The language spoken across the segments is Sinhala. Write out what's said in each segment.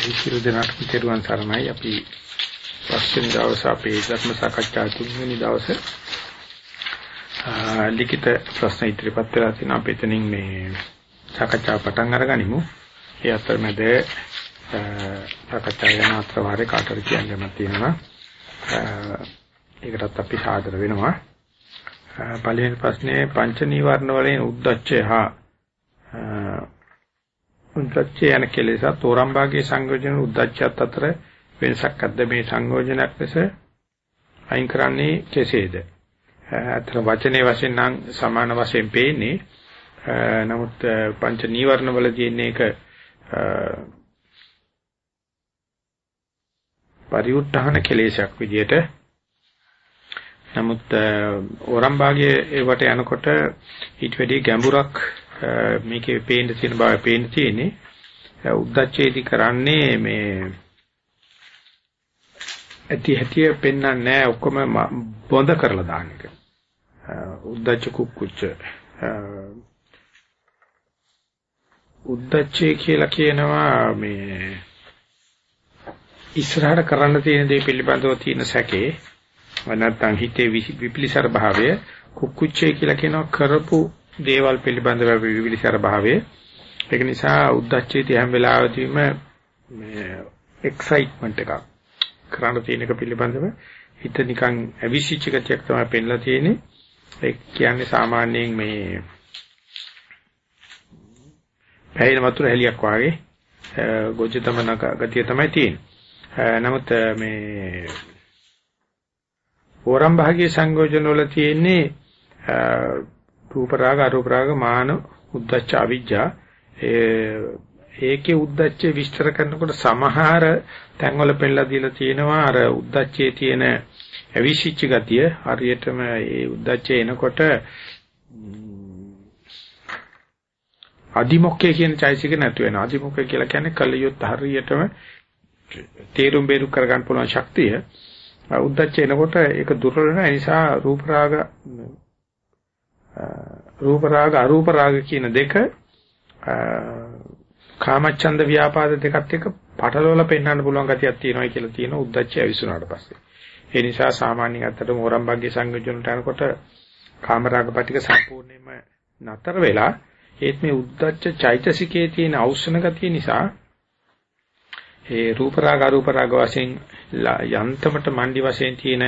සියලු දෙනාටම තෙරුවන් සරණයි. අපි පස්වෙනි දවසේ අපේ ධර්ම සාකච්ඡා තුන්වෙනි දවසේ ලිඛිත ප්‍රශ්න ඉදිරිපත් වෙලා තිනවා අපි එතනින් මේ සාකච්ඡාව පටන් අරගනිමු. ඒ අතරමැද සාකච්ඡා යන අතර වාරේ කාටද කියන්නම තියෙනවා. ඒකටත් අපි සාදර වෙනවා. පළවෙනි ප්‍රශ්නේ පංච නීවරණ වලින් උද්දච්චය හා උද්දච්චය යන කෙලෙස තෝරම් භාගයේ සංයෝජන උද්දච්චයත් අතර වෙනසක් අද්ද මේ සංයෝජනයක් ලෙස අයින් කරන්නේ කෙසේද? අතර වචනේ වශයෙන් නම් සමාන වශයෙන් පේන්නේ. නමුත් පංච නීවරණ වල තියෙන එක පරිඋත්හාන කෙලෙසක් විදියට නමුත් ඕරම් භාගයේ ඒවට යනකොට ඊට වැඩි ගැඹුරක් මේකේ පේන්න තියෙන බව පේන්න තියෙන්නේ. උද්දච්චේදී කරන්නේ මේ ඇති හැටි පෙන්වන්නේ නැහැ. ඔක්කොම බොඳ කරලා දාන එක. උද්දච්ච කුක්කුච්ච. උද්දච්චේ කියලා කියනවා මේ ඉස්සරහට කරන්න තියෙන දේ පිළිබඳව තියෙන සැකේ. නැත්නම් හිතේ විපිලිසර භාවය. කුක්කුච්චේ කියලා කියනවා කරපු දේවල් පිළිබඳව විවිධසර භාවයේ ඒක නිසා උද්දච්චයේ හැම වෙලාවෙදීම මේ එක්සයිට්මන්ට් එකක්. කරන්න තියෙන එක පිළිබඳව හිත නිකන් ඇවිසිච්ච ගතියක් තමයි පෙන්ලා තියෙන්නේ. ඒ කියන්නේ සාමාන්‍යයෙන් මේ පැහැින වතුර හැලියක් වාගේ ගොජ තමන ගතිය තමයි තියෙන්නේ. නමුත් මේ ඕරම් භාගයේ සංයෝජන වල තියෙන්නේ රූප රාග අරූප රාග මාන උද්දච්ච අවිජ්ජා. ඒකේ උද්දච්ච විස්තර කරනකොට සමහර තැන්වල පෙන්නලා දීලා තියෙනවා අර උද්දච්චයේ තියෙන අවිශිච්ච ගතිය. හරියටම ඒ උද්දච්චය එනකොට අදිමොක්කේ කියන චෛසික නැතු වෙනවා. අදිමොක්කේ කියලා කියන්නේ කලියොත් හරියටම තේරුම් බේරු කරගන්න පුළුවන් ශක්තිය. උද්දච්ච එනකොට ඒක දුර්වල වෙන නිසා රූප රාග රූප රාග අරූප රාග කියන දෙක කාමච්ඡන්ද ව්‍යාපාද දෙකත් එක්ක පටලවලා පෙන්වන්න පුළුවන් ගතියක් තියෙනවා කියලා තියෙන උද්දච්චය විසුණාට පස්සේ. ඒ නිසා සාමාන්‍යයෙන් අත්තට මෝරම්බග්ගේ සංයෝජනට යනකොට කාමරාග පිටික සම්පූර්ණයෙන්ම නතර වෙලා ඒත් මේ උද්දච්ච චෛතසිකයේ තියෙන අවශ්‍යන ගතිය නිසා ඒ රූප රාග අරූප රාග වශයෙන් යන්තමට මණ්ඩි වශයෙන් තියෙන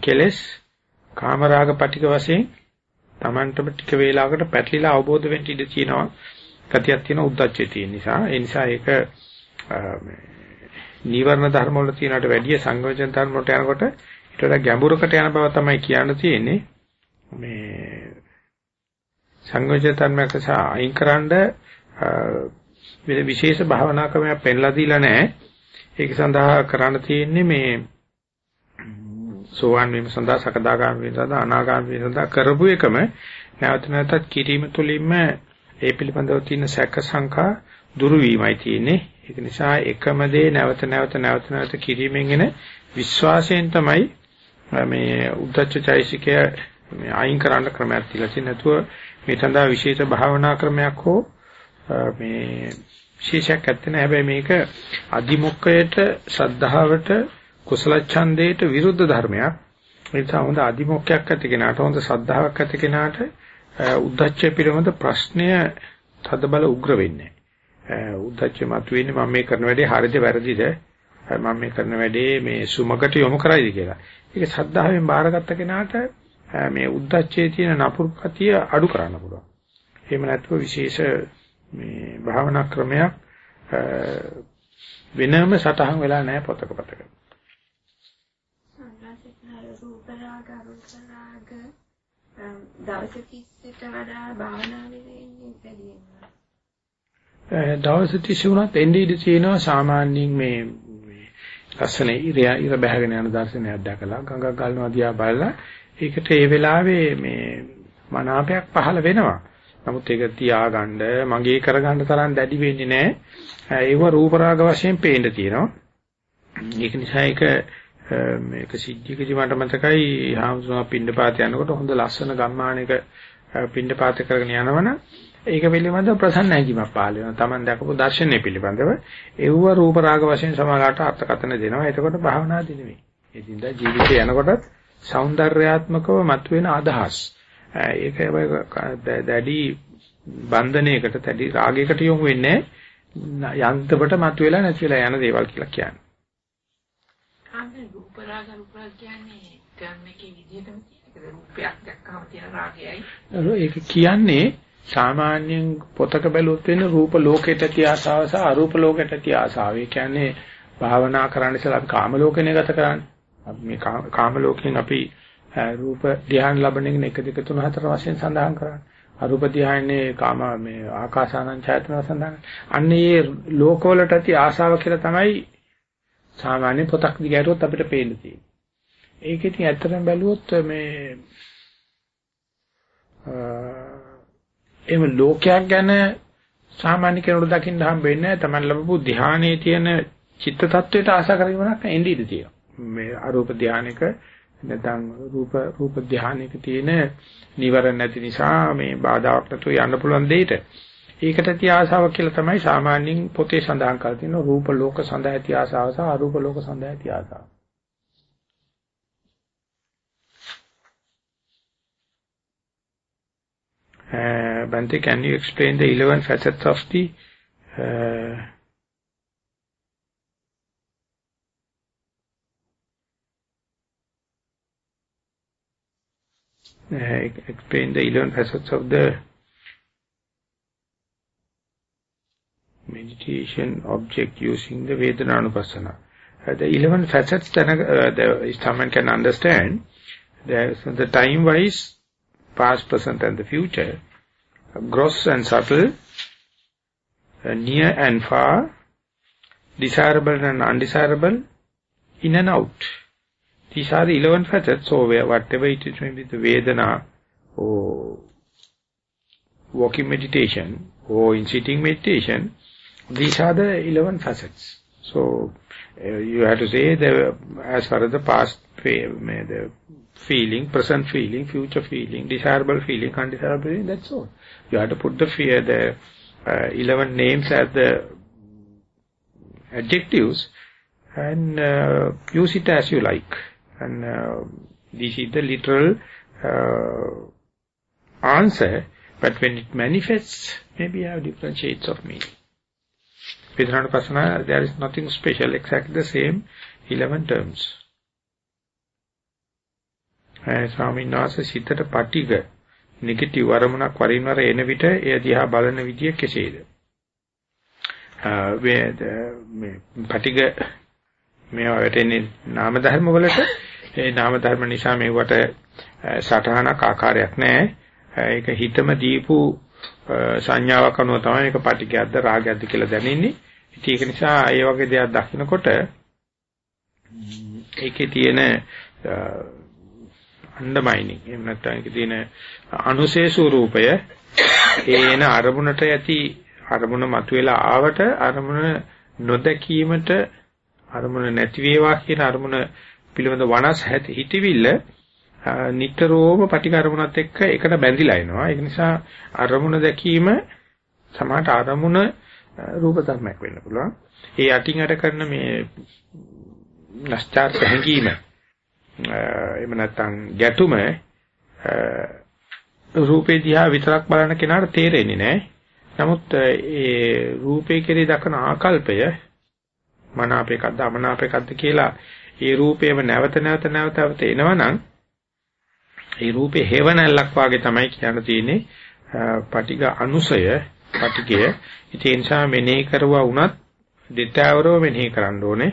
කෙලස් කාමරාග පිටික වශයෙන් Tamanටම ටික වේලාවකට පැටලිලා අවබෝධ වෙන්න ඉඩ තියෙනවා. ගතියක් තියෙන උද්දච්චය තියෙන නිසා. ඒ නිසා ඒක නීවරණ ධර්ම වල තියෙනට වැඩිය සංයෝජන ධර්ම වලට යනකොට ඊට වඩා ගැඹුරකට යන බව තමයි කියන්න තියෙන්නේ. මේ සංයෝජන ධර්මයක සහ අයින්කරනද විශේෂ භාවනා ක්‍රමයක් පෙන්ලා දීලා නැහැ. ඒක සඳහා කරන්න තියෙන්නේ මේ සෝවාන් වීම සඳහා සකදාගාමී වීම සඳහා අනාගාමී වීම සඳහා කරපු එකම නැවත නැවතත් කිරීම තුළින්ම ඒ පිළිබඳව තියෙන සැක සංකා දුරු වීමයි තියෙන්නේ. ඒක නිසා එකම දේ නැවත නැවත නැවත නැවත කිරීමෙන් එන විශ්වාසයෙන් තමයි මේ උද්දච්ච චෛසිකය මේ අයින් කරන්න ක්‍රමයක් තියලා තියෙන නැතුව මේ සඳහා විශේෂ භාවනා ක්‍රමයක් හෝ මේ විශේෂයක් නැත්නම් හැබැයි මේක අදිමොක්කයට ශ්‍රද්ධාවට කුසල ඡන්දයට විරුද්ධ ධර්මයක්. ඒ නිසා හොඳ අදිමොක්කයක් ඇති කෙනාට හොඳ ශ්‍රද්ධාවක් ඇති කෙනාට උද්දච්චය පිළිබඳ ප්‍රශ්නය තදබල උග්‍ර වෙන්නේ. උද්දච්චය මතුවෙන්නේ මම මේ කරන වැඩේ හරිද වැරදිද? මම මේ කරන වැඩේ මේ සුමකට යොමු කරයිද කියලා. ඒක ශ්‍රද්ධාවෙන් බාරගත්ත කෙනාට මේ උද්දච්චයේ තියෙන නපුරු ගතිය අඩු කරන්න පුළුවන්. එහෙම නැත්නම් විශේෂ මේ භාවනා ක්‍රමයක් වෙනම සටහන් වෙලා නැහැ පොතක පතක. දවස් 30ට වඩා භාවනාවේ ඉන්නේ පැහැදිලිවම. දවස් 30 වුණත් එන්නේ ඉඳී තියෙනවා සාමාන්‍යයෙන් මේ ලස්සන ඉර ඉර බහගෙන යන දර්ශනයක් දැකලා ගඟක් ගලනවා දිහා බලලා ඒකට ඒ වෙලාවේ මේ මනාපයක් පහළ වෙනවා. නමුත් ඒක තියාගන්න මගේ කරගන්න තරම් දැඩි වෙන්නේ නැහැ. ඒව රූප රාග වශයෙන් පේන්න තියෙනවා. ඒක නිසා ඒක මේක සිද්ධියකදී මට මතකයි හාමුදුරුවෝ පින්නපාත යනකොට හොඳ ලස්සන ගම්මානයක පින්නපාත කරගෙන යනවනම් ඒක පිළිබඳව ප්‍රසන්න හැඟීමක් පහළ වෙනවා. Taman දැකපු දර්ශනය පිළිබඳව ඒව රූප රාග වශයෙන් සමාගාට අර්ථකථන දෙනවා. එතකොට භාවනාදී නෙමෙයි. එදින්දා ජීවිතේ යනකොටත් సౌందర్యාත්මකව මතුවෙන අදහස්. ඒක දැඩි බන්ධනයකට, දැඩි රාගයකට යොමු වෙන්නේ යන්තපට මතුවෙලා නැතිලා යන දේවල් කියලා කියන්නේ. ආන්නේ රූප රාග රූප කියන්නේ ටර්ම් එකේ විදිහටම තියෙනකද රූපයක් දැක්කම තියෙන රාගයයි. ඒක කියන්නේ සාමාන්‍යයෙන් පොතක බැලුවොත් වෙන රූප ලෝකයට ඇති ආසාව සහ අරූප ලෝකයට ඇති ආසාව. ඒ කියන්නේ භාවනා කරන්න ඉස්සලා අපි කාම ලෝකෙනේ ගත කරන්නේ. අපි මේ කාම ලෝකයෙන් අපි රූප ධ්‍යාන ලැබෙන එක 1 2 3 4 වශයෙන් සඳහන් කරන්නේ. අරූප ධ්‍යානයේ කාම මේ ආකාසානං ඡායතන සඳහන්. අන්නේ ලෝකවලට ඇති ආසාව කියලා තමයි සාමාන්‍ය පොතක් දිගහැරුවොත් අපිට පේන්න තියෙන්නේ. ඒක ඉතින් ඇත්තටම බැලුවොත් මේ එහෙම ලෝකයක් ගැන සාමාන්‍ය කෙනෙකුට දකින්න හම්බෙන්නේ නැහැ. Taman ලැබපු ධානයේ තියෙන චිත්ත tattweට ආශා කරගන්නක් එන්නේ ඉඳී තියෙනවා. මේ අරූප ධානයක නැත්නම් රූප රූප ධානයක තියෙන නිවරණ නැති නිසා මේ බාධාවක් නැතුව යන්න පුළුවන් දෙයට. ඒකට ඇති ආශාව කියලා තමයි සාමාන්‍යයෙන් පොතේ සඳහන් කරලා තියෙන රූප ලෝක සඳහා ඇති ආශාව සහ අරූප ලෝක සඳහා ඇති ආශාව. Uh, Bante, can you explain the 11 facets of the uh, uh, explain the 11 facets of the meditation object using the Vedananupassana. Uh, the 11 facets that uh, the someone can understand, the, so the time-wise, past, present and the future, gross and subtle, uh, near and far, desirable and undesirable, in and out. These are the 11 facets, so whatever it is, maybe the Vedana, or walking meditation, or in sitting meditation, these are the 11 facets. So, uh, you have to say, the, as far as the past, the feeling, present feeling, future feeling, desirable feeling, undesirable feeling, that's all. You have to put the fear, the uh, 11 names as the adjectives and uh, use it as you like. And uh, this is the literal uh, answer, but when it manifests, maybe you have different shades of meaning. Vedananupassana, there is nothing special, exactly the same 11 terms. Eh, ස්වාමීන් වහන්සේ සිතට පටිග නෙගටිව් අරමුණක් වරින් වර එන විට එය දිහා බලන විදිය කෙසේද? Ah, මේ පටිග මේවා වැටෙන්නේ නාම ධර්ම වලට ඒ නාම ධර්ම නිසා මේවට eh, සටහනක් ආකාරයක් නැහැ. Eh, ඒක හිතම දීපු සංඥාවක් අනුව තමයි මේක පටිගයක්ද රාගයක්ද කියලා දැනෙන්නේ. ඉතින් ඒක නිසා ඒ වගේ දෙයක් දකිනකොට ඒකේ තියෙන අන්ඩර්මයිනින් එහෙම නැත්නම් ඒකේ තියෙන අනුසේ ස්වરૂපය ඒන අරමුණට ඇති අරමුණ මතුවලා ආවට අරමුණ නොදැකීමට අරමුණ නැති වේවා කියන අරමුණ පිළිබඳ වනස් හැටි හිතවිල්ල නිතරම පටිඝරමුණත් එක්ක එකට බැඳිලා එනවා. ඒක නිසා අරමුණ දැකීම සමාට අරමුණ රූප ධර්මයක් වෙන්න පුළුවන්. ඒ යටින් යට කරන මේ නැස්චාර්ත හැඟීම එහෙම නැත්නම් ගැටුම රූපේ දිහා විතරක් බලන කෙනාට තේරෙන්නේ නැහැ. නමුත් ඒ රූපේ කෙරේ දක්වන ආකල්පය මනාපේකක්ද අමනාපේකක්ද කියලා ඒ රූපේම නැවත නැවත නැවත එනවනම් ඒ රූපේ හේවණල්ලක් වාගේ තමයි කියන්න තියෙන්නේ පටිඝ අනුසය පටිඝය ඒ නිසා මෙනෙහි කරුවා වුණත් දෙතවරව මෙනෙහි කරන්න ඕනේ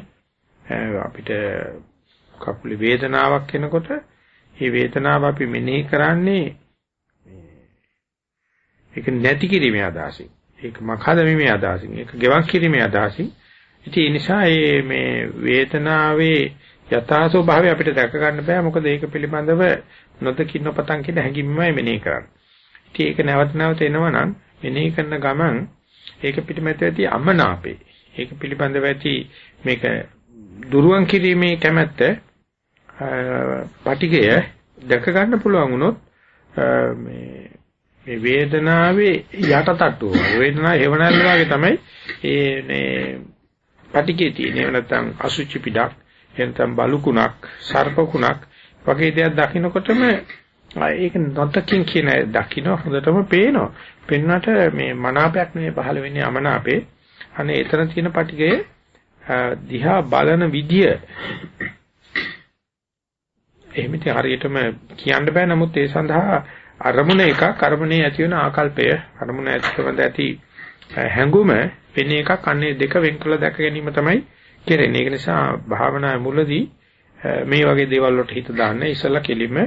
අපිට කකුලේ වේදනාවක් එනකොට මේ වේදනාව අපි මෙනෙහි කරන්නේ ඒක නැති කිරීමේ අදහසින්. ඒක මකදමීමේ අදහසින්. ඒක ගෙවක් කිරීමේ අදහසින්. ඉතින් ඒ නිසා මේ වේදනාවේ යථා ස්වභාවය අපිට දැක ගන්න බෑ. මොකද ඒක පිළිබඳව නොදකින්න පතන් කියන හැඟීමමයි මෙනෙහි කරන්නේ. ඉතින් ඒක නැවත නැවත එනවනම් මෙනෙහි කරන ගමන් ඒක පිටිමැත ඇති අමනාපේ. ඒක පිළිබඳව ඇති මේක දුරුවන් කිරීමේ කැමැත්ත පටිගය දැක ගන්න පුළුවන් වුණොත් මේ මේ වේදනාවේ යටටට්ටුව වේදනාව හේවණල් වගේ තමයි ඒ මේ පටිකේ තියෙන. එහෙම නැත්නම් අසුචි පිටක්, එහෙනම් බලුකුණක්, සර්පකුණක් වගේ දේවල් දකින්නකොටම ඒක නොදකින් කියන දකින්න හොඳටම පේනවා. පෙන්වට මේ මනාපයක් නෙවෙයි පහළ වෙන්නේ අමනාපේ. අනේ එතන තියෙන පටිකේ දිහා බලන විදිය එහෙම ඉතින් හරියටම කියන්න බෑ නමුත් ඒ සඳහා අරමුණ එකක් අරමුණේ ඇති වෙන ආකල්පය අරමුණ ඇතිවඳ ඇති හැඟුම වෙන එකක් අන්නේ දෙක වෙන් කළ දැක ගැනීම තමයි කෙරෙන්නේ. ඒක නිසා භාවනා මුලදී මේ වගේ දේවල් වලට හිත දාන්න ඉස්සලා කෙලිම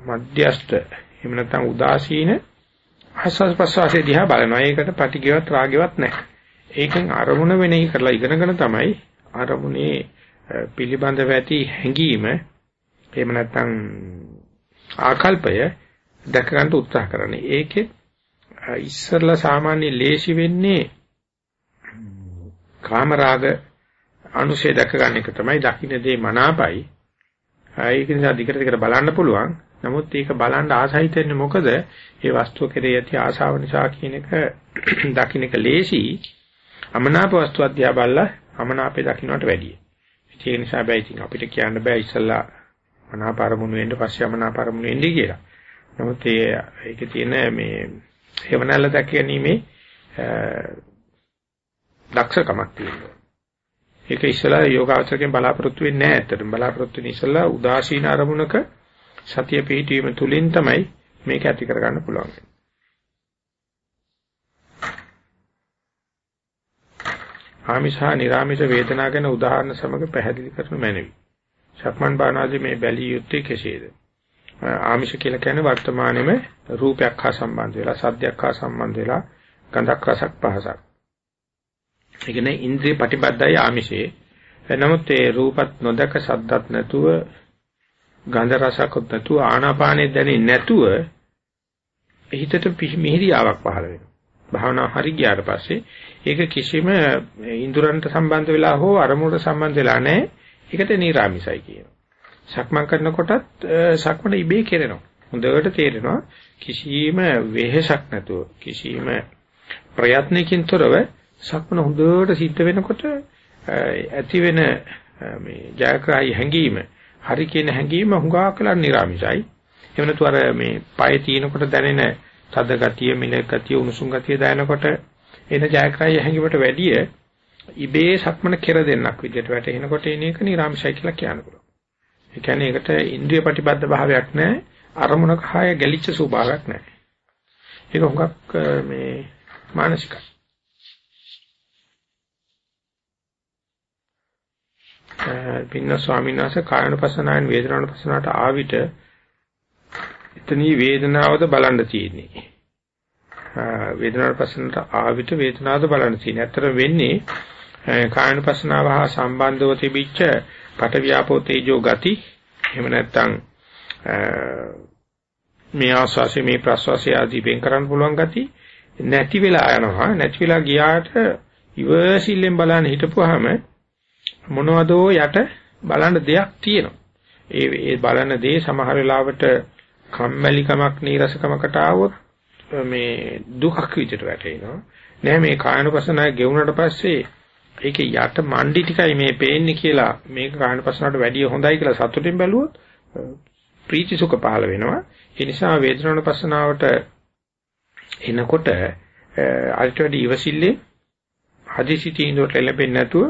මධ්‍යස්ත එහෙම නැත්නම් උදාසීන ආස්වාද ප්‍රසවාසයේ දිහා බලනවා. ඒකට ප්‍රතිගියවත් රාගයවත් නැහැ. ඒකෙන් අරමුණ වෙනෙහි කරලා ඉගෙනගෙන තමයි අරමුණේ පිළිබඳව ඇති හැඟීම එහෙම නැත්නම් ආකල්පය දැක ගන්න උත්සාහ කරන්නේ. ඒකේ ඉස්සරලා සාමාන්‍ය ලේසි වෙන්නේ කාමරාග අනුශේ දැක ගන්න එක තමයි දකින්න දේ මනාපයි. ඒක නිසා දිගට දිගට බලන්න පුළුවන්. නමුත් ඒක බලන්න ආසහිත වෙන්නේ මොකද? ඒ වස්තුව කෙරෙහි ඇති ආශාව නිසා කියන එක දකින්න එක ලේසි. අමනාප වස්තු අධ්‍යා බලලා අමනාපේ දකින්නට වැඩියි. ඒ නිසා බෑ ඉතින් අපිට කියන්න බෑ ඉස්සල්ලා මනාපරමුණු වෙන්න පස්සේ අමනාපරමුණු වෙන්නේ කියලා. නමුත් ඒ ඒකේ තියෙන මේ හේවණල්ල දැක ගැනීමේ දක්ෂකමක් තියෙනවා. ඒක ඉස්සලා යෝගාචරයෙන් බලාපොරොත්තු වෙන්නේ නැහැ ඇත්තටම. බලාපොරොත්තු වෙන ඉස්සලා උදාසීන අරමුණක සතිය පිහිටීම තුලින් තමයි මේක ඇති කරගන්න පුළුවන්. ආමිෂා නිර්ආමිෂ වේදනා ගැන උදාහරණ සමග පැහැදිලි කරනු මැනවි. සක්මන් බානාදී මේ බැලිය යුත්තේ කෙසේද? ආමිෂ කියලා කියන්නේ වර්තමානයේම රූපයක් හා සම්බන්ධ වෙලා, සද්දයක් හා සම්බන්ධ වෙලා, ගන්ධක් රසක් පහසක්. ඒ කියන්නේ ඉන්ද්‍රිය ප්‍රතිබද්ධයි ආමිෂේ. නමුත් ඒ රූපත් නොදක සද්දත් නැතුව, ගන්ධ රසකුත් නැතුව, ආනාපානෙ දැනෙන්නේ නැතුව හිතට මිහිරියාවක් පහළ වෙනවා. භාවනා හරි ගියාට පස්සේ ඒක කිසිම ඉන්ද්‍රයන්ට සම්බන්ධ වෙලා හෝ අරමුණට සම්බන්ධ වෙලා නැහැ. ඒකට නිරාමිසයි කියනවා. සක්මන් කරනකොටත් සක්මන ඉබේ කෙරෙනවා. හොඳට තේරෙනවා කිසිම වෙහෙසක් නැතුව කිසිම ප්‍රයත්නකින් තොරව සක්මන හොඳට සිද්ධ වෙනකොට ඇති වෙන මේ ජයග්‍රහී හැඟීම හරි කියන හැඟීම හුඟා කළා නිරාමිසයි. එහෙම නැතු අර මේ පය තියෙනකොට දැනෙන තද ගතිය, මිල ගතිය, උණුසුම් ගතිය දැනෙනකොට එන ජයග්‍රහී හැඟීමට වැඩිය ඉබේ සක්මන කෙර දෙන්නක් විදිහට වැටෙනකොට එන එක නිරාමිෂයි කියලා කියන්න පුළුවන්. ඒ කියන්නේ ඒකට ඉන්ද්‍රිය ප්‍රතිබද්ධ භාවයක් නැහැ. අරමුණක හාය ගැලිච්ච ස්වභාවයක් නැහැ. ඒක හුඟක් මේ මානසිකයි. පින්න ස්වාමීන් වහන්සේ කායනුපසනාවෙන් වේදනානුපසනාවට ආවිත එතනී වේදනාවද බලන්න තියෙන්නේ. වේදනානුපසනාවට ආවිත වේදනාවද බලන්න තියෙන්නේ. ඇත්තට වෙන්නේ කායනුපසනාව හා සම්බන්ධව තිබිච්ච පට වියාපෝ තේජෝ ගති එහෙම නැත්නම් මේ ආස්වාසිය මේ ප්‍රස්වාසිය ආදී වෙන් කරන්න පුළුවන් ගති නැති වෙලා යනවා නැති වෙලා ගියාට ඉවසිල්ලෙන් බලන්න හිටපුවාම මොනවදෝ යට බලන්න දෙයක් තියෙනවා ඒ ඒ බලන දේ සමහර වෙලාවට කම්මැලිකමක් නීරසකමකට ආවොත් මේ දුකක් විදිහට වැටෙනවා නෑ මේ කායනුපසනාව ගෙවුනට පස්සේ ඒකේ යට මණ්ඩි ටිකයි මේ පේන්නේ කියලා මේක කායනුපසනාවට වැඩිය හොඳයි කියලා සතුටින් බැලුවොත් ප්‍රීති සුඛ පහළ වෙනවා. ඒ නිසා වේදනානුපසනාවට එනකොට අල්ට වැඩි ඉවසිල්ලේ හදිසි තීන්දුවට ලැබෙන්නේ නැතුව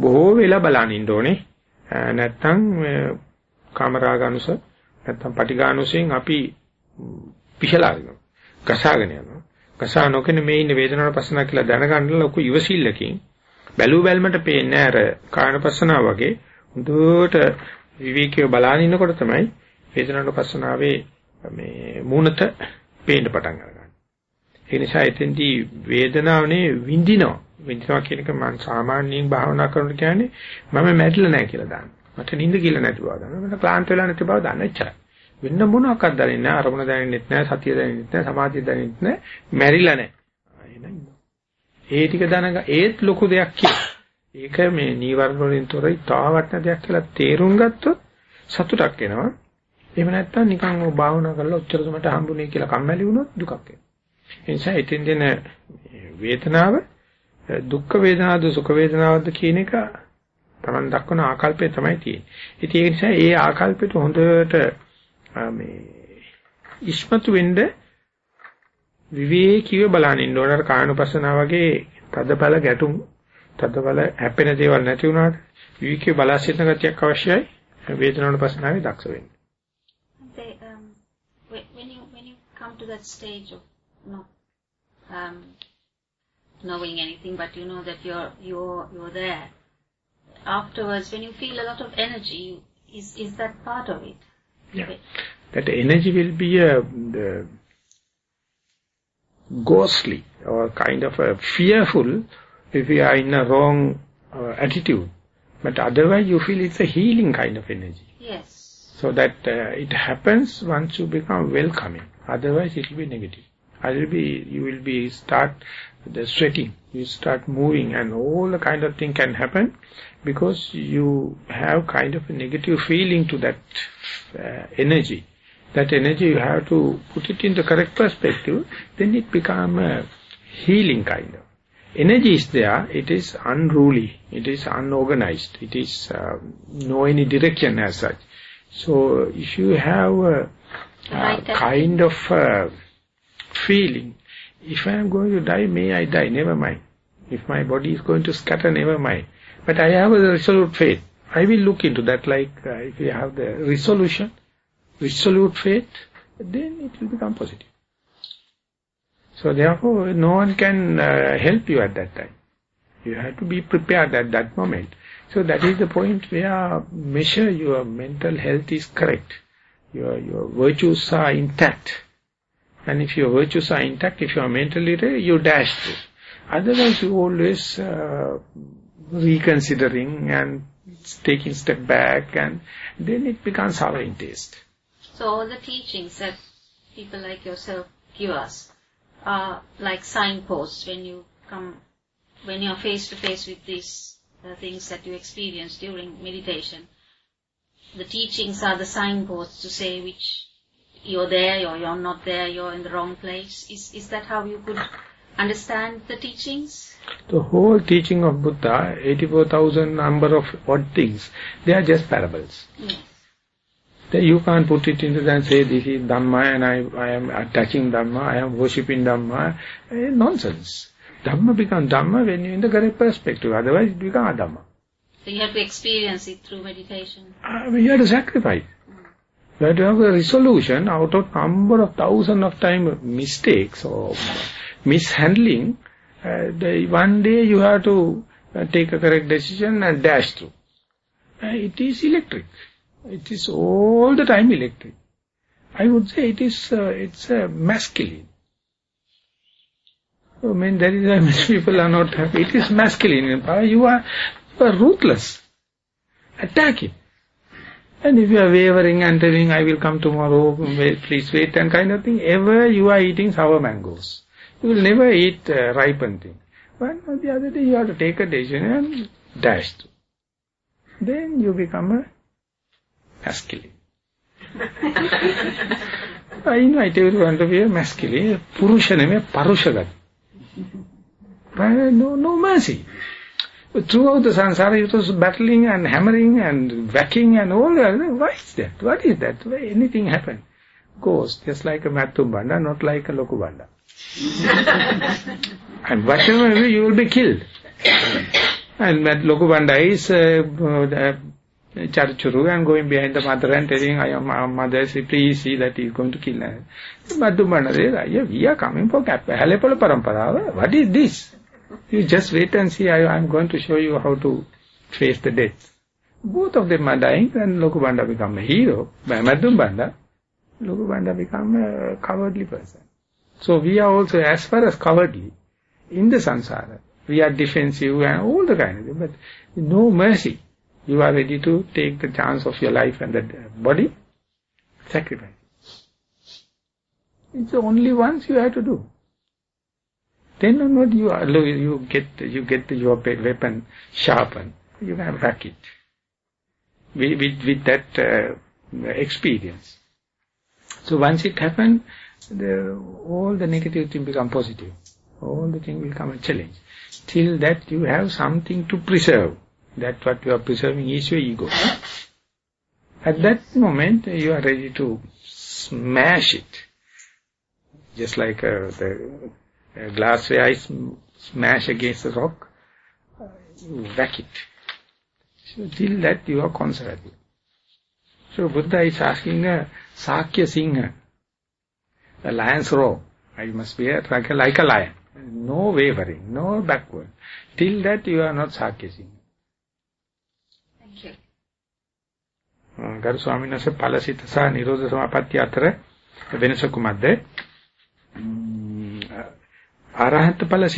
බොහෝ වෙලා බලන් ඉන්න ඕනේ. නැත්තම් කාමරාගනුස නැත්තම් පටිඝානුසෙන් අපි පිහලාගෙන ගසාගෙන යනවා. ගසා නොකෙන මේ ඉන්න වේදනානුපසනාව කියලා දැනගන්න ලොකු ඉවසිල්ලකින් බැලු බැලමට පේන්නේ අර කායනුපසනාව වගේ හොඳට විවේකීව බලාගෙන ඉන්නකොට තමයි වේදනානුපස්සනාවේ මේ මූණත පේන්න පටන් ගන්නවා. ඒ නිසා එතෙන්දී වේදනාවනේ විඳිනවා. විඳිනවා කියන එක මම සාමාන්‍යයෙන් භාවනා කරනකොට කියන්නේ මම මැරිලා නැහැ කියලා දාන්න. මට නිින්ද කියලා නැති බව දාන්න. මට ක්ලාන්ත වෙලා නැති බව දාන්න එච්චරයි. වෙන මොනවාක්වත් දැනෙන්නේ නැහැ. අරමුණ දැනෙන්නෙත් නැහැ. සතිය දැනෙන්නෙත් නැහැ. සමාධිය දැනෙන්නෙත් නැහැ. මැරිලා නැහැ. ඒ ටික දැනග ඒත් ලොකු දෙයක් කියලා. ඒක මේ නීවරණ වලින් තොරයි තාවටන දෙයක් කියලා තේරුම් ගත්තොත් සතුටක් එනවා. එහෙම නැත්නම් නිකන් ඔය භාවනා කරලා ඔච්චර සමට හම්බුනේ කියලා කම්මැලි වුණොත් දුකක් එනවා. ඒ නිසා එතෙන් දෙන වේදනාව දුක්ඛ වේදනාවද සුඛ වේදනාවද කියන එක Taman දක්වන ආකල්පය තමයි තියෙන්නේ. ඉතින් ඒ නිසා ඒ ආකල්පෙට හොඳට මේ ඉස්මතු වෙන්න විවේකීව බලන්න ඉන්න ඕන. කායනුපස්සනා වගේ තදබල ගැටුම් තදබල හැපෙන දේවල් නැති වුණාට විවේකීව බලා සිටින ගතියක් අවශ්‍යයි. වේදනානුපස්සනාවේ දක්ෂ වෙන්න. Um, when you when you come to that stage of not um, knowing anything, but you know that you're you're you're there. Afterwards, when you feel a lot of energy, is is that part of it? Yeah, that energy will be a the ghostly or kind of a fearful if you are in a wrong uh, attitude. But otherwise, you feel it's a healing kind of energy. Yes. So that uh, it happens once you become welcoming. Otherwise, it will be negative. I will be, you will be start the sweating, you start moving and all the kind of thing can happen because you have kind of a negative feeling to that uh, energy. That energy you have to put it in the correct perspective, then it become a healing kind of. Energy is there, it is unruly, it is unorganized, it is uh, no any direction as such. So if you have a, a kind of uh, feeling, if I am going to die, may I die, never mind. If my body is going to scatter, never mind. But I have a resolute faith. I will look into that like uh, if you have the resolution, resolute faith, then it will become positive. So therefore, no one can uh, help you at that time. You have to be prepared at that moment. So that is the point where measure your mental health is correct. Your, your virtues are intact and if your virtues are intact, if you are mentally ready, you dash through. Otherwise, you always uh, reconsidering and taking step back and then it becomes sour in taste. So all the teachings that people like yourself give us are like signposts when you come, when you are face to face with these uh, things that you experience during meditation. The teachings are the signposts to say which you're there or you're not there, you're in the wrong place. Is, is that how you could understand the teachings? The whole teaching of Buddha, 84,000 number of odd things, they are just parables. Yes. Then you can't put it into and say this is Dhamma and I, I am attaching Dhamma, I am worshipping Dhamma. Eh, nonsense. Dhamma becomes Dhamma when you're in the correct perspective, otherwise it becomes Adhamma. So you have to experience it through meditation. Uh, you have to sacrifice. You have to have a resolution out of number of thousand of time mistakes or mishandling. Uh, the, one day you have to uh, take a correct decision and dash through. Uh, it is electric. It is all the time electric. I would say it is uh, it's uh, masculine. I mean, there is uh, many people are not happy. It is masculine. You are, you are ruthless. Attack it. And if you are wavering and telling, I will come tomorrow, wait, please wait, and kind of thing, ever you are eating sour mangoes. You will never eat uh, ripened thing. One or the other day you have to take a decision and dash through. Then you become a masculine. I invite everyone to be a masculine. Purusha name, Parushagat. No, no mercy. Throughout the samsara, it was battling and hammering and whacking and all that. Why is that? What is that? Why anything happened? Goes just like a Mattumbanda, not like a Lokubanda. and whatever way, you will be killed. and that Lokubanda is uh, uh, Charchuru and going behind the mother and telling, I am mother, see, please see that he is going to kill her. Mattumbanda says, yeah, we are coming for Halepala Parampara. What is this? You just wait and see, I am going to show you how to face the death. Both of them are dying and Lokubanda become a hero. Madhumbanda, Lokubanda become a cowardly person. So we are also as far as cowardly in the samsara. We are defensive and all the kind of thing, but no mercy. You are ready to take the chance of your life and the body, sacrifice. It's the only once you have to do. Then onward you, are, you get you get your weapon sharpened. You can rack it with, with, with that uh, experience. So once it happens, the, all the negative things become positive. All the things will come a challenge. Till that you have something to preserve. That what you are preserving is your ego. At that moment, you are ready to smash it. Just like uh, the glassware I smash against the rock, uh, you whack it. So till that you are conservative. So Buddha is asking a Sakya Singha, a lion's roar. I must be a, like, a, like a lion. No wavering, no backward. Till that you are not Sakya Singha. Thank you. ගරු ස්වාමීන් වහන්සේ ඵලසිත සහ නිරෝධ සමාපත්තිය අතර වෙනස කුමක්ද? arahant phala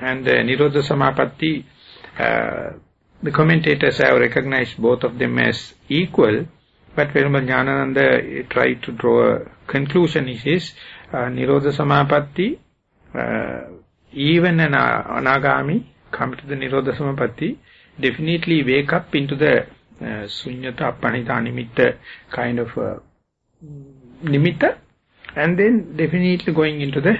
and the Nirodha Samapatti, uh, the commentators have recognized both of them as equal, but Perumal Jnanananda tried to draw a conclusion, he says, uh, Nirodha Samapatti, uh, even an uh, anagami come to the Nirodha Samapatti, definitely wake up into the uh, sunyata appanita nimitta kind of uh, nimitta, and then definitely going into the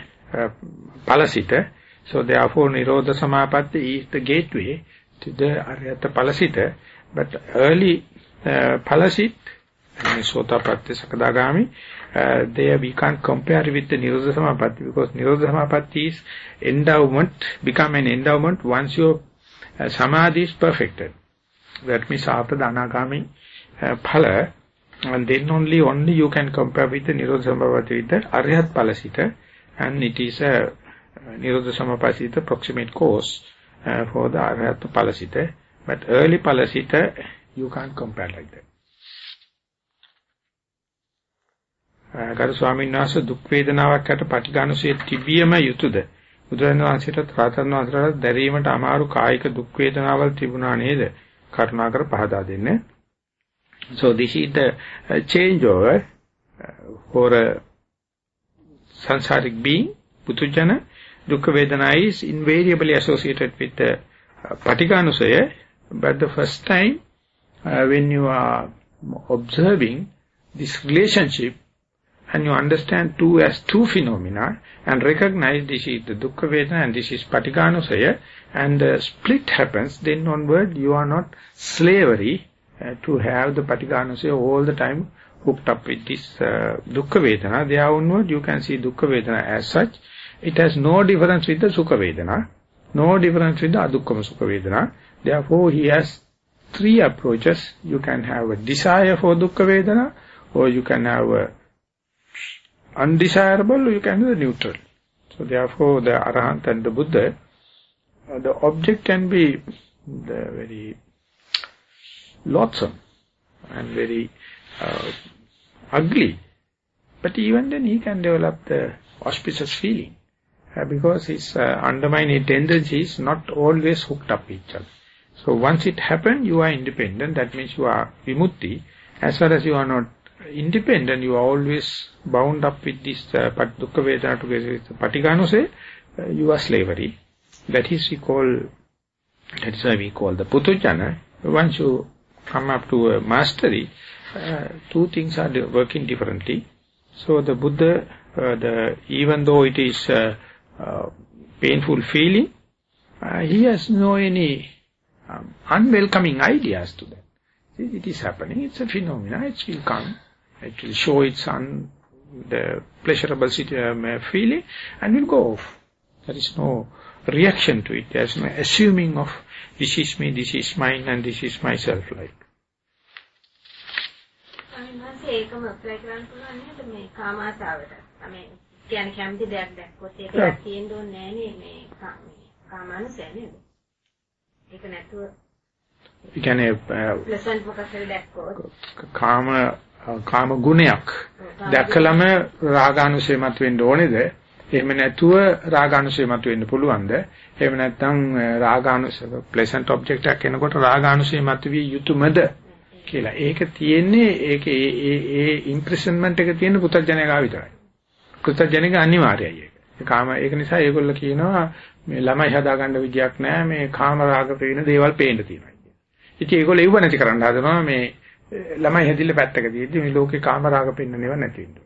palasita. So therefore Nirodha Samapatti is the gateway to the Aryata palasita. But early uh, palasit, Sotapatti, Sakadagami, uh, there we can't compare with the Nirodha Samapatti because Nirodha Samapatti is endowment, become an endowment once your uh, Samadhi is perfected. That means after the Anagami uh, Phala, and then only only you can compare with the Nirodha Samapatti with the Arhat Palasita, and it is a uh, Nirodha Samapasita proximate course uh, for the Arhat Palasita. But early Palasita, you can't compare like that. Uh, ගරු ස්වාමීන් වහන්සේ දුක් වේදනාවක් යට පටිඝානුසය තිබියම යුතුයද බුදුරජාණන් වහන්සේට රාතන් වහන්සේට දැරීමට අමාරු කායික දුක් වේදනාවල් තිබුණා නේද කරුණාකර පහදා දෙන්න So this is the uh, changeover uh, for a samsaric being, Putujana. Dukkha Vedana is invariably associated with the uh, Patikanusaya, but the first time uh, when you are observing this relationship and you understand two as two phenomena and recognize this is the Dukkha Vedana and this is Patikanusaya and the split happens, then onward you are not slavery uh, to have the Patikanusaya all the time hooked up with this uh, Dukkha Vedana. There onward you can see Dukkha Vedana as such. It has no difference with the Sukha Vedana. No difference with the Adukkama Sukha Vedana. Therefore he has three approaches. You can have a desire for Dukkha Vedana or you can have a undesirable or you can have the neutral. So therefore the Arahant and the Buddha, uh, the object can be the very loathsome and very uh, ugly. But even then he can develop the auspicious feeling uh, because his uh, undermining tendency is not always hooked up each other. So once it happens, you are independent. That means you are vimutti. As far as you are not independent, you are always bound up with this uh, dukkha vedana together with the patiganose, uh, you are slavery. That is we call, that is why we call the putujana. Once you come up to a mastery, uh, two things are working differently. So the Buddha, uh, the even though it is uh, painful feeling, he has no any um, unwelcoming ideas to that. It is happening, it's a phenomenon, it will come, it will show its un, the pleasurable um, feeling and will go off. There is no reaction to it, there is no assuming of this is me, this is mine and this is myself like. ඒකම ඇප්ලයි කරන්න පුළුවන් නේද මේ කාමාසාවට. මේ කියන්නේ කැමති දෙයක් දැක්කොත් ඒක. තියෙන්න ඕනේ නෑනේ මේ කාමානුසය නේද? ඒක නැතුව ඒ කියන්නේ ප්ලසන්ට් මොකක් හරි දැක්කොත් කාම කාම ගුණයක් දැකලම රාගානුසය මත වෙන්න ඕනේද? එහෙම නැතුව රාගානුසය මත වෙන්න පුළුවන්ද? එහෙම නැත්නම් රාගානුසය ප්ලසන්ට් ඔබ්ජෙක්ට් එකක් එනකොට රාගානුසය මත විය යුතුයමද? කියලා. ඒක තියෙන්නේ ඒක ඒ ඒ ඒ ඉම්ප්‍රෙෂන්මන්ට් එක තියෙන පුතර්ජනකා විතරයි. පුතර්ජනක අනිවාර්යයි ඒක. ඒ කාම ඒක නිසා ඒගොල්ලෝ කියනවා මේ ළමයි හදාගන්න විදියක් නැහැ මේ කාම රාග පේන දේවල් පේන්න තියෙනවා කියලා. ඉතින් ඒගොල්ලෝ ඒව නැති කරන්න හදනවා මේ ළමයි හැදිලා පැත්තක තියෙද්දි මේ ලෝකේ කාමරාග පෙන්නනව නැති වෙනවා.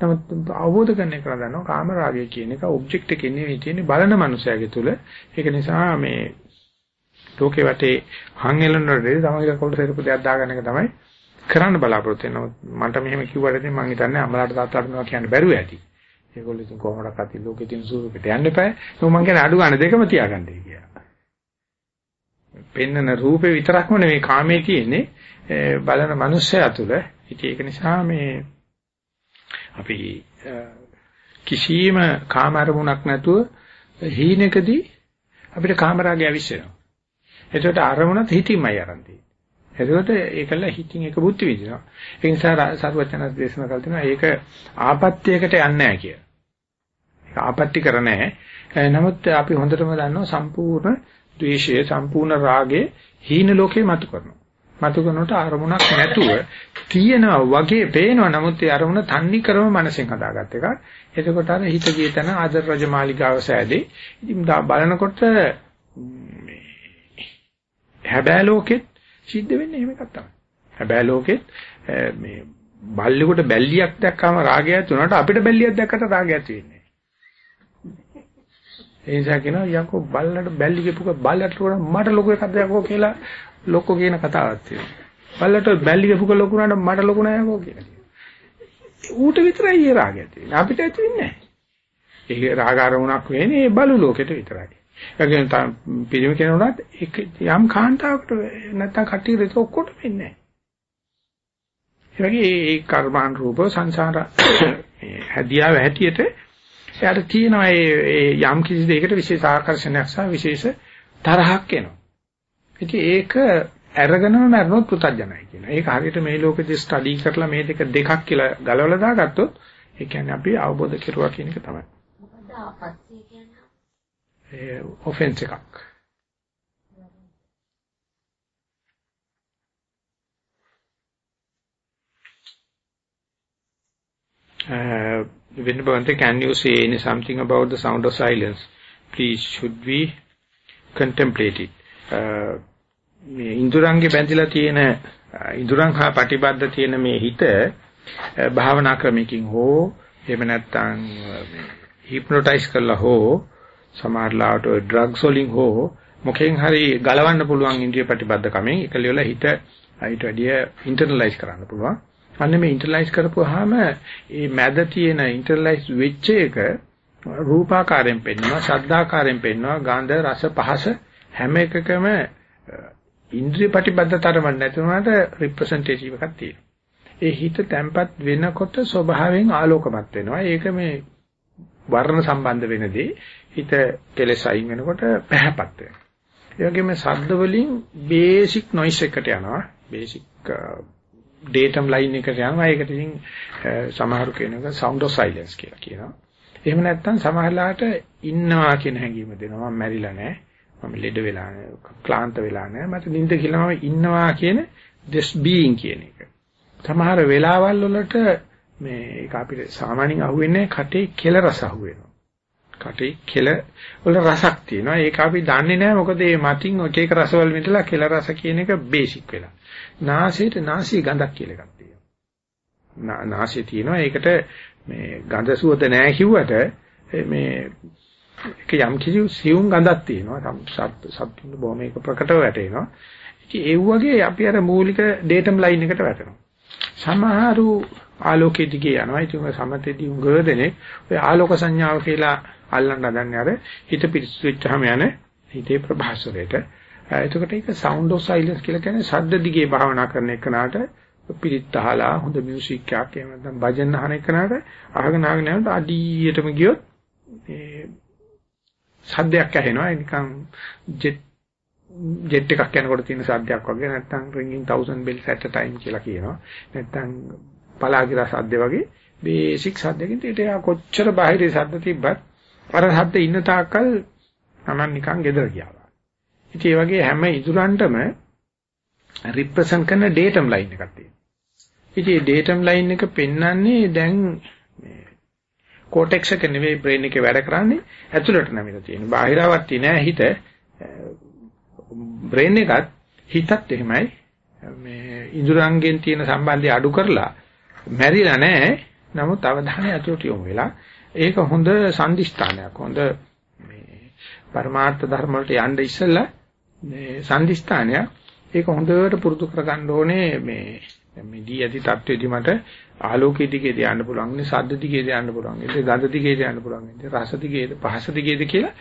නමුත් අවබෝධ කරගන්න එක දන්නවා කාමරාගය කියන එක ඔබ්ජෙක්ට් එකේ නෙවෙයි තියෙන්නේ බලන මනුස්සයගේ තුල. ඒක නිසා මේ ලෝකේ වටේ හං එළනරදී තමයි කොට සෙරපු දෙයක් දාගන්න එක තමයි කරන්න බලාපොරොත්තු වෙනවා. මට මෙහෙම කිව්වට ඉතින් මං හිතන්නේ අම්මලාට තාත්තලාට මේවා කියන්න බැරුව ඇති. ඒගොල්ලෝ ඉතින් කොහොමඩක්වත් ලෝකෙ තියෙන සූරෙට යන්න එපා. ඒක මං කියන්නේ අඩු ගන්න දෙකම තියාගන්නයි කියලා. පෙන්නන රූපේ විතරක්ම නෙවෙයි කාමයේ තියෙන්නේ බලන මනුස්සයා තුළ. ඉතින් ඒක නිසා මේ අපි කිසියම් කාම අරමුණක් නැතුව හීනකදී අපිට කාමරාගය අවිශ්වෙනවා. එතකොට අරමුණත් හිතින්මයි ආරම්භ තියෙන්නේ. එතකොට ඒකල හිතින් එක බුද්ධ විදිනවා. ඒ නිසා සරුවචනස් දේශනා කළ තියෙනවා ඒක ආපත්‍යයකට යන්නේ නැහැ කියලා. ඒක ආපත්‍ති කර නැහැ. නමුත් අපි හොඳටම දන්නවා සම්පූර්ණ ද්වේෂය සම්පූර්ණ රාගේ හීන ලෝකේ මතු කරනවා. මතු කරනකොට අරමුණක් නැතුව තියෙනවා වගේ පේනවා. නමුත් ඒ අරමුණ තන්නේ කරම මනසෙන් හදාගත්ත එකක්. එතකොට අර හිත ගිය තැන ආදර රජමාලිගාව සෑදී. ඉතින් බලනකොට හැබෑ ලෝකෙත් සිද්ධ වෙන්නේ එහෙම එකක් තමයි. හැබෑ ලෝකෙත් මේ බල්ලෙකුට බැල්ලියක් දැක්කම රාගය ඇති වුණාට අපිට බැල්ලියක් දැක්කට රාගය ඇති වෙන්නේ නැහැ. ඒ නිසා කියනවා යකෝ බල්ලට බැල්ලි කියපුක බල්ලට මට ලොකු එකක් දැක්කෝ කියලා ලොකෝ කියන කතාවක් තියෙනවා. බල්ලට බැල්ලි කියපුක ලොකු නට මට ලොකු නෑ යකෝ කියලා. ඌට විතරයි ඒ රාගය ඇති වෙන්නේ. අපිට ඇති වෙන්නේ නැහැ. ඒක රාග අරමුණක් වෙන්නේ බලු ලෝකෙට විතරයි. ඒකෙන් පිළිම කෙනෙකුට යම් කාන්තාවකට නැත්තම් කටියට ඔක්කොට වෙන්නේ නැහැ. ඒ වගේ ඒ කර්මාන් රූප සංසාර හැදියාව හැටියට එයාට තියෙනවා ඒ යම් කිසි දෙයකට විශේෂ ආකර්ෂණයක් සහ විශේෂ තරහක් එනවා. ඉතින් ඒක අරගෙනම මරනොත් පුතඥයි කියන. ඒක හරියට මේ ලෝකෙදී ස්ටඩි කරලා මේ දෙක දෙකක් කියලා ගලවලා දාගත්තොත් ඒ කියන්නේ අපි අවබෝධ කෙරුවා කියන එක තමයි. මොකද ආපත්‍ය කියන්නේ ඔෆෙන්ස් එකක්. Uh, Vinabhavante, can you say any something about the sound of silence? Please, should we contemplate it? Uh, මේ ඉන්ද්‍රයන්ගේ බැඳිලා තියෙන uh, ඉන්ද්‍රයන් හා ප්‍රතිබද්ධ තියෙන මේ හිත uh, භාවනා ක්‍රමකින් හෝ එහෙම නැත්නම් uh, හිප්නොටයිස් කරලා හෝ සමහරලාට ඔය ඩ්‍රග්ස් වලින් හෝ මොකෙන් හරි ගලවන්න පුළුවන් ඉන්ද්‍රිය ප්‍රතිබද්ධ කමෙන් එකලියල හිත ඊට වැඩිය ඉන්ටර්නලයිස් කරන්න පුළුවන්. අන්න මේ ඉන්ටර්නලයිස් කරපුවාම මේ මැද තියෙන ඉන්ටර්නලයිස් වෙච්ච එක රූපාකාරයෙන් පෙන්වනවා, ශබ්දාකාරයෙන් පෙන්වනවා, ගන්ධ, රස, පහස හැම එකකම ඉන්ද්‍රිය ප්‍රතිබද්ධතරම නැතුණාට රිප්‍රසන්ටේටිව් එකක් තියෙනවා. ඒ හිත තැම්පත් වෙනකොට ස්වභාවයෙන් ආලෝකමත් වෙනවා. ඒක මේ වර්ණ සම්බන්ධ වෙනදී හිත කෙලෙස් අයින් වෙනකොට පැහැපත් වෙනවා. ඒ වගේම ශබ්ද වලින් බේසික් නොයිස් එකට යනවා. බේසික් ඩේටම් ලයින් එකට යනවා. ඒකට ඉතින් uh, සමහරු කියනවා sound of silence කියලා කියනවා. එහෙම නැත්නම් සමහරලාට ඉන්නවා කියන හැඟීම දෙනවා. මම මැරිලා නැහැ. මම ලෙඩ වෙලා නැහැ. ක්ලාන්ත වෙලා නැහැ. මට නිින්ද කියලා මම ඉන්නවා කියන this being කියන එක. සමහර වෙලාවල් වලට මේ ඒක අපිට සාමාන්‍යයෙන් අහුවෙන්නේ කටේ කෙල රස අහුවෙනවා. කටේ කෙල වල රසක් තියෙනවා. ඒක අපි දන්නේ නැහැ මොකද මේ මතින් එක එක රසවල මිදලා කෙල රස කියන එක බේසික් වෙලා. නාසයට නාසී ගඳක් කියලා එකක් තියෙනවා. නාසයේ තියෙනවා. ඒකට මේ ගඳ සුවඳ නැහැ කිව්වට මේ ඒක යම් කිසි සියුම් ගඳක් තියෙනවා. සත් සත් බොහොම ඒක ප්‍රකටව වැටෙනවා. ඉතින් ඒ වගේ අපි අර මූලික ඩේටම් ලයින් එකට වැටෙනවා. සමහරු ආලෝකයේ දිගේ යනවා. ඉතින් සමතේදී උගව දෙනේ ඔය ආලෝක සංඥාව කියලා අල්ලන්න හදන්නේ අර හිත පිරිසුදු වෙච්චාම යන හිතේ ප්‍රභාසරයට. එතකොට ඒක sound of silence කියලා කියන්නේ ශබ්ද දිගේ භාවනා කරන එකනට පිරිත් අහලා හොඳ මියුසික් එකක් එහෙම නැත්නම් භජන අහන එකනට අහගෙන අහගෙන යනකොට අඩියටම ගියොත් මේ සද්දයක් ඇහෙනවා නිකන් ජෙට් ජෙට් එකක් යනකොට තියෙන සද්දයක් වගේ නැත්නම් ringing thousand bells at a time කියලා කියනවා නැත්නම් පලාගිර සද්ද වගේ බේසික් සද්දකින් ඊට කොච්චර බාහිර සද්ද තිබ්බත් අර හද්ද ඉන්න තාක්කල් Taman නිකන් gedara ගියා. ඉතින් ඒ වගේ හැම ඉදුරන්ටම රිප්‍රසන්ට් කරන ඩේටම් ලයින් එකක් තියෙනවා. ඉතින් මේ ඩේටම් ලයින් එක පෙන්වන්නේ දැන් මේ කෝටෙක්ස් එක නෙවෙයි බ්‍රේන් එකේ වැඩ කරන්නේ ඇතුළට නැමිලා තියෙන. බාහිරවත් නෑ හිත බ්‍රේන් එකත් හිතත් එහෙමයි මේ ඉඳුරංගෙන් තියෙන සම්බන්ධය අඩු කරලා මැරිලා නැහැ. නමුත් අවධානය අතුරට යොමු වෙලා ඒක හොඳ සම්දිස්ථානයක්. හොඳ මේ පරමාර්ථ ධර්ම වලට යන්න ඉස්සෙල්ලා මේ සම්දිස්ථානයක්. ඒක හොඳට පුරුදු කරගන්න ඕනේ මේ මේ දී ඇති தത്വෙදි මට ආලෝකයේ දිගේ දයන්න පුළුවන් ඉන්නේ සද්ද දිගේ දයන්න පුළුවන් ඉන්නේ ගඳ දිගේ දයන්න පුළුවන් ඉන්නේ රස දිගේ පහස දිගේද කියලා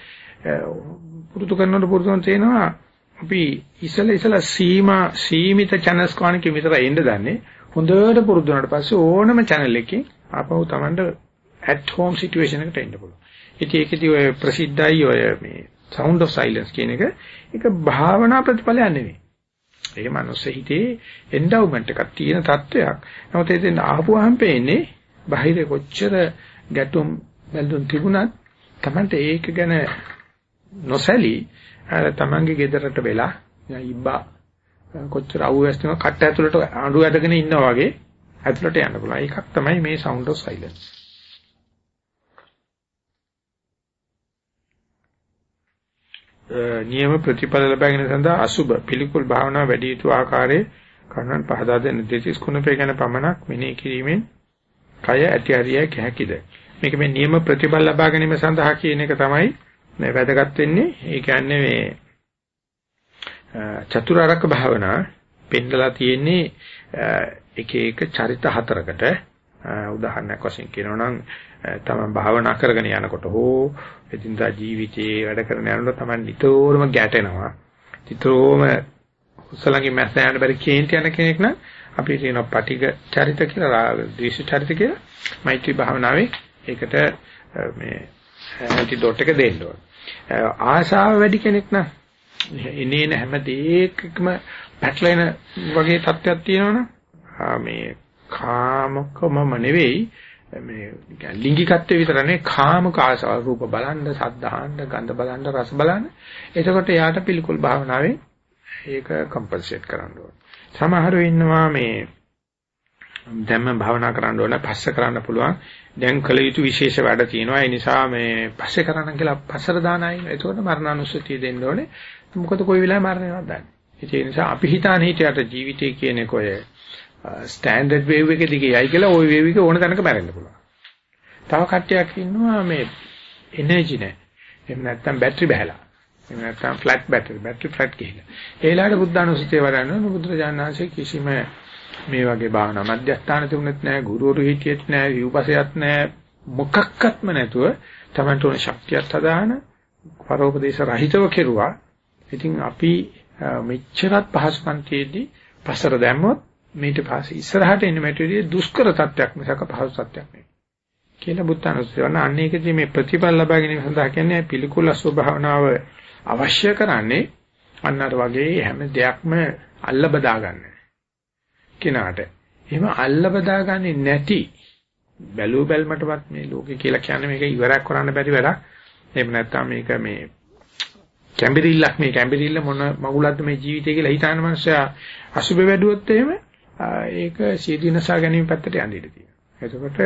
පුරුදු කරනකොට පුරුදුන් තේනවා අපි ඉසල ඉසල සීමා සීමිත channels කණක විතර එන්න දන්නේ හොඳට පුරුදු වුණාට පස්සේ ඕනම channel එකකින් ආපහු Tamanට at home situation එකට එන්න පුළුවන්. ඉතින් ඒකදී ඔය ප්‍රසිද්ධයි ඔය මේ sound of silence කියන එක ඒක භාවනා ප්‍රතිඵලයක් නෙවෙයි. ඒක මනුස්ස හිතේ endowment එකක් තියෙන තත්වයක්. නමුත් එතෙන් ආපුවාම පේන්නේ බාහිර කොච්චර ගැටුම් බැලුම් තිබුණත් Tamante ඒක ගැන නොසැලී අර Tamange ගෙදරට වෙලා ඉබ්බා කොච්චර අවුවැස්තම කට ඇතුළට අඬු ඇදගෙන ඉන්නා වගේ ඇතුළට යන්න පුළුවන්. ඒකක් තමයි මේ sound of silence. නියම ප්‍රතිඵල ලබා ගැනීම සඳහා අසුබ පිළිකුල් භාවනා වැඩි යුතු ආකාරයේ කර්ණන් පහදා දෙන දෙතිස් කුණපේ ගැන පමණක් මෙනෙහි කිරීමෙන් කය ඇති හරියයි කැහැකිද? මේක මේ නියම ප්‍රතිඵල ලබා ගැනීම සඳහා කියන එක තමයි මේ වැදගත් වෙන්නේ. ඒ කියන්නේ මේ චතුරාර්යක භාවනා පෙන්නලා තියෙන්නේ එක එක චරිත හතරකට. උදාහරණයක් වශයෙන් කියනවා නම් තමයි භාවනා කරගෙන යනකොට හෝ එදිනදා ජීවිතයේ වැඩ කරන යනකොට තමයි නිතරම ගැටෙනවා. නිතරම උසලංගේ මැස්ස යන බැරි කේන්ති යන කෙනෙක් නම් අපි කියනවා පටිග චරිත කියලා රාග ද්වේෂ චරිත කියලා. මෛත්‍රී භාවනාවේ ඒකට මේ ඇන්ටිඩෝට් එක දෙන්න ඕන. ආශාව වැඩි කෙනෙක් නම් එනේන හැම දෙයකම පැටලෙන වගේ තත්ත්වයක් තියෙනවනේ. මේ කාමකමම නෙවෙයි මේ ලිංගිකත්වයේ විතර නෙවෙයි කාමක ආසාව රූප බලන්න, සද්ද අහන්න, ගන්ධ බලන්න, රස බලන්න. එතකොට යාට පිළිකුල් භාවනාවේ ඒක කම්පන්සේට් කරන්න ඕනේ. සමහරව ඉන්නවා මේ දැම්ම භාවනා කරන්න ඕන, පස්ස කරන්න පුළුවන්. දැන් කළ යුතු විශේෂ වැඩ තියෙනවා. ඒ නිසා මේ පස්සේ කරන්න කියලා පස්සර දාන අය. එතකොට මරණානුස්සතිය දෙන්න ඕනේ. මොකද කොයි වෙලාවෙ මරණයවත් දන්නේ. ඒ නිසා අපි හිතාන හිතයට ජීවිතය කියන කොය ස්ටෑන්ඩඩ් වේව් එක දිගේ යයි කියලා ওই වේව් එක ඕන තැනක මැරෙන්න පුළුවන්. තව කට්ටියක් ඉන්නවා මේ එනර්ජි නැහැ. එහෙම නැත්නම් බැටරි බහැලා. එහෙම නැත්නම් ෆ්ලැට් බැටරි, බැටරි ෆ්ලැට් කියලා. ඒ ලාඩ බුද්ධානුස්සතිය වරන්න බුදුරජාණන් වහන්සේ කිසිම මේ වගේ භාවනා මධ්‍යස්ථාන තිබුණෙත් නැහැ, ගුරුවරු හිටියෙත් නැහැ, විවපසයක් නැහැ, මොකක්වත්ම නැතුව Tamanට උන ශක්තියත් හදාන පරෝපදේශ රහිතව කෙරුවා. ඉතින් අපි මෙච්චරත් පහසුකම් තියේදී පසර දැම්මොත් මේට පස්සේ ඉස්සරහට එන මැටීරිය දුෂ්කර තත්ත්වයක් මිසක පහසු තත්ත්වයක් නෙවෙයි. කියලා බුද්ධානුස්සතියන අන්න ඒකදී මේ ප්‍රතිඵල ලබා ගැනීම සඳහා කියන්නේ පිළිකුල ස්වභාවනාව අවශ්‍ය කරන්නේ අන්නතර වගේ හැම දෙයක්ම අල්ල බදා ගන්න. කෙනාට. එහෙම අල්ල බදාගන්නේ නැති බැලූ බැල්මටවත් මේ ලෝකේ කියලා කියන්නේ මේක ඉවරක් කරන්න බැරි වැඩක්. එහෙම නැත්නම් මේක මේ කැම්බිරිල්ලක් මේ කැම්බිරිල්ල මොන මගුලක්ද මේ ජීවිතය කියලා හිතාන මනුස්සයා අසුබ වැඩුවොත් එහෙම ඒක සීදීනසා ගැනීම පැත්තට යන්න ඉඩ තියෙනවා. එතකොට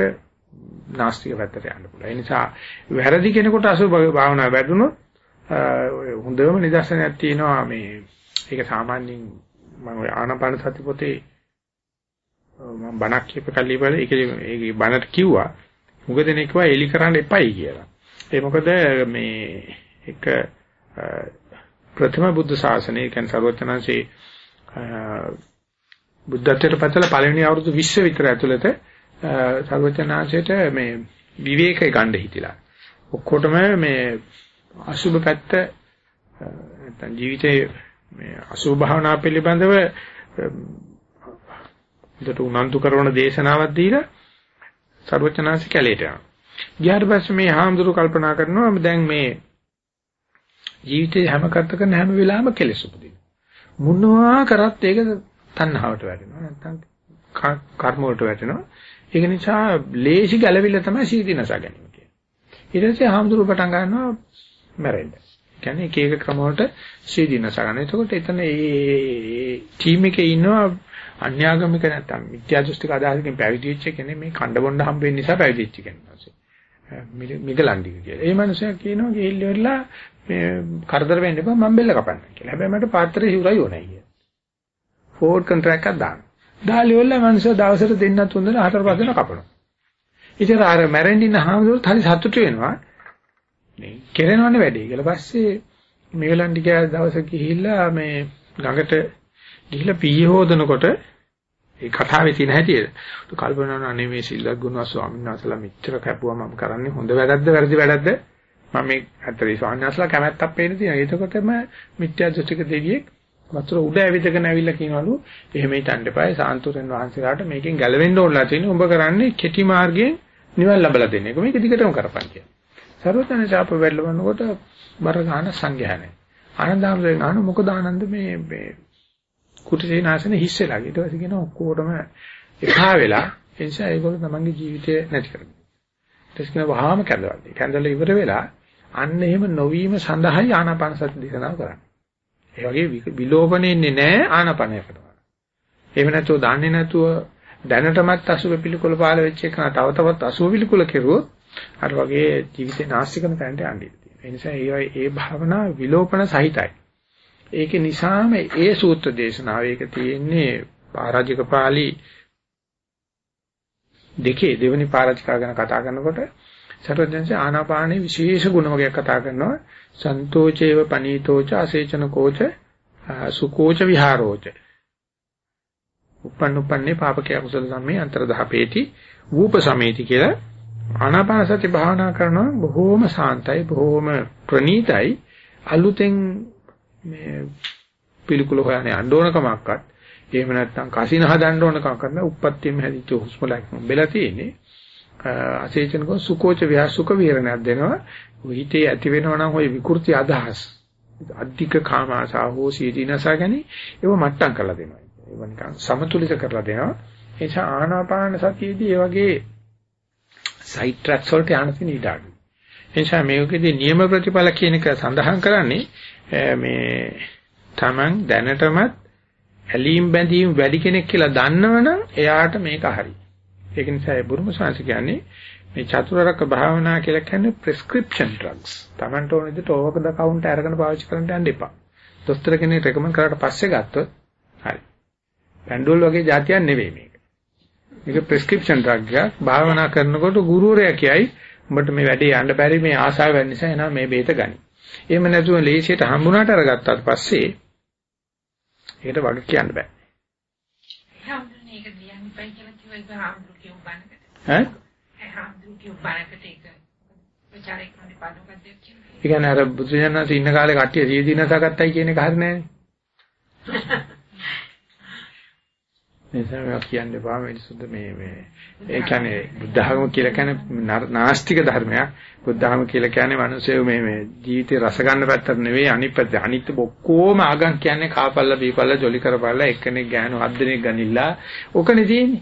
නාස්තික පැත්තට යන්න පුළුවන්. ඒ නිසා වැරදි කෙනෙකුට අසුබ භාවනා වැඩුණොත් හොඳම නිදර්ශනයක් තියෙනවා මේ ඒක සාමාන්‍යයෙන් මම ඔය ආනාපාන සති පොතේ මම බණක් කියප කල්ලි වල ඒක ඒක බණට කිව්වා මොකද දෙනෙක් කිව්වා එලි කරන්න එපයි කියලා. ඒ මොකද මේ එක ප්‍රථම බුද්ධ ශාසනය කියන්නේ සර්වඥාන්සේ බුද්ධත්වයට පස්සල පළවෙනි අවුරුදු 20 විතර ඇතුළත සර්වචනාංශයට මේ විවේකය ගන්න හිතිලා. ඔක්කොටම මේ අසුබ පැත්ත නැත්නම් ජීවිතේ මේ අසුබ භාවනා පිළිබඳව දෙට උනන්දු කරන දේශනාවක් දීලා සර්වචනාංශ කැලේට යනවා. ගියාට පස්සේ මේ හාමුදුරු කල්පනා කරනවා දැන් මේ ජීවිතේ හැම කර්ත කරන හැම වෙලාවෙම කෙලෙස් උපදිනවා. මොනවා කරත් ඒක තණ්හාවට වැටෙනවා නැත්නම් කර්ම වලට වැටෙනවා ඒක නිසා ලේසි ගැළවිල්ල තමයි සීදීනස ගැනීම කියන්නේ ඊට පස්සේ හාමුදුරුවෝ පටන් ගන්නවා මැරෙන්න කියන්නේ එක එක ක්‍රම වලට සීදීනස ගන්න. එතකොට එතන ඒ ටීම් එකේ ඉන්නවා අන්‍යාගමික නැත්නම් මිත්‍යා දෘෂ්ටික අදහසකින් පැවිදි වෙච්ච කෙනෙක් මේ කණ්ඩ බොණ්ඩ හම්බ වෙන්න නිසා පැවිදි වෙච්ච කෙනෙක්. මිගලන්ඩික කියලා. ඒ මනුස්සයා කියනවා ගිහිල්ලා මේ කරදර වෙන්න එපා මම බෙල්ල කපන්න කියලා. හැබැයි මට පාත්‍රය හිවුරයි ඕනයි කියලා. ෆෝර්ඩ් කොන්ට්‍රැක්ට් එකක් දානවා. දාලි වල මනුස්සය දවසට දෙන්න තුන් දෙනා හතර පහ දෙනා කපනවා. ඉතින් අර මැරෙන්න හාමුදුරුවෝ හරි සතුටු වෙනවා. මේ කෙරෙනවනේ වැඩේ කියලා. පස්සේ මේලන්ඩි ගියා දවසක ගිහිල්ලා මේ ළඟට ගිහිල්ලා පීය හොදනකොට ඒ කතාවේ තියෙන හැටියට කල්පනා කරනවා අනේ මේ සිල්වත් ගුණවත් ස්වාමීන් වහන්සේලා මෙච්චර කැපුවා මම කරන්නේ හොඳ වැඩක්ද වැරදි වැඩක්ද මම මේ අතරේ ස්වාමීන් වහන්සේලා කැමැත්තක් පේන තියෙනවා ඒකකොටම මිත්‍යා දෘෂ්ටික දෙවියෙක් වතුර උඩ ඇවිදගෙන ඇවිල්ලා කියනවලු එහෙම හිටන්න එපායි සාන්තුරෙන් වහන්සේලාට මේකෙන් ගැලවෙන්න ඕනලා තියෙන්නේ උඹ කරන්නේ කෙටි මාර්ගයෙන් නිවන් ලැබලා දෙන එක මේක දිගටම කරපන් කියලා. සර්වඥ ශාප වෙල්ලවනකොට බර ගන්න සංඝයානේ. ආනන්දාමරේ නාන මොකද ආනන්ද මේ මේ කුටිසේනාසනේ හිස් වෙලා. ඊට පස්සේ කියන ඔක්කොටම එපා වෙලා ඒ නිසා ඒගොල්ලෝ තමන්ගේ ජීවිතය නැති කරගන්නවා. ඊට පස්සේ වහාම කැඳවන්නේ. කැඳවලා ඉවර වෙලා අන්න එහෙම නොවීම සඳහායි ආනාපාන සති දේශනාව කරන්නේ. ඒ වගේ විලෝපණෙන්නේ නැහැ ආනාපානයකට. එහෙම නැතුව දන්නේ නැතුව දැනටමත් අසුබ පිළිකුල පාල වෙච්ච එක තව තවත් අසුබ පිළිකුල කෙරුවොත් අර වගේ ජීවිතේ නාස්ති කරන තැනට යන්නේ. ඒ නිසා ඒ ඒ භාවනා විලෝපන සහිතයි. ඒක නිසාම ඒ සූත්‍ර දේශනාව ඒක තියෙන්නේ පරාජික පාළි දෙකේ දෙවෙනි පරාජිකා ගැන කතා කරනකොට සතරජන්සේ ආනාපානයේ විශේෂ ගුණ වර්ගයක් කතා කරනවා සන්තෝචේව පනීතෝච අසේචන කෝච සුකෝච විහාරෝච. උපන් උපන්නේ පාපකේ අකුසල සම්මේ අන්තරදහපේටි වූප සමේති කියලා ආනාපාන සති භාවනා කරනවා. බොහෝම සාන්තයි බොහෝම ප්‍රණීතයි. අලුතෙන් මේ පිළිකුල හොයන්නේ අඬ ඕන කමක්වත් එහෙම නැත්නම් කසින හදන්න ඕන කමක් කරන උප්පත්තියම හැදිච්ච හුස්ම ලක්ම බෙලා තියෙන්නේ. අසේචනක සුකෝච විහසුක විහරණයක් දෙනවා. හිතේ ඇති වෙනවා නම් ওই විකෘති අදහස්. අධික කාම ආසාවෝ සීදීනසා ගැනි ඒව මට්ටම් කරලා දෙනවා. ඒව නිකන් සමතුලිත කරලා දෙනවා. ඒ නිසා ආනාපාන සතියේදී ඒ වගේ සයිඩ් ට්‍රැක්ස් වලට යන්න තියෙන ඉඩ අඩුයි ඒ නිසා මේකෙදී නියම ප්‍රතිඵල කියන එක සඳහන් කරන්නේ මේ Taman දැනටමත් ඇලීම් බැඳීම් වැඩි කෙනෙක් කියලා දන්නවනම් එයාට මේක හරි. ඒක නිසා ඒ බුරුම ශාංශ කියන්නේ මේ චතුරාර්යක භාවනා කියලා කියන්නේ prescription drugs. Tamanට ඕන විදිහට ඕවක ද කවුන්ට් අරගෙන පාවිච්චි කරන්න යන්න එපා. දොස්තර කෙනෙක් රෙකමන්ඩ් කරාට පස්සේ ගත්තොත් හරි. පැන්ඩෝල් වගේ જાතියක් නෙවෙයි මේක. මේක prescription drug එකක්. භාවනා කරනකොට ගුරුවරයා කියයි උඹට මේ වැඩේ යන්න බැරි මේ ආසාව වෙන නිසා එනවා මේ බේත ගනි. එහෙම නැතුව ලේසියට හම්බුණාට අරගත්තාට පස්සේ ඒකට වග කියන්න බෑ. හාමුදුරනේ ඒක දියන්න බෑ කියලා කිව්වා කියු බණකට. ඈ? බණකට ඒක විචාරේ කරන්නේ පාඩුවක්ද කියලා. ඒ කියන්නේ අර බුදුජානක ඉන්න කාලේ කට්ටිය සිය දිනසගත්තයි කියන එක හරිය නෑනේ. නිසා කියන්න එපා මිනිසුන්ට මේ මේ ඒ කියන්නේ බුද්ධ ධර්ම කියලා කියන්නේ නාස්තික ධර්මයක්. බුද්ධ ධර්ම කියලා කියන්නේ මිනිස්සු මේ මේ ජීවිතේ රස ගන්න පැත්තට නෙවෙයි අනිත් පැත්ත. අනිත් ඔක්කොම ආගම් කියන්නේ කාපල්ලා බීපල්ලා ජොලි කරපල්ලා එක්කෙනෙක් ගෑනු හත් දෙනෙක් ගනිලා. ඕකනේ තියෙන්නේ.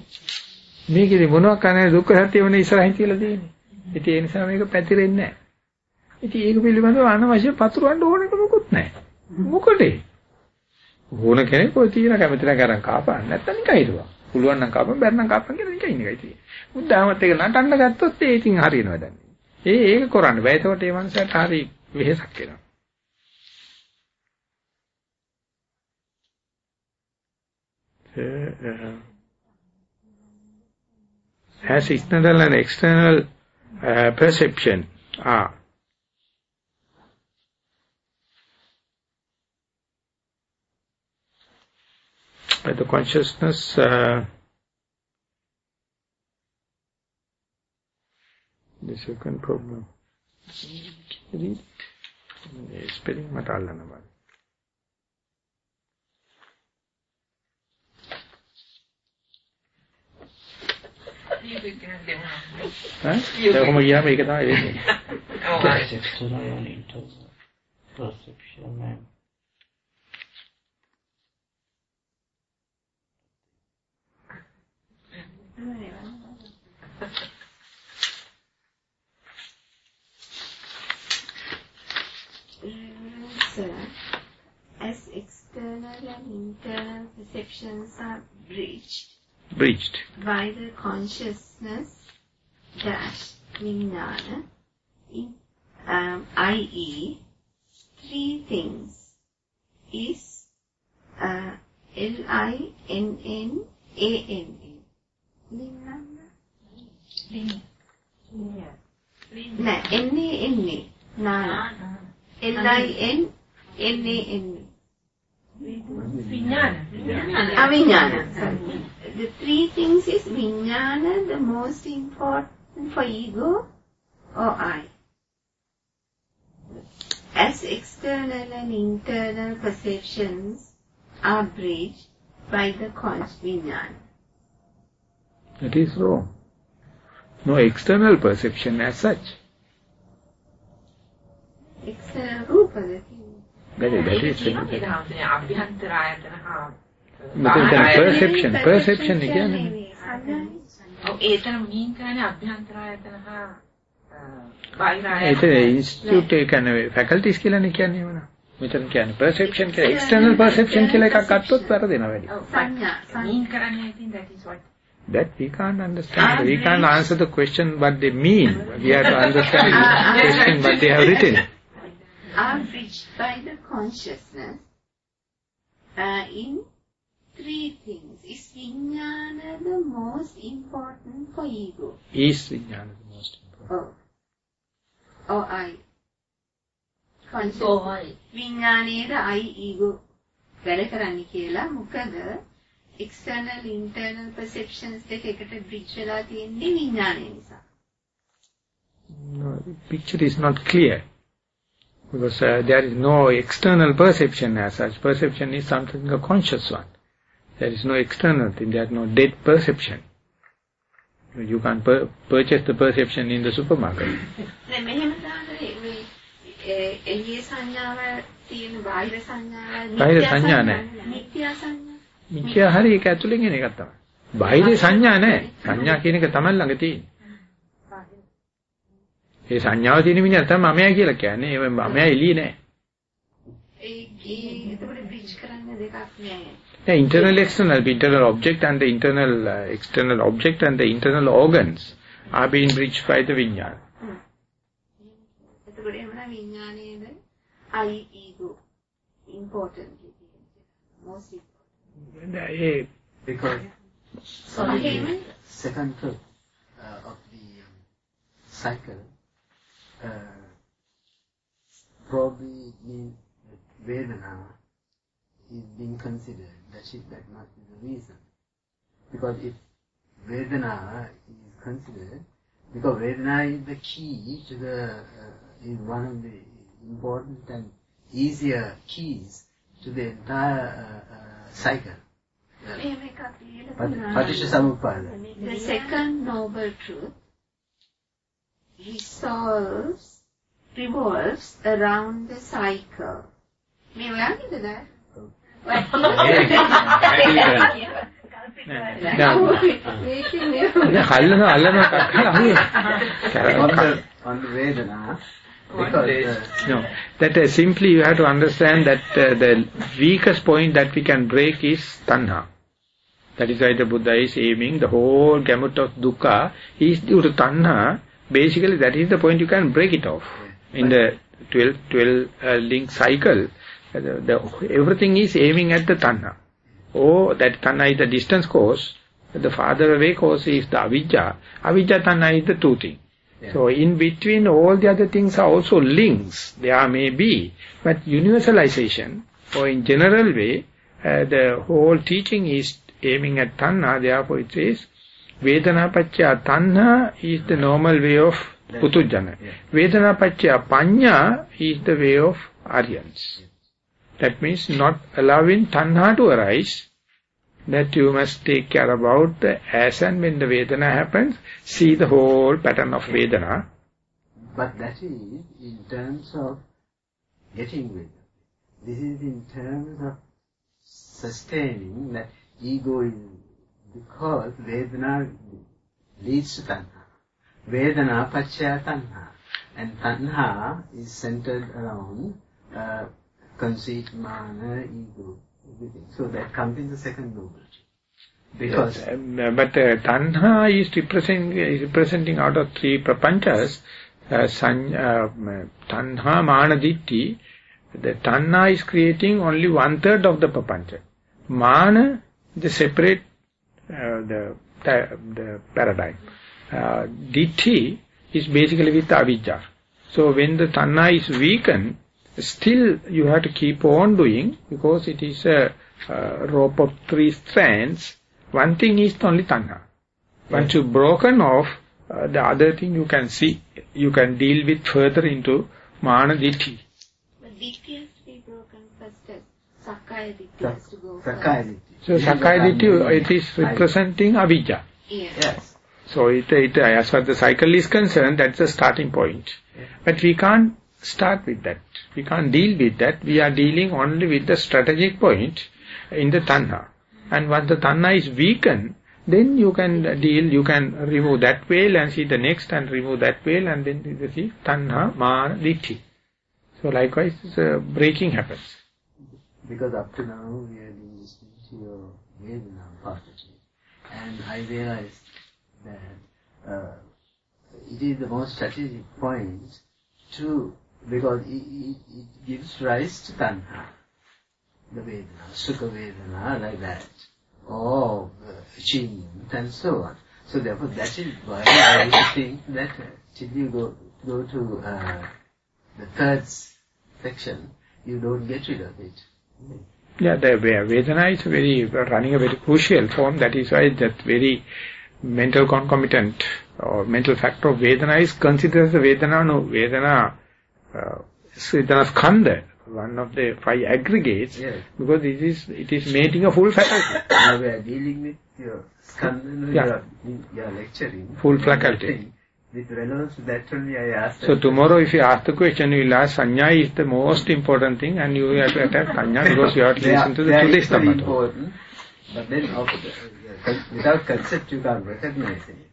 මේකේ මොනවක් කරන්නේ දුක්ඛ සත්‍ය වෙන ඉස්සරහින් කියලා තියෙන්නේ. ඉතින් ඒ නිසා මේක පැතිරෙන්නේ නැහැ. ඉතින් ඒක පිළිබඳව අනවශ්‍ය පතුරවන්න ඕනක මොකුත් නැහැ. මොකටේ? ඕන කෙනෙක් ඔය තියෙන කැමති නැහැ කරන් කාපන්න නැත්තම් නිකන් හිටුවා. පුළුවන් නම් කාපන් බැරි නම් කාපන් කියලා නිකන් ඉන්න එකයි තියෙන්නේ. බුද්ධාමත් එක නටන්න ගත්තොත් ඒ ඉතින් හරියනවා දැන්. ඒ ඒක කරන්න බෑ. ඒකට ඒ මනසට හරි වෙහෙසක් එනවා. has internal and external uh, perception are by the consciousness uh, the second problem read spelling මට අල්ලන්න බෑ ඈ කොහොම ගියාම ඒක තමයි වෙන්නේ. ඔව්. perception and Sir, as external and internal perceptions are breached breached by the consciousness dash vinyana, um, i.e., three things is uh, L I N N A N N. Linnana? Linna. Linna. Na, N A N A. Nana. L I N N A N A. Vinyana. Ah, Avinyana. Sorry the three things is vijnana the most important for ego or I. As external and internal perceptions are bridged by the conscious vijnana. That is wrong. No external perception as such. External ರೂಪದ that is, that is, තියෙනවා අභ්‍යන්තර ආයතන හා මෙතන කියන්නේ perception perception කියන්නේ ඔව් ඒතන මීන් කියන්නේ අභ්‍යන්තර ආයතන හා බාහිර ඒක ආයතන ඉන්ස්ටිටියුට් එක කියන්නේ ෆැකල්ටිස් කියලා කියන්නේ මොනවා මෙතන කියන්නේ perception කියලා external perception කියලා එකක් ගත්තොත් වැරදෙනවා වැඩි සංඥා මීන් කරන්නේ I think that is what that we can't understand we can't answer the question what they mean we have to understand the question what they have written are bridged by the consciousness uh, in three things. Is vijnana the most important for ego? is vijnana the most important Oh. Or I? Consciousness. විඥානයේද I ego වැඩ කරන්නේ කියලා මොකද external internal perceptions දෙක එකට bridge වෙලා තියෙන්නේ විඥානය නිසා. no, the picture is not clear because uh, there is no external perception as such perception is something a conscious one there is no external thing there is no dead perception you can't pur purchase the perception in the supermarket බාහිර සංඥා නැහැ. මිත්‍යා හරි ඒක ඇතුලෙන් එන එකක් තමයි. බාහිර සංඥා නැහැ. සංඥා කියන එක තමයි ළඟ තියෙන්නේ. ඒ සංඥාව තියෙන මිනිහා තමයි මමයා කියලා කියන්නේ. ඒ මමයා එළියේ නැහැ. ඒ ඒ එතකොට bridge කරන්න දෙකක් නෑ. The internal external, the internal object and the internal uh, external object and the internal organs are being bridged by the vinyana. එතකොට එහෙමනම් විඥානයේද I ego important most important. And, uh, eh, Because එහෙම second truth uh, of the um, cycle uh, probably means that Vedana is being considered. That is, that must be the reason. Because if Vedana is considered, because Vedana is the key to the, uh, is one of the important and easier keys to the entire uh, uh, cycle. Uh, එහෙම එකක් ලියලා Pat- තියෙනවා. Paticca The second noble truth resolves, revolves around the cycle. මේ ඔයාගේද දැන්? මේකේ මේ දැන් හල්ලන අල්ලන එකක් හරි. on the on the Vedana because uh, No, that uh, simply you have to understand that uh, the weakest point that we can break is tanha. That is why the Buddha is aiming the whole gamut of dukkha is due to tanha. Basically, that is the point you can break it off. In the 12, 12 uh, link cycle, uh, the, the, everything is aiming at the tanha. Oh, that tanha is the distance course. The farther away course is the avijja. Avijja tanha is the two things. So in between all the other things are also links. There may be, but universalization or in general way, uh, the whole teaching is aiming at tanha. Therefore it says, Vedana Pachya Tanha is the normal way of Putujjana. Vedana Pachya Panya is the way of Aryans. That means not allowing Tanha to arise, that you must take care about the as and when the Vedana happens, see the whole pattern of Vedana. but that is in terms of getting of. This is in terms of sustaining that ego is because Vedana leads to Tanha. Vedana Pachya Tanha. And Tanha is centered around uh, conceit, mana, ego, everything. So that comes in the second nobility. Because Yes, um, uh, but uh, Tanha is, represent, is representing out of three prapanchas, uh, san, uh, Tanha, Mana, Ditti. The Tanha is creating only one third of the prapancha. mana, the separate, uh, the, the, the paradigm. Uh, Ditti is basically with avijja. So when the tanna is weakened, still you have to keep on doing because it is a, a rope of three strands. One thing is only tanna. Once you've broken off, uh, the other thing you can see, you can deal with further into mana ditti. But Ditthi has to be broken first as Sakaya Ditthi has to go Sakkaya first. Ditthi. So This Sakkaya ditti, it is representing avijja. Yes. Yes. So it, it, as far as the cycle is concerned, that's the starting point. Yeah. But we can't start with that. We can't deal with that. We are dealing only with the strategic point in the tanha. And once the tanha is weakened, then you can deal, you can remove that veil and see the next and remove that veil and then you see tanha, mana, ditti. So likewise, uh, breaking happens. Because up to now we have been listening to your Vedana. And I realized that uh, it is the most strategic point to, because it, it, it gives rise to Tanha. The Vedana, Sukha Vedana, like that. Or uh, achievement and so on. So therefore that is why I think that till you go, go to uh, the third section, you don't get rid of it. Yeah, the Ve- Vedana is very, running a very crucial form. That is why that very mental concomitant or mental factor of Vedana is considered as the Vedana, no, Vedana, uh, Vedana Skandha, one of the five aggregates, Yes. because it is, it is making a full faculty. Now we are dealing with your skandha, Yeah. you, you are lecturing. Full faculty. With relevance to that only I asked. So tomorrow if you ask the question, you will ask Sanya is the most important thing and you have to attack Sanya because you have to listen to the they are today's equally Dhamma. important, but then the, uh, without concept you can't recognize anything.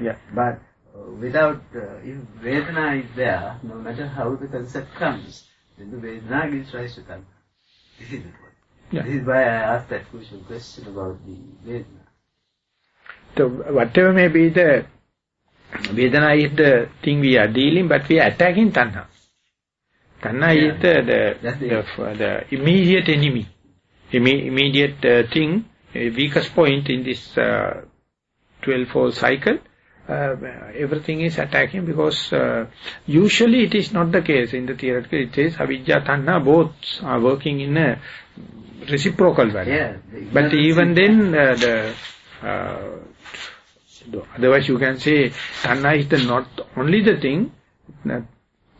Yeah. But uh, without, uh, if Vedana is there, no matter how the concept comes, then the Vedana gives rise to. This is the point. Yeah. This is why I asked that crucial question about the Vedana. So whatever may be the Vedana is the thing we are dealing, but we are attacking Tanha. Tanha Yeah. is the, the, the, the immediate enemy, Imme- immediate uh, thing, uh, weakest point in this uh, 12-fold cycle. Uh, everything is attacking because uh, usually it is not the case in the theoretical. It says Avijja, both are working in a reciprocal way Yeah. But even then, uh, the uh, otherwise you can say tanha is the not only the thing, that,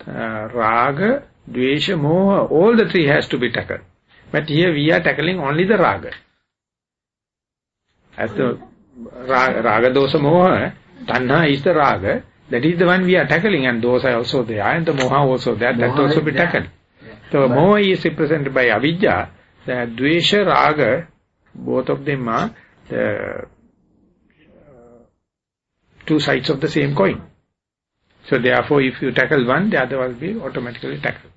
uh, raga, dvesha, moha, all the three has to be tackled. But here we are tackling only the raga. As the raga, raga dosa, moha, tanha is the raga, that is the one we are tackling and those are also there and the moha also there, that Moha also be tackled. Yeah. So But- moha is represented by avidya, the dvesha, raga, both of them are the uh, two sides of the same coin. So therefore, if you tackle one, the other will be automatically tackled.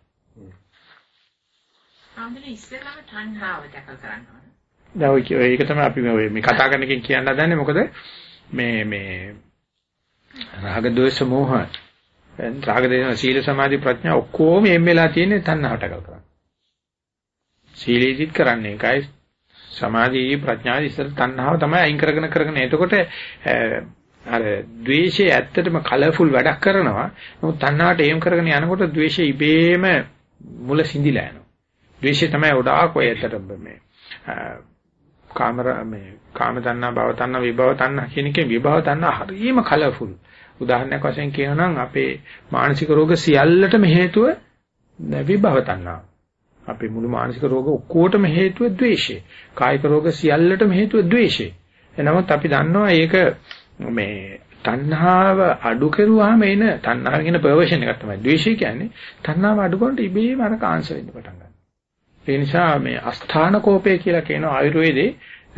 ආන්දර ඉස්සෙල්ලාම තණ්හාව දැකලා කරන්න ඕන. දැන් ඔය ඒක තමයි අපි මේ කතා කරන එකෙන් කියන්න හදන්නේ මොකද මේ මේ රාග ද්වේෂ මෝහ දැන් රාග දේන සීල සමාධි ප්‍රඥා ඔක්කොම එම් වෙලා තියෙන්නේ තණ්හාවට කල් කරන්නේ. සීලීදිත් කරන්නේ ඒකයි සමාධියේ ප්‍රඥාවේ ඉස්සර තණ්හාව තමයි අයින් කරගෙන කරගෙන එතකොට අ, අර ද්වේෂය ඇත්තටම කලර්ෆුල් වැඩක් කරනවා. නමුත් තණ්හාවට එම් කරගෙන යනකොට ද්වේෂය ඉබේම මුල සිඳිලා යනවා. ද්වේෂය තමයි උඩාක් ඔය ඇත්තට මේ අ, කාමර මේ කාම තණ්හා භව තණ්හා විභව තණ්හා කියන එකේ විභව තණ්හා හරිම කලර්ෆුල්. උදාහරණයක් වශයෙන් කියනවා නම් අපේ මානසික රෝග සියල්ලටම හේතුව විභව තණ්හා. අපේ මුළු මානසික රෝග ඔක්කොටම හේතුව ද්වේෂය. කායික රෝග සියල්ලටම හේතුව ද්වේෂය. එනමුත් අපි දන්නවා ඒක මේ තණ්හාව අඩු කරුවාම එන තණ්හාව කියන පර්වර්ෂන් එකක් තමයි ද්වේෂය කියන්නේ. තණ්හාව අඩු කරනකොට ඉබේම අර කාංශ වෙන්න පටන් ගන්නවා. ඒ නිසා මේ අස්ථාන කෝපය කියලා කියන ආයුර්වේදේ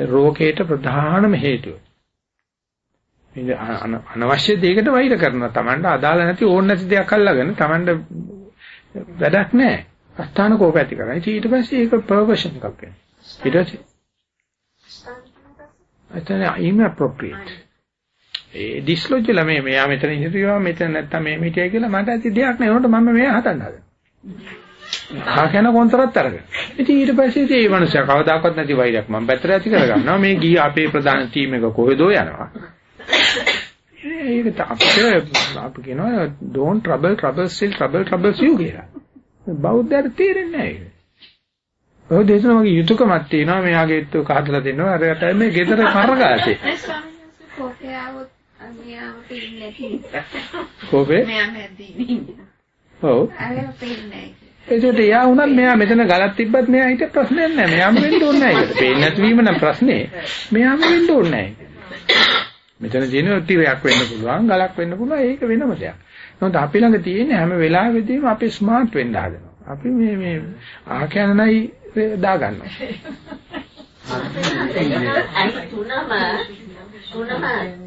රෝගයට ප්‍රධානම හේතුව. ඉතින් අන- අනවශ්‍ය දෙයකට වෛර කරනවා. Tamanට අදාළ නැති ඕන නැති දෙයක් අල්ලගෙන Tamanට වැඩක් නැහැ. අස්ථාන කෝප ඇති කරනවා. ඉතින් ඊට පස්සේ ඒක පර්වර්ෂන් එකක් වෙනවා. ඊට පස්සේ එතන inappropriate. ඒ ඩිස්ලොජ් ලා මේ මෙයා මෙතන හිටියා මෙතන නැත්තම් මේ හිටියා කියලා මට ඇති දෙයක් නෑ. උනට මම මෙයා හදන්න හදනවා. ආකන කොන්තරත් අරගෙන. ඉතින් ඊට පස්සේ ඉතින් මේ මනුස්සයා කවදාකවත් නැති වෛරයක් මම පැත්තට ඇති කරගන්නවා. මේ ගිය අපේ ප්‍රධාන ටීම් එක කොහෙදෝ යනවා. ඒක අපිට අපි කියනවා don't trouble trouble still trouble troubles you කියලා. බෞද්ධයන්ට තේරෙන්නේ නැහැ ඒක. ඔය දේශන වගේ යුතුයකමක් තියෙනවා මෙයාගේ එක්ක කහදලා දෙනවා අරකට මේ ගෙදර නැති. කෝපේ? ඔව්. අරව පෙන්නේ නැහැ. ඒකට එයා වුණත් මෙයා මෙතන ගලක් තිබ්බත් මෙයා හිත ප්‍රශ්නයක් නැහැ. මෙයාම වෙන්න ඕනේ නැහැ ඒකට. පේන්නේ නැතිවීම නම් ප්‍රශ්නේ. මෙයාම වෙන්න ඕනේ නැහැ. මෙතන තියෙන ටිරයක් වෙන්න පුළුවන්, ගලක් වෙන්න පුළුවන්. ඒක වෙනම දෙයක්. නමුත් අපි ළඟ තියෙන හැම වෙලාවෙදීම අපි ස්මාර්ට් වෙන්න හදනවා. අපි මේ මේ ආකයන්යි දාගන්නවා. අනිත් තුනම තුනම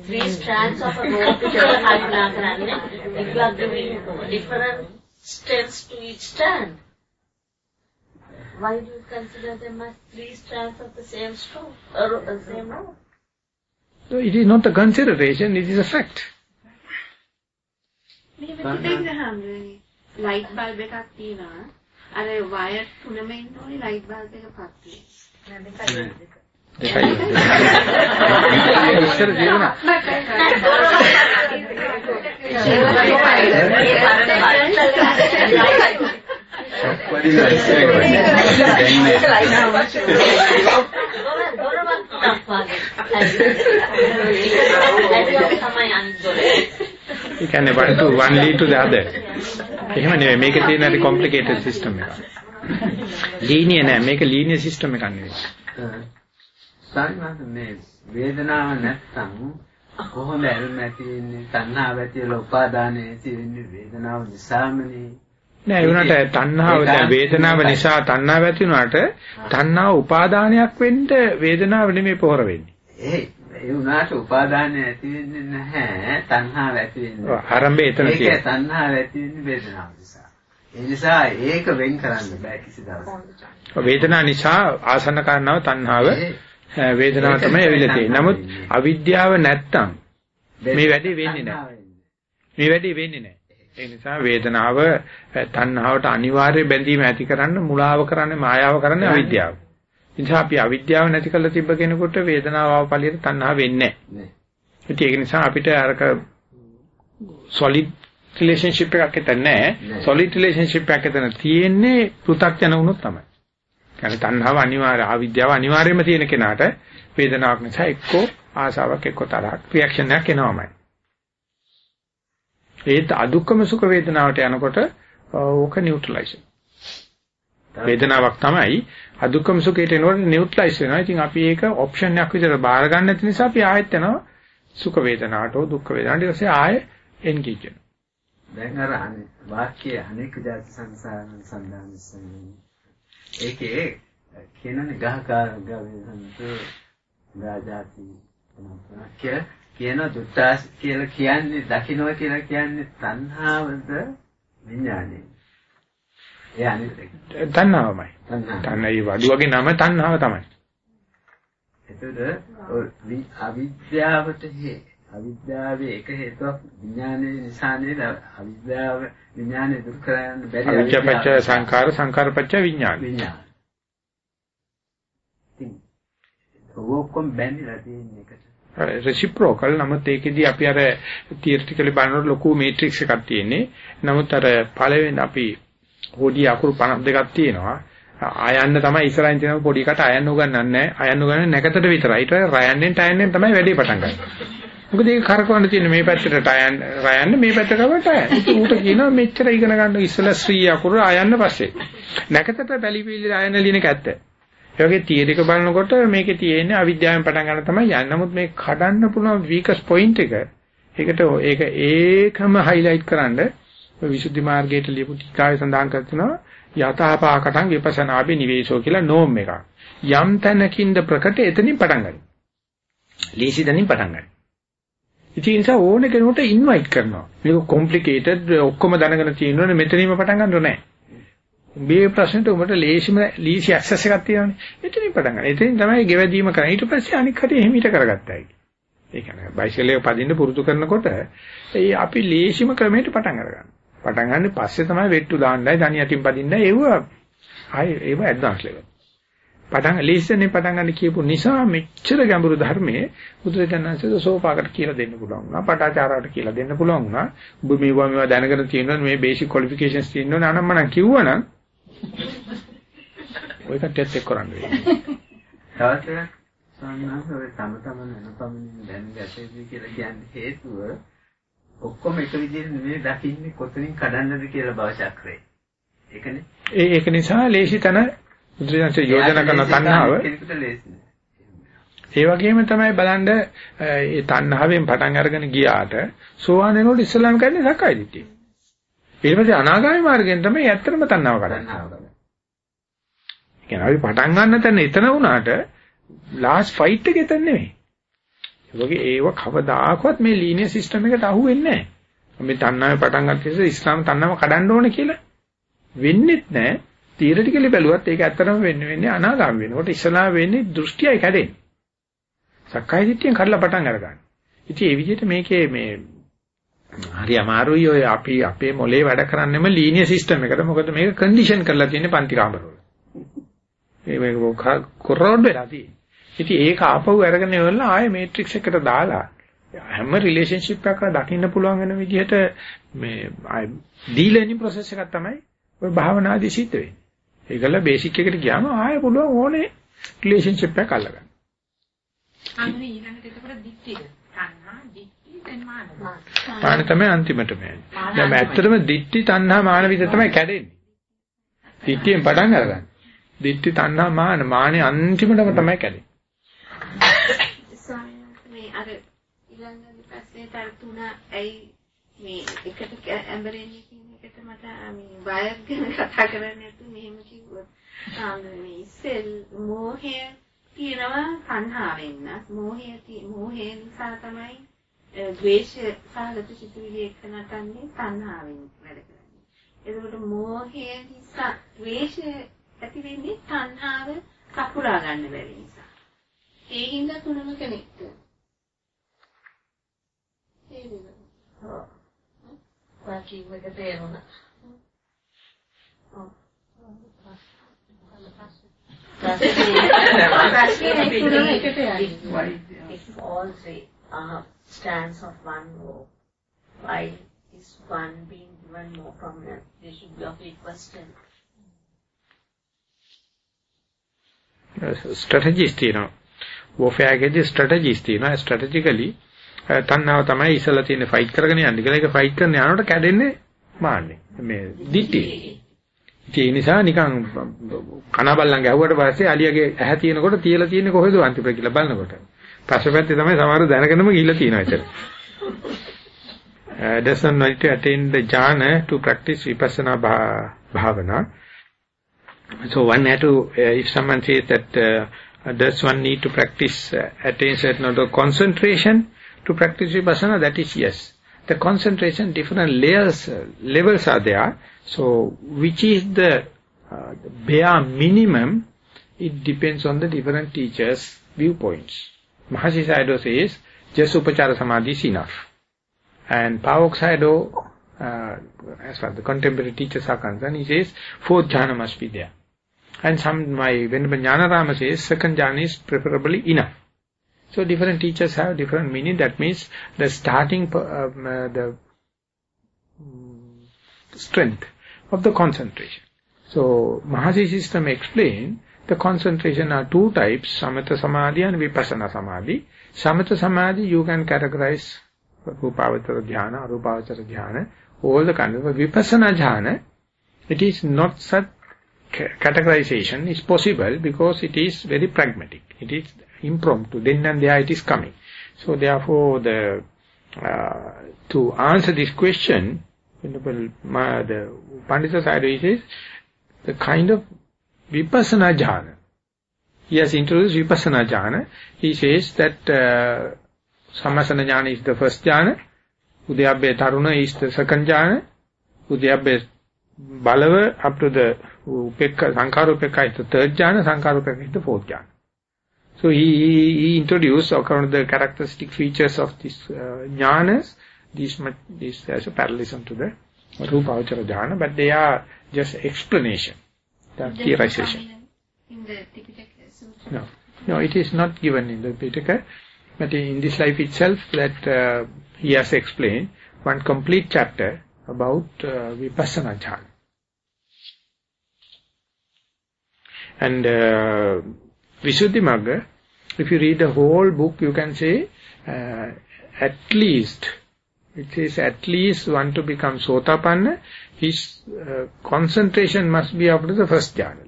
three strands of a rope කියලා කල්පනා කරන්නේ if you are giving different stems to each strand why do you consider them as three strands of the same stroke or uh, same rope So it is not a consideration, it is a fact. මේ පිටින් ගහන්නේ ලයිට් බල්බ් එකක් තියෙනවා. අර වයර් තුනම ඉන්න ඕනේ ලයිට් බල්බ් එක පත් වෙන්නේ. දෙකයි. ඉස්සර ජීවන දොරවක් දක්වාගේ තමයි අනිත් දොර ඒ කියන්නේ one to one lead to the other. එහෙම නෙවෙයි මේකේ තියෙන හරි complicated system එකක්. linear නෑ මේක linear system එකක් නෙවෙයි. සංඥාත මේ වේදනාව නැත්තම් කොහොමද ඇල්ම ඇති වෙන්නේ තණ්හාව ඇති වෙලා උපාදානය ඇති වෙන්නේ වේදනාව නිසාමනේ නෑ වුණාට තණ්හාව දැන් වේදනාව නිසා තණ්හාව ඇති වුණාට තණ්හාව උපාදානයක් වෙන්න වේදනාව නෙමෙයි පොහොර වෙන්නේ. ඒ වුණාට උපාදානය ඇති වෙන්නේ නැහැ තණ්හාව ඇති වෙන්නේ. ආරම්භය එතන ඒක තියෙනවා. තණ්හාව ඇති වෙන්නේ වේදනාව නිසා. ඒ නිසා ඒක වෙන් කරන්න බෑ කිසි දවසක. වේදනාව නිසා ආසන්න කාරණාව තණ්හාව වේදනාව තමයි ඇවිල්ලා තියෙන්නේ. නමුත් අවිද්‍යාව නැත්තම් මේ වැඩේ වෙන්නේ නැහැ. මේ වැඩේ වෙන්නේ නැහැ. ඒ නිසා වේදනාව ඈ, තණ්හාවට අනිවාර්ය බැඳීම ඇති කරන්න මුලාව කරන්නේ මායාව කරන්නේ අවිද්‍යාව. ඒ නිසා අපි අවිද්‍යාව නැති කරලා තිබ්බ කෙනෙකුට වේදනාව ආවපලියට තණ්හාව වෙන්නේ නෑ. නැහැ. ඒක නිසා අපිට අරක solid relationship එකක් එතන නැහැ. නෑ. solid relationship එකක් එතන තියෙන්නේ පෘථග්ජන වුණොත් තමයි. يعني තණ්හාව අනිවාර්ය අවිද්‍යාව අනිවාර්යයෙන්ම තියෙන කෙනාට වේදනාවක් නිසා එක්කෝ ආසාවක් එක්කෝ තරහක් රියැක්ෂන් එකක් එනවාමයි. ඒත් අදුක්කම සුඛ වේදනාවට යනකොට ඕක නියුට්‍රලයිස් වේදනාවක් තමයි අදුක්කම සුඛයට එනකොට නියුට්‍රලයිස් වෙනවා. ඉතින් අපි ඒක ඔප්ෂන් එකක් විදිහට බාර ගන්න නැති නිසා අපි ආයෙත් යනවා සුඛ වේදනාවට හෝ දුක්ඛ වේදනාවට ඊට පස්සේ ආයෙ එන්ගේජ් වෙනවා. දැන් අර අනේ වාක්‍යය අනේක ಜಾති සංසාරන සම්දානසන්නේ. ඒකේ කියනනේ ගහකා ගවේසන්ත ගාජාති කියලා කියන දුට්ටාස් කියලා කියන්නේ දකින්නවා කියලා කියන්නේ තණ්හාවද විඥානය. ඒ අනිත්. තණ්හාවමයි. තණ්හාව. තණ්හයි වඩුවගේ නම තණ්හාව තමයි. එතකොට අවිද්‍යාවට හේ අවිද්‍යාවේ එක හේතුවක් විඥානයේ නිසා නේද අවිද්‍යාව විඥානය දුරු කරන්න බැරි අවිද්‍යාපච්ච සංඛාර සංඛාරපච්ච විඥාන. විඥාන. ඔක්කොම බැඳිලා තියෙන එකට. රෙසිප්‍රොකල් නමුත් ඒකෙදී අපි අර තියරිටිකලි බලනකොට ලොකු මේට්‍රික්ස් එකක් තියෙන්නේ. නමුත් අර පළවෙනි අපි හොඩි අකුරු 52ක් තියෙනවා. ආයන්න තමයි ඉස්සරහින් තියෙන පොඩි කට ආයන්න උගන්නන්නේ නැහැ. ආයන්න උගන්නන්නේ නැකතට විතරයි. ඊට පස්සේ රයන්නෙන් ටයන්නෙන් තමයි වැඩේ පටන් ගන්නේ. මොකද ඒක කරකවන්න තියෙන මේ පැත්තට ටයන් රයන්න මේ පැත්තට කරව ටයන්. ඒක ඌට කියනවා මෙච්චර ඉගෙන ගන්න ඉස්සලා ශ්‍රී අකුරු ආයන්න පස්සේ. නැකතට බැලි පිළි ආයන්න ලියන එක ඇත්ත. ඒ වගේ තියරික බලනකොට මේකේ තියෙන්නේ අවිද්‍යාවෙන් පටන් ගන්න තමයි යන්නේ. නමුත් මේ කඩන්න පුළුවන් weakest point එක ඒකට ඒක ඒකම highlight කරන්න විසුද්ධි මාර්ගයට ලියපු ටීකාවේ සඳහන් කරනවා යථාපාකටං විපස්සනාභි නිවේශෝ කියලා නෝම් එකක්. යම් තැනකින්ද ප්‍රකට එතනින් පටන් ගන්න. ලීසි තැනින් පටන් ගන්න. ඉතින් ඒ නිසා ඕන කෙනෙකුට ඉන්වයිට් කරනවා. මේක කොම්ප්ලිකේටඩ් ඔක්කොම දැනගෙන තියෙනවනේ මෙතනින්ම පටන් ගන්නව නෑ. මේ ප්‍රශ්නෙට උඹට ලේසිම ලීසි ඇක්සස් එකක් තියෙනවානේ. එතනින් පටන් ගන්න. එතනින් තමයි ගෙවැදීම කරන්නේ. ඊට පස්සේ අනික් කටේ හිමිට කරගත්තා. ඒ කියන්නේ බයිසිකල් එක පදින්න පුරුදු කරනකොට ඒ අපි ලේසිම ක්‍රමයට පටන් අරගන්නවා. පටන් ගන්න පස්සේ තමයි වෙට්ටු දාන්නයි ධනිය යටින් පදින්නයි ඒව ආයේ ඒව ඇඩ්වාන්ස් ලෙවල්. පටන් ලීසනේ පටන් ගන්න කියපු නිසා මෙච්චර ගැඹුරු ධර්මයේ බුදුරජාණන්සේ සෝපාකට කියලා දෙන්න පුළුවන් වුණා. පටාචාරාවට කියලා දෙන්න පුළුවන් වුණා. ඔබ මේවා මේවා දැනගෙන තියෙනවා මේ බේසික් ක්වොලිෆිකේෂන්ස් තියෙනවා නනම්මනම් කිව්වනම් ඔය කට්ටියත් එක්ක කරන්න වෙන්නේ. තවත් සම්මාස ඔය තම තම වෙනපමින් දැනගැටෙන්නේ කියලා කියන්නේ හේතුව ඔක්කොම එක විදිහට නෙමෙයි දකින්නේ කොතනින් කඩන්නද කියලා භව චක්‍රේ. ඒකනේ. ඒ ඒක නිසා ලේසි තන බුදුරජාණන්සේ යෝජනා කරන තණ්හාව ඒ වගේම තමයි බලන්න ඒ තණ්හාවෙන් පටන් අරගෙන ගියාට සෝවාන් වෙනකොට ඉස්ලාම් කියන්නේ සක්කාය දිට්ඨිය. ඊට පස්සේ අනාගාමී මාර්ගයෙන් තමයි ඇත්තටම තණ්හාව කරන්නේ. කියන්නේ අපි පටන් ගන්න තැන එතන වුණාට ලාස්ට් ෆයිට් එක එතන නෙමෙයි. ඒ වගේ ඒව කවදාකවත් මේ ලීනියර් සිස්ටම් එකට අහු වෙන්නේ නැහැ. මේ තණ්හාවේ පටන් ගන්න ඉස්සෙල්ලා ඉස්ලාම් තණ්හාව කඩන්න ඕනේ කියලා වෙන්නේත් නැහැ. තියරිටිකලි බැලුවත් ඒක ඇත්තටම වෙන්නේ වෙන්නේ අනාගාමී වෙනකොට ඉස්ලාම් වෙන්නේ දෘෂ්ටියයි කැඩෙන්නේ. සක්කාය දිට්ඨියෙන් කඩලා පටන් අරගන්න. ඉතින් ඒ විදිහට මේකේ මේ හරි අමාරුයි ඔය අපි අපේ මොලේ වැඩ කරන්නේම ලීනියර් සිස්ටම් එකට. මොකද මේක කන්ඩිෂන් කරලා තියෙන්නේ පන්ති කාමරවල. මේ කොරෝඩ් වෙලා තියෙන්නේ. ඉතින් ඒක ආපහු අරගෙන ඉවරලා ආයේ මේට්‍රික්ස් එකට දාලා හැම රිලේෂන්ෂිප් එකක් දකින්න පුළුවන් වෙන විදිහට මේ ඩීලර්නින් ප්‍රොසෙස් එකක් තමයි ඔය භාවනාදී සිද්ධ වෙන්නේ. ඒකල බේසික් එකට ගියාම ආයේ පුළුවන් ඕනේ රිලේෂන්ෂිප් එකක් අල්ලගන්න. අන්න ඊළඟට එතකොට දික්තිය. මාන. තමයි අන්තිමටම යන්නේ. දැන් ඇත්තටම දික්ටි තණ්හා මාන විතර තමයි කැඩෙන්නේ. දික්තියෙන් පටන් අරගන්න. දික්ටි තණ්හා මාන මානේ අන්තිමටම තමයි කැඩෙන්නේ. මේ අර ඊළඟ ප්‍රශ්නේ තර තුන ඇයි මේ එකට ඇඹරෙන්නේ කියන එකට මට මේ වයර් ගැන කතා කරන්න නැතු මෙහෙම කිව්වොත් ආන්නේ ඉස්සෙල් මෝහය තියෙනවා තණ්හාවෙන් මෝහය මෝහය නිසා තමයි ද්වේෂ සහගත සිතුවිලි එක්ක නටන්නේ තණ්හාවෙන් වැඩ කරන්නේ. එතකොට මෝහය නිසා ද්වේෂය ඇති වෙන්නේ තණ්හාව කපුරා ගන්න බැරි නිසා. ඒ හින්දා තුනම කෙනෙක්ට. ඒ නේද? ඔව්. වාකී වල තේරුණා. ඔව්. If all three are strands of one rope, why is one being given more prominence? They should be of equal strength. Strategies තියෙනවා. වෝෆෙයාර් එකේදී ස්ට්‍රැටජිස් තියෙනවා. ස්ට්‍රැටජිකලි තණ්හාව තමයි ඉස්සලා තියෙන ෆයිට් කරගෙන යන්නේ කියලා. ඒක ෆයිට් කරන යනකොට කැඩෙන්නේ මාන්නේ. මේ දිටි. ඒ නිසා නිකන් කනබල්ලන් ගැහුවට පස්සේ අලියගේ ඇහැ තියෙනකොට තියලා තියෙන්නේ කොහෙද අන්තිප්‍ර කියලා බලනකොට. පස්සපැත්තේ තමයි සමහර දැනගෙනම ගිහිල්ලා තියෙනවා එතන. Uh, does not need to attain the jhana to practice vipassana bhavana. So one had to, uh, if someone says that uh, does one need to practice, uh, attain certain amount of concentration to practice vipassana, that is yes. The concentration, different layers, uh, levels are there. So which is the, uh, the bare minimum, it depends on the different teachers' viewpoints. Mahasi Sayadaw says, just Upachara Samadhi is enough. And Pavok Sayadaw, uh, as far as the contemporary teachers are concerned, he says, fourth jhana must be there. And some, my Venerable Jnanarama says, second jhana is preferably enough. So different teachers have different meaning. That means the starting, um, uh, the strength of the concentration. So Mahasi system explain the concentration are two types, Samatha Samadhi and Vipassana Samadhi. Samatha Samadhi you can categorize Rupavatara Dhyana, Rupavatara Dhyana, all the kind of Vipassana Dhyana. It is not such categorization is possible because it is very pragmatic. It is impromptu. Then and there it is coming. So therefore, the uh, to answer this question, the Pandita Sayadaw says the kind of vipassana jhana. He has introduced vipassana jhana. He says that uh, samasana jhana is the first jhana, Udyabbe Taruna is the second jhana, Udyabbe Balava up to the Upekka, Sankarupekka is the third jhana, Sankarupekka is the fourth jhana. So he, he, he introduced according the characteristic features of these uh, jhanas, this, this has a parallelism to the Rupavachara jhana, but they are just explanation, the theorization. In the Tipitaka Sutra. No, no, it is not given in the Pitaka, but in this life itself that uh, he has explained one complete chapter about uh, Vipassana jhana. And uh, Visuddhimagga, if you read the whole book, you can say uh, at least, it says at least one to become Sotapanna, his uh, concentration must be after the first jhana.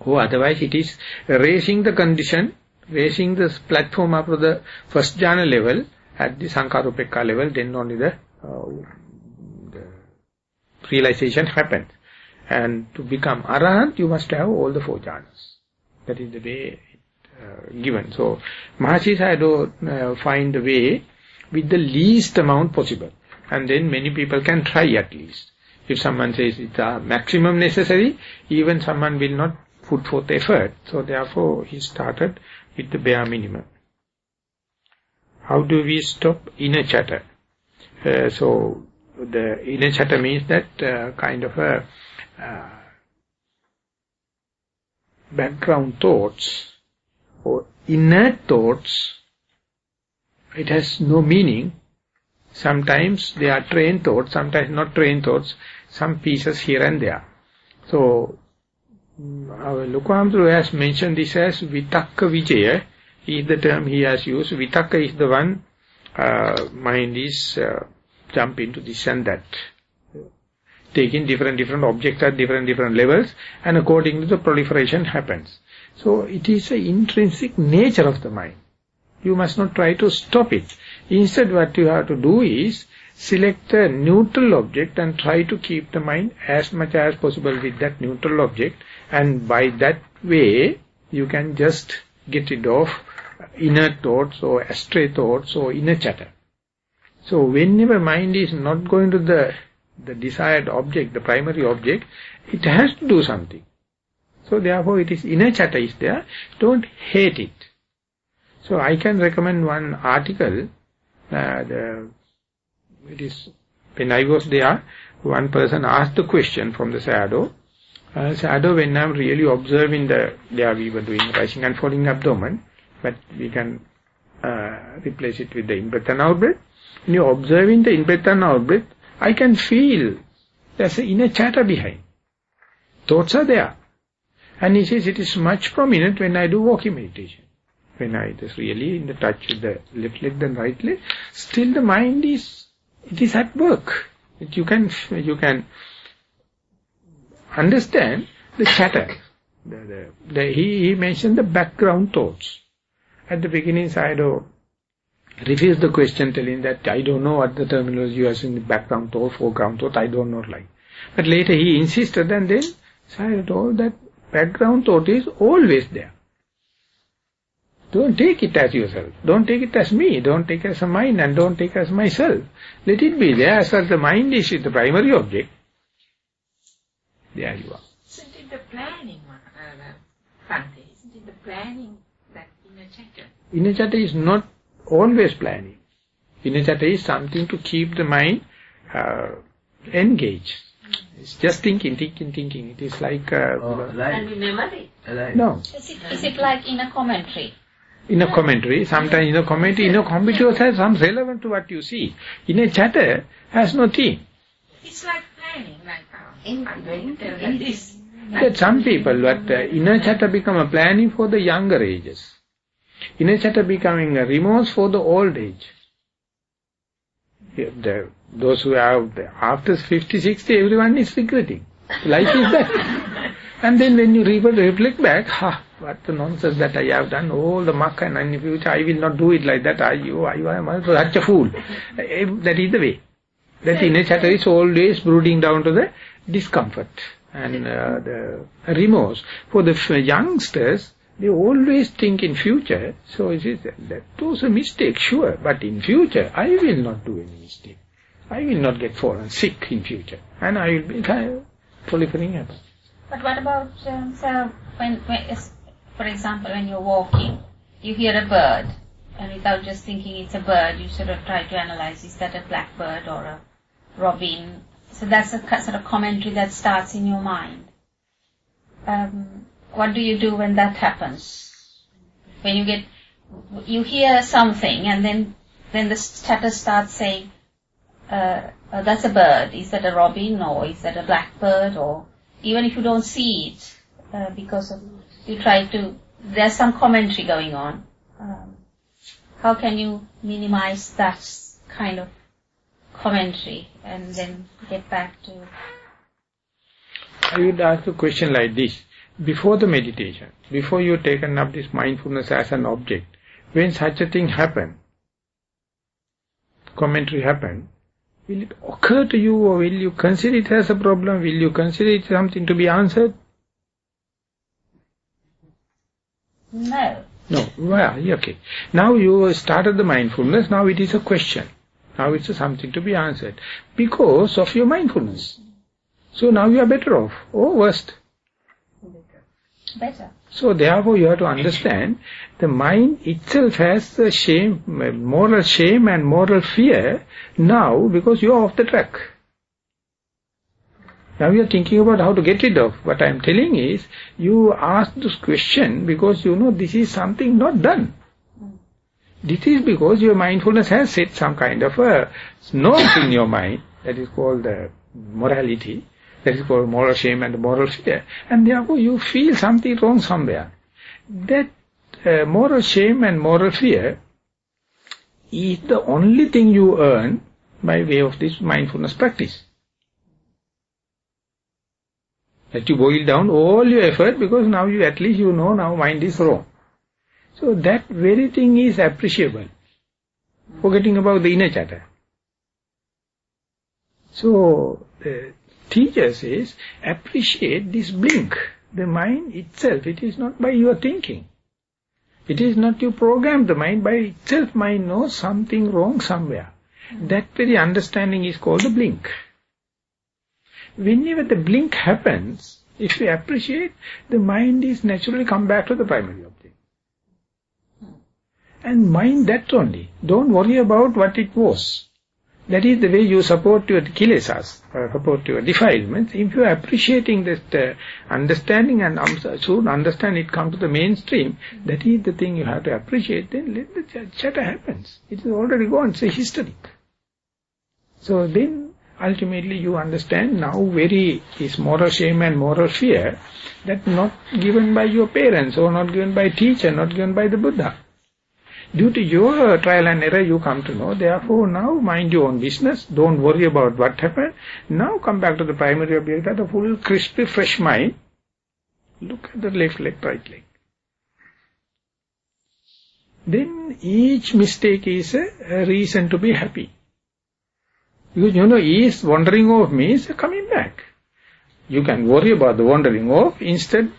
Or otherwise it is raising the condition, raising the platform up to the first jhana level, at the Sankarupekka level, then only the, uh, the realization happens. And to become Arahant, you must have all the four jhanas. That is the way uh, given. So, Mahasi Sayadaw uh, find the way with the least amount possible. And then many people can try at least. If someone says it's a maximum necessary, even someone will not put forth effort. So therefore, he started with the bare minimum. How do we stop inner chatter? Uh, so, the inner chatter means that uh, kind of a uh, background thoughts or inner thoughts, it has no meaning. Sometimes they are trained thoughts, sometimes not trained thoughts, some pieces here and there. So, mm, our Lukamdru has mentioned this as Vitakka Vijaya, is the term he has used. Vitakka is the one, uh, mind is uh, jump into this and that taking different different objects at different different levels and according to the proliferation happens. So it is an intrinsic nature of the mind. You must not try to stop it. Instead what you have to do is select a neutral object and try to keep the mind as much as possible with that neutral object and by that way you can just get rid of inner thoughts or astray thoughts or inner chatter. So whenever mind is not going to the the desired object, the primary object, it has to do something. So therefore it is inner chatter is there, don't hate it. So I can recommend one article, uh, the, it is, when I was there, one person asked the question from the shadow, uh, shadow when I'm really observing the, there we were doing rising and falling abdomen, but we can uh, replace it with the in-breath and out-breath. When you're observing the in-breath and out-breath, I can feel there's an inner chatter behind. Thoughts are there. And he says it is much prominent when I do walking meditation. When I is really in the touch with the left leg and right leg, still the mind is, it is at work. It, you can, you can understand the chatter. The, the, the, he, he mentioned the background thoughts. At the beginning, Sayadaw refused the question telling that I don't know what the terminology you are in the background thought, foreground thought, I don't know like. But later he insisted and then Sayadaw told that background thought is always there. Don't take it as yourself. Don't take it as me. Don't take it as a mind and don't take it as myself. Let it be there as far as the mind is the primary object. There you are. Isn't it the planning, uh, Fante? Isn't it the planning that inner chatter? Inner chatter is not always planning. Inner chatter is something to keep the mind uh, engaged. It's just thinking, thinking, thinking. It is like... Uh, Oh, alive. And memory. Alive. no, Is it, is it like in a commentary? In a commentary, sometimes in a commentary, in a commentary has some relevant to what you see. In a chatter, has no theme. It's like planning, like uh, In, I'm going to tell in this, That some people, but uh, inner chatter become a planning for the younger ages. Inner chatter becoming a remorse for the old age. Yeah, The, those who have, the, after 50, 60, everyone is regretting. Life is that. and then when you re- reflect back, ha, what the nonsense that I have done, all the muck and in future I will not do it like that. I, you, I am such a fool. Eh, That is the way. That inner chatter is always brooding down to the discomfort and uh, the remorse. For the youngsters, they always think in future, so it is that those are mistakes, sure, but in future, I will not do any mistake. I will not get fallen sick in future, and I will be kind of proliferating. But what about, um, so when, when for example, when you're walking, you hear a bird, and without just thinking it's a bird, you sort of try to analyze, is that a blackbird or a Robin. So that's a sort of commentary that starts in your mind. Um, what do you do when that happens? When you get, you hear something and then, then the chatter starts saying, uh, uh, that's a bird. Is that a robin or is that a blackbird or even if you don't see it, uh, because of, you try to, there's some commentary going on. Um, how can you minimize that kind of commentary and then get back to... I would ask a question like this. Before the meditation, before you taken up this mindfulness as an object, when such a thing happen, commentary happen, will it occur to you or will you consider it as a problem? Will you consider it something to be answered? No. No, well, okay. Now you started the mindfulness, now it is a question. Now it's something to be answered. Because of your mindfulness. So now you are better off, or worst. Better. So therefore you have to understand, the mind itself has the shame, moral shame and moral fear now because you are off the track. Now you are thinking about how to get rid of. What I am telling is, you ask this question because you know this is something not done. This is because your mindfulness has set some kind of a note in your mind, that is called the morality, that is called moral shame and moral fear. And therefore you feel something wrong somewhere. That uh, moral shame and moral fear is the only thing you earn by way of this mindfulness practice. That you boil down all your effort because now you at least you know now mind is wrong. So that very thing is appreciable. Forgetting about the inner chatter. So the teacher says, appreciate this blink. The mind itself, it is not by your thinking. It is not you program the mind, by itself mind knows something wrong somewhere. That very understanding is called the blink. Whenever the blink happens, if we appreciate, the mind is naturally come back to the primary object. And mind that only. Don't worry about what it was. That is the way you support your kilesas, uh, support your defilements. If you are appreciating that uh, understanding and um, soon understand it come to the mainstream, that is the thing you have to appreciate, then let the chatter happens. It is already gone, it's a history. So then ultimately you understand now very is moral shame and moral fear that not given by your parents or not given by teacher, not given by the Buddha. Due to your trial and error, you come to know. Therefore, now mind your own business. Don't worry about what happened. Now come back to the primary object, the full, crispy, fresh mind. Look at the left leg, right leg. Then each mistake is a reason to be happy. Because you know, he is wandering off means coming back. You can worry about the wandering off. Instead,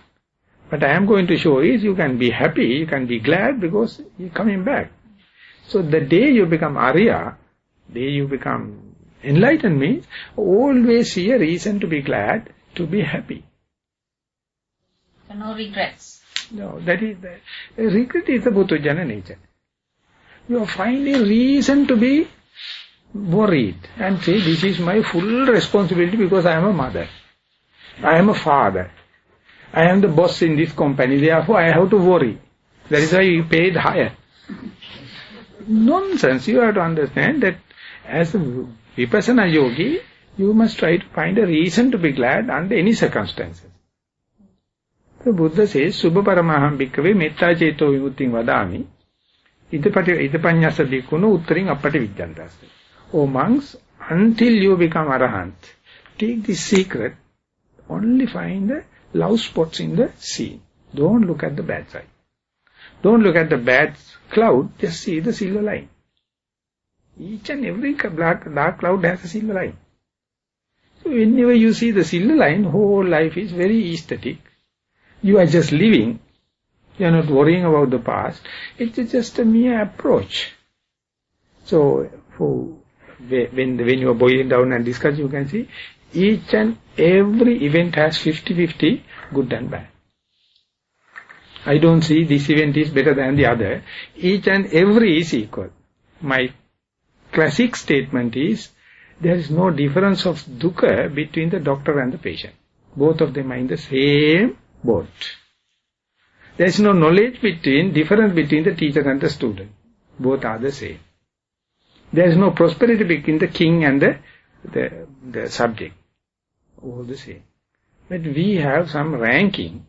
what I am going to show is you can be happy, you can be glad because you're coming back. So the day you become Arya, day you become enlightened means, always see a reason to be glad, to be happy. So no regrets. No, that is, the, regret is the Bhutujana nature. You are finding reason to be worried and say, this is my full responsibility because I am a mother. I am a father. I am the boss in this company, therefore I have to worry. That is why you paid higher. Nonsense. You have to understand that as a vipassana yogi, you must try to find a reason to be glad under any circumstances. The Buddha says, Subha paramaham bhikkhave metta ceto vimutting vadami idapanyasa bhikkhunu uttaring appati vidyantasa. O monks, until you become arahant, take this secret, only find the love spots in the scene. Don't look at the bad side. Don't look at the bad cloud, just see the silver line. Each and every black, dark cloud has a silver line. So whenever you see the silver line, whole life is very aesthetic. You are just living. You are not worrying about the past. It is just a mere approach. So, for when, when you are boiling down and discuss, you can see each and every event has 50-50 good and bad. I don't see this event is better than the other. Each and every is equal. My classic statement is, there is no difference of dukkha between the doctor and the patient. Both of them are in the same boat. There is no knowledge between, difference between the teacher and the student. Both are the same. There is no prosperity between the king and the, the, the subject. All the same. But we have some ranking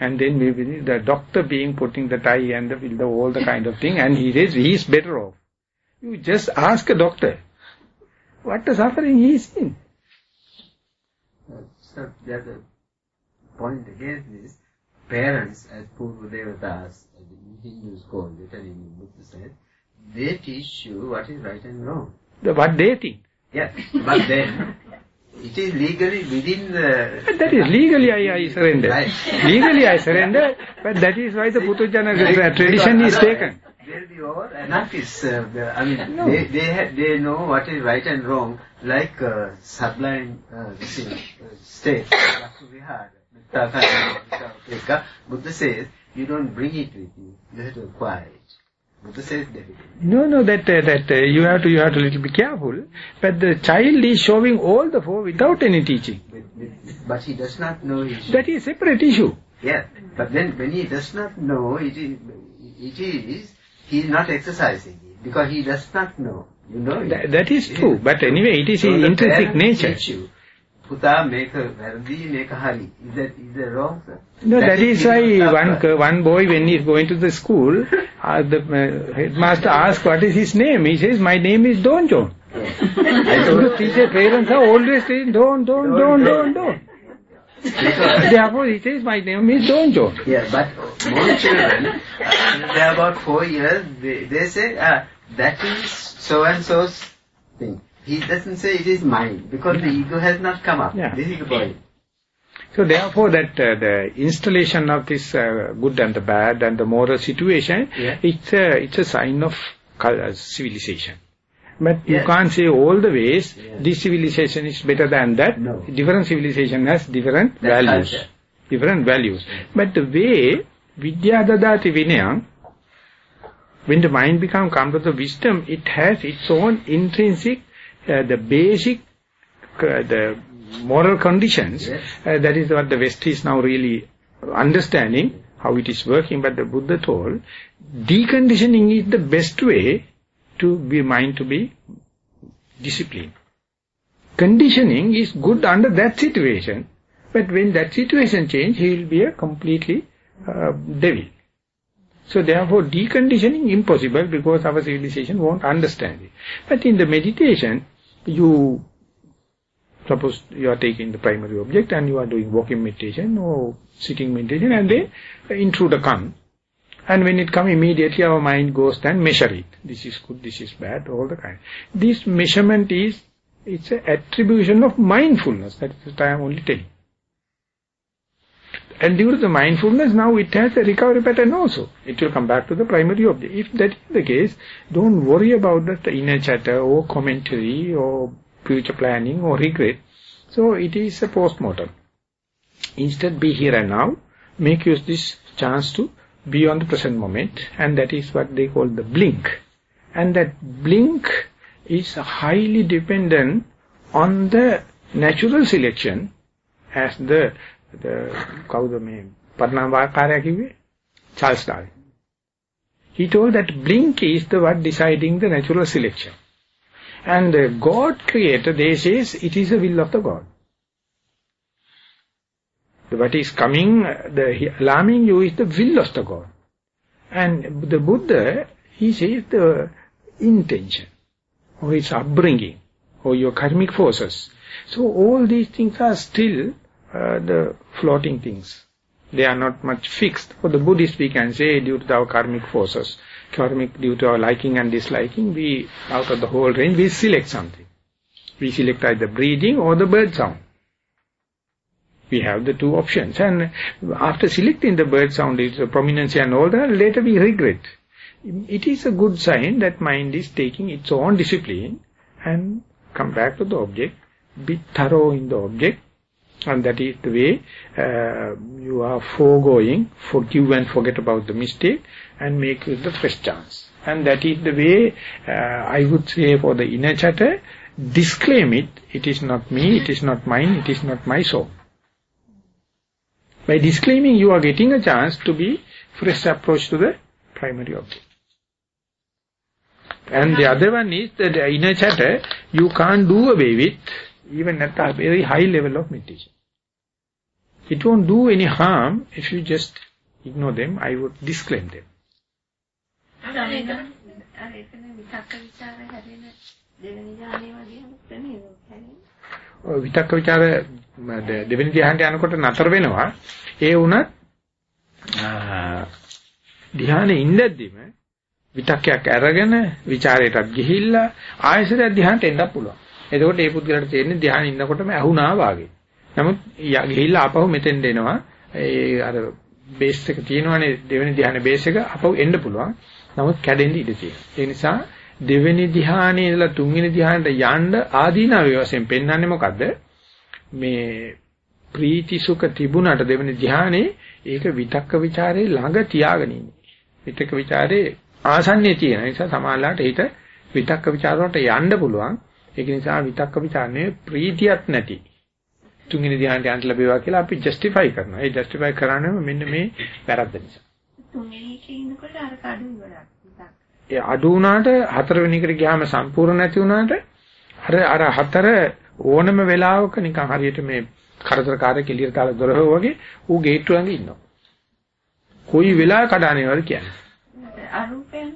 and then we the doctor being putting the tie and the, the all the kind of thing and he says he is better off. You just ask a doctor, what the suffering he is in. The other point again is parents as Purva Devatas, the Hindus call it and in Buddha said, they teach you what is right and wrong. The, what they think. Yes, but then it is legally within the... But that is legally I, I surrender. Right. legally I surrender, but that is why the Putujana tradition is taken. They'll be all anarchists. Uh, I mean, No. they they they know what is right and wrong, like uh, sublime uh, uh, state. Buddha says you don't bring it with you; you have to acquire it. Buddha says definitely. No, no, that uh, that uh, you have to you have to little be careful. But the child is showing all the four without any teaching. But he does not know it. That is a separate issue. Yeah, but then when he does not know, it is, it is he is not exercising it because he does not know. You know. That, that is true. But anyway, it is So in intrinsic nature. Puta make a verdi, make a hari. Is that is that wrong, sir? No, that is why one one boy when he is going to the school, uh, the uh, headmaster asks what is his name. He says, my name is Don John. I So the teacher parents are always saying Don, Don, Don, Don, Don. Therefore he says, my name is Don John. Yeah, but most children, uh, they're about four years, they, they say, uh, that is so and so's thing. He doesn't say it is mine because the ego has not come up. Yeah. This is the point. So therefore that uh, the installation of this uh, good and the bad and the moral situation, Yeah. it's a, it's a sign of uh, civilization. But you can't say all the ways Yeah. this civilization is better than that. No. Different civilization has different That's values. culture. Different values. But the way Vidya Dadati Vinayam, when the mind become come to the wisdom, it has its own intrinsic, the basic, uh, the moral conditions. Yes. Uh, that is what the West is now really understanding, how it is working. But the Buddha told, deconditioning is the best way to be mind to be disciplined. Conditioning is good under that situation, but when that situation change, he will be a completely uh, devil. So therefore deconditioning impossible because our civilization won't understand it. But in the meditation, you suppose you are taking the primary object and you are doing walking meditation or sitting meditation and then intruder come. And when it come immediately our mind goes and measure it. This is good, this is bad, all the kind. This measurement is, it's an attribution of mindfulness. That is what I am only telling. And due to the mindfulness, now it has a recovery pattern also. It will come back to the primary object. If that is the case, don't worry about that inner chatter or commentary or future planning or regret. So it is a post-mortem. Instead, be here and now. Make use this chance to be on the present moment. And that is what they call the blink. And that blink is highly dependent on the natural selection as the the කවුද මේ පර්ණාවාකාරය කිව්වේ Charles Darwin. He told that blink is the what deciding the natural selection. And uh, God created, they says, it is the will of the God. The what is coming, uh, the alarming you is the will of the God. And the Buddha, he says the intention, or its upbringing, or your karmic forces. So all these things are still uh, the floating things. They are not much fixed. For the Buddhist, we can say due to our karmic forces, karmic due to our liking and disliking, we, out of the whole range, we select something. We select either breathing or the bird sound. We have the two options. And after selecting the bird sound, its prominence and all that, later we regret. It is a good sign that mind is taking its own discipline and come back to the object, be thorough in the object, and that is the way uh, you are foregoing, forgive and forget about the mistake, and make it the fresh chance. And that is the way, uh, I would say for the inner chatter, disclaim it, it is not me, it is not mine, it is not my soul. By disclaiming, you are getting a chance to be fresh approach to the primary object. And the other one is that the inner chatter, you can't do away with, even at a very high level of meditation. It won't do any harm if you just ignore them. I would disclaim them. විතක්ක ਵਿਚාර දෙවෙනි ධ්‍යානට යනකොට නතර වෙනවා ඒ වුණත් ධ්‍යානෙ ඉඳද්දිම විතක්කයක් අරගෙන ਵਿਚාරයටත් ගිහිල්ලා ආයසර ධ්‍යානට එන්න පුළුවන් එතකොට ඒ පුද්ගලට තේරෙන්නේ ධ්‍යාන ඉන්නකොටම ඇහුණා වාගේ. නමුත් ගිහිල්ලා ආපහු මෙතෙන් දෙනවා. ඒ අර බේස් එක තියෙනවනේ දෙවෙනි ධ්‍යාන බේස් එක ආපහු එන්න පුළුවන්. නමුත් කැඩෙන්න ඉඩ තියෙනවා. ඒ නිසා දෙවෙනි ධ්‍යානයේ ඉඳලා තුන්වෙනි ධ්‍යානට යන්න ආදීනව වශයෙන් පෙන්වන්නේ මොකද්ද? මේ ප්‍රීති සුඛ තිබුණාට දෙවෙනි ධ්‍යානයේ ඒක විතක්ක ਵਿਚාරේ ළඟ තියාගෙන ඉන්නේ. විතක්ක ਵਿਚාරේ ආසන්නයේ තියෙන නිසා සමාලාට හිත විතක්ක ਵਿਚාර වලට යන්න පුළුවන්. ඒක නිසා විතක්ක ਵਿਚාරනේ ප්‍රීතියක් නැති තුන්වෙනි ධ්‍යානට යන්න ලැබේවා කියලා අපි ජස්ටිෆයි කරනවා. ඒ ජස්ටිෆයි කරන්නේ මෙන්න මේ වැරද්ද නිසා. තුන්වෙනි එකේ ඉන්නකොට අර කඩු ඉවරක්. ඒ අඩු වුණාට හතරවෙනි එකට ගියාම සම්පූර්ණ නැති වුණාට අර අර හතර ඕනම වෙලාවක නිකන් හරියට මේ කරදරකාරයෙක් එළියට දාලා දොර වගේ ඌ ගේට්ටු ළඟ ඉන්නවා. කොයි වෙලාවක කඩානේවද කියන්නේ. අරූපයන්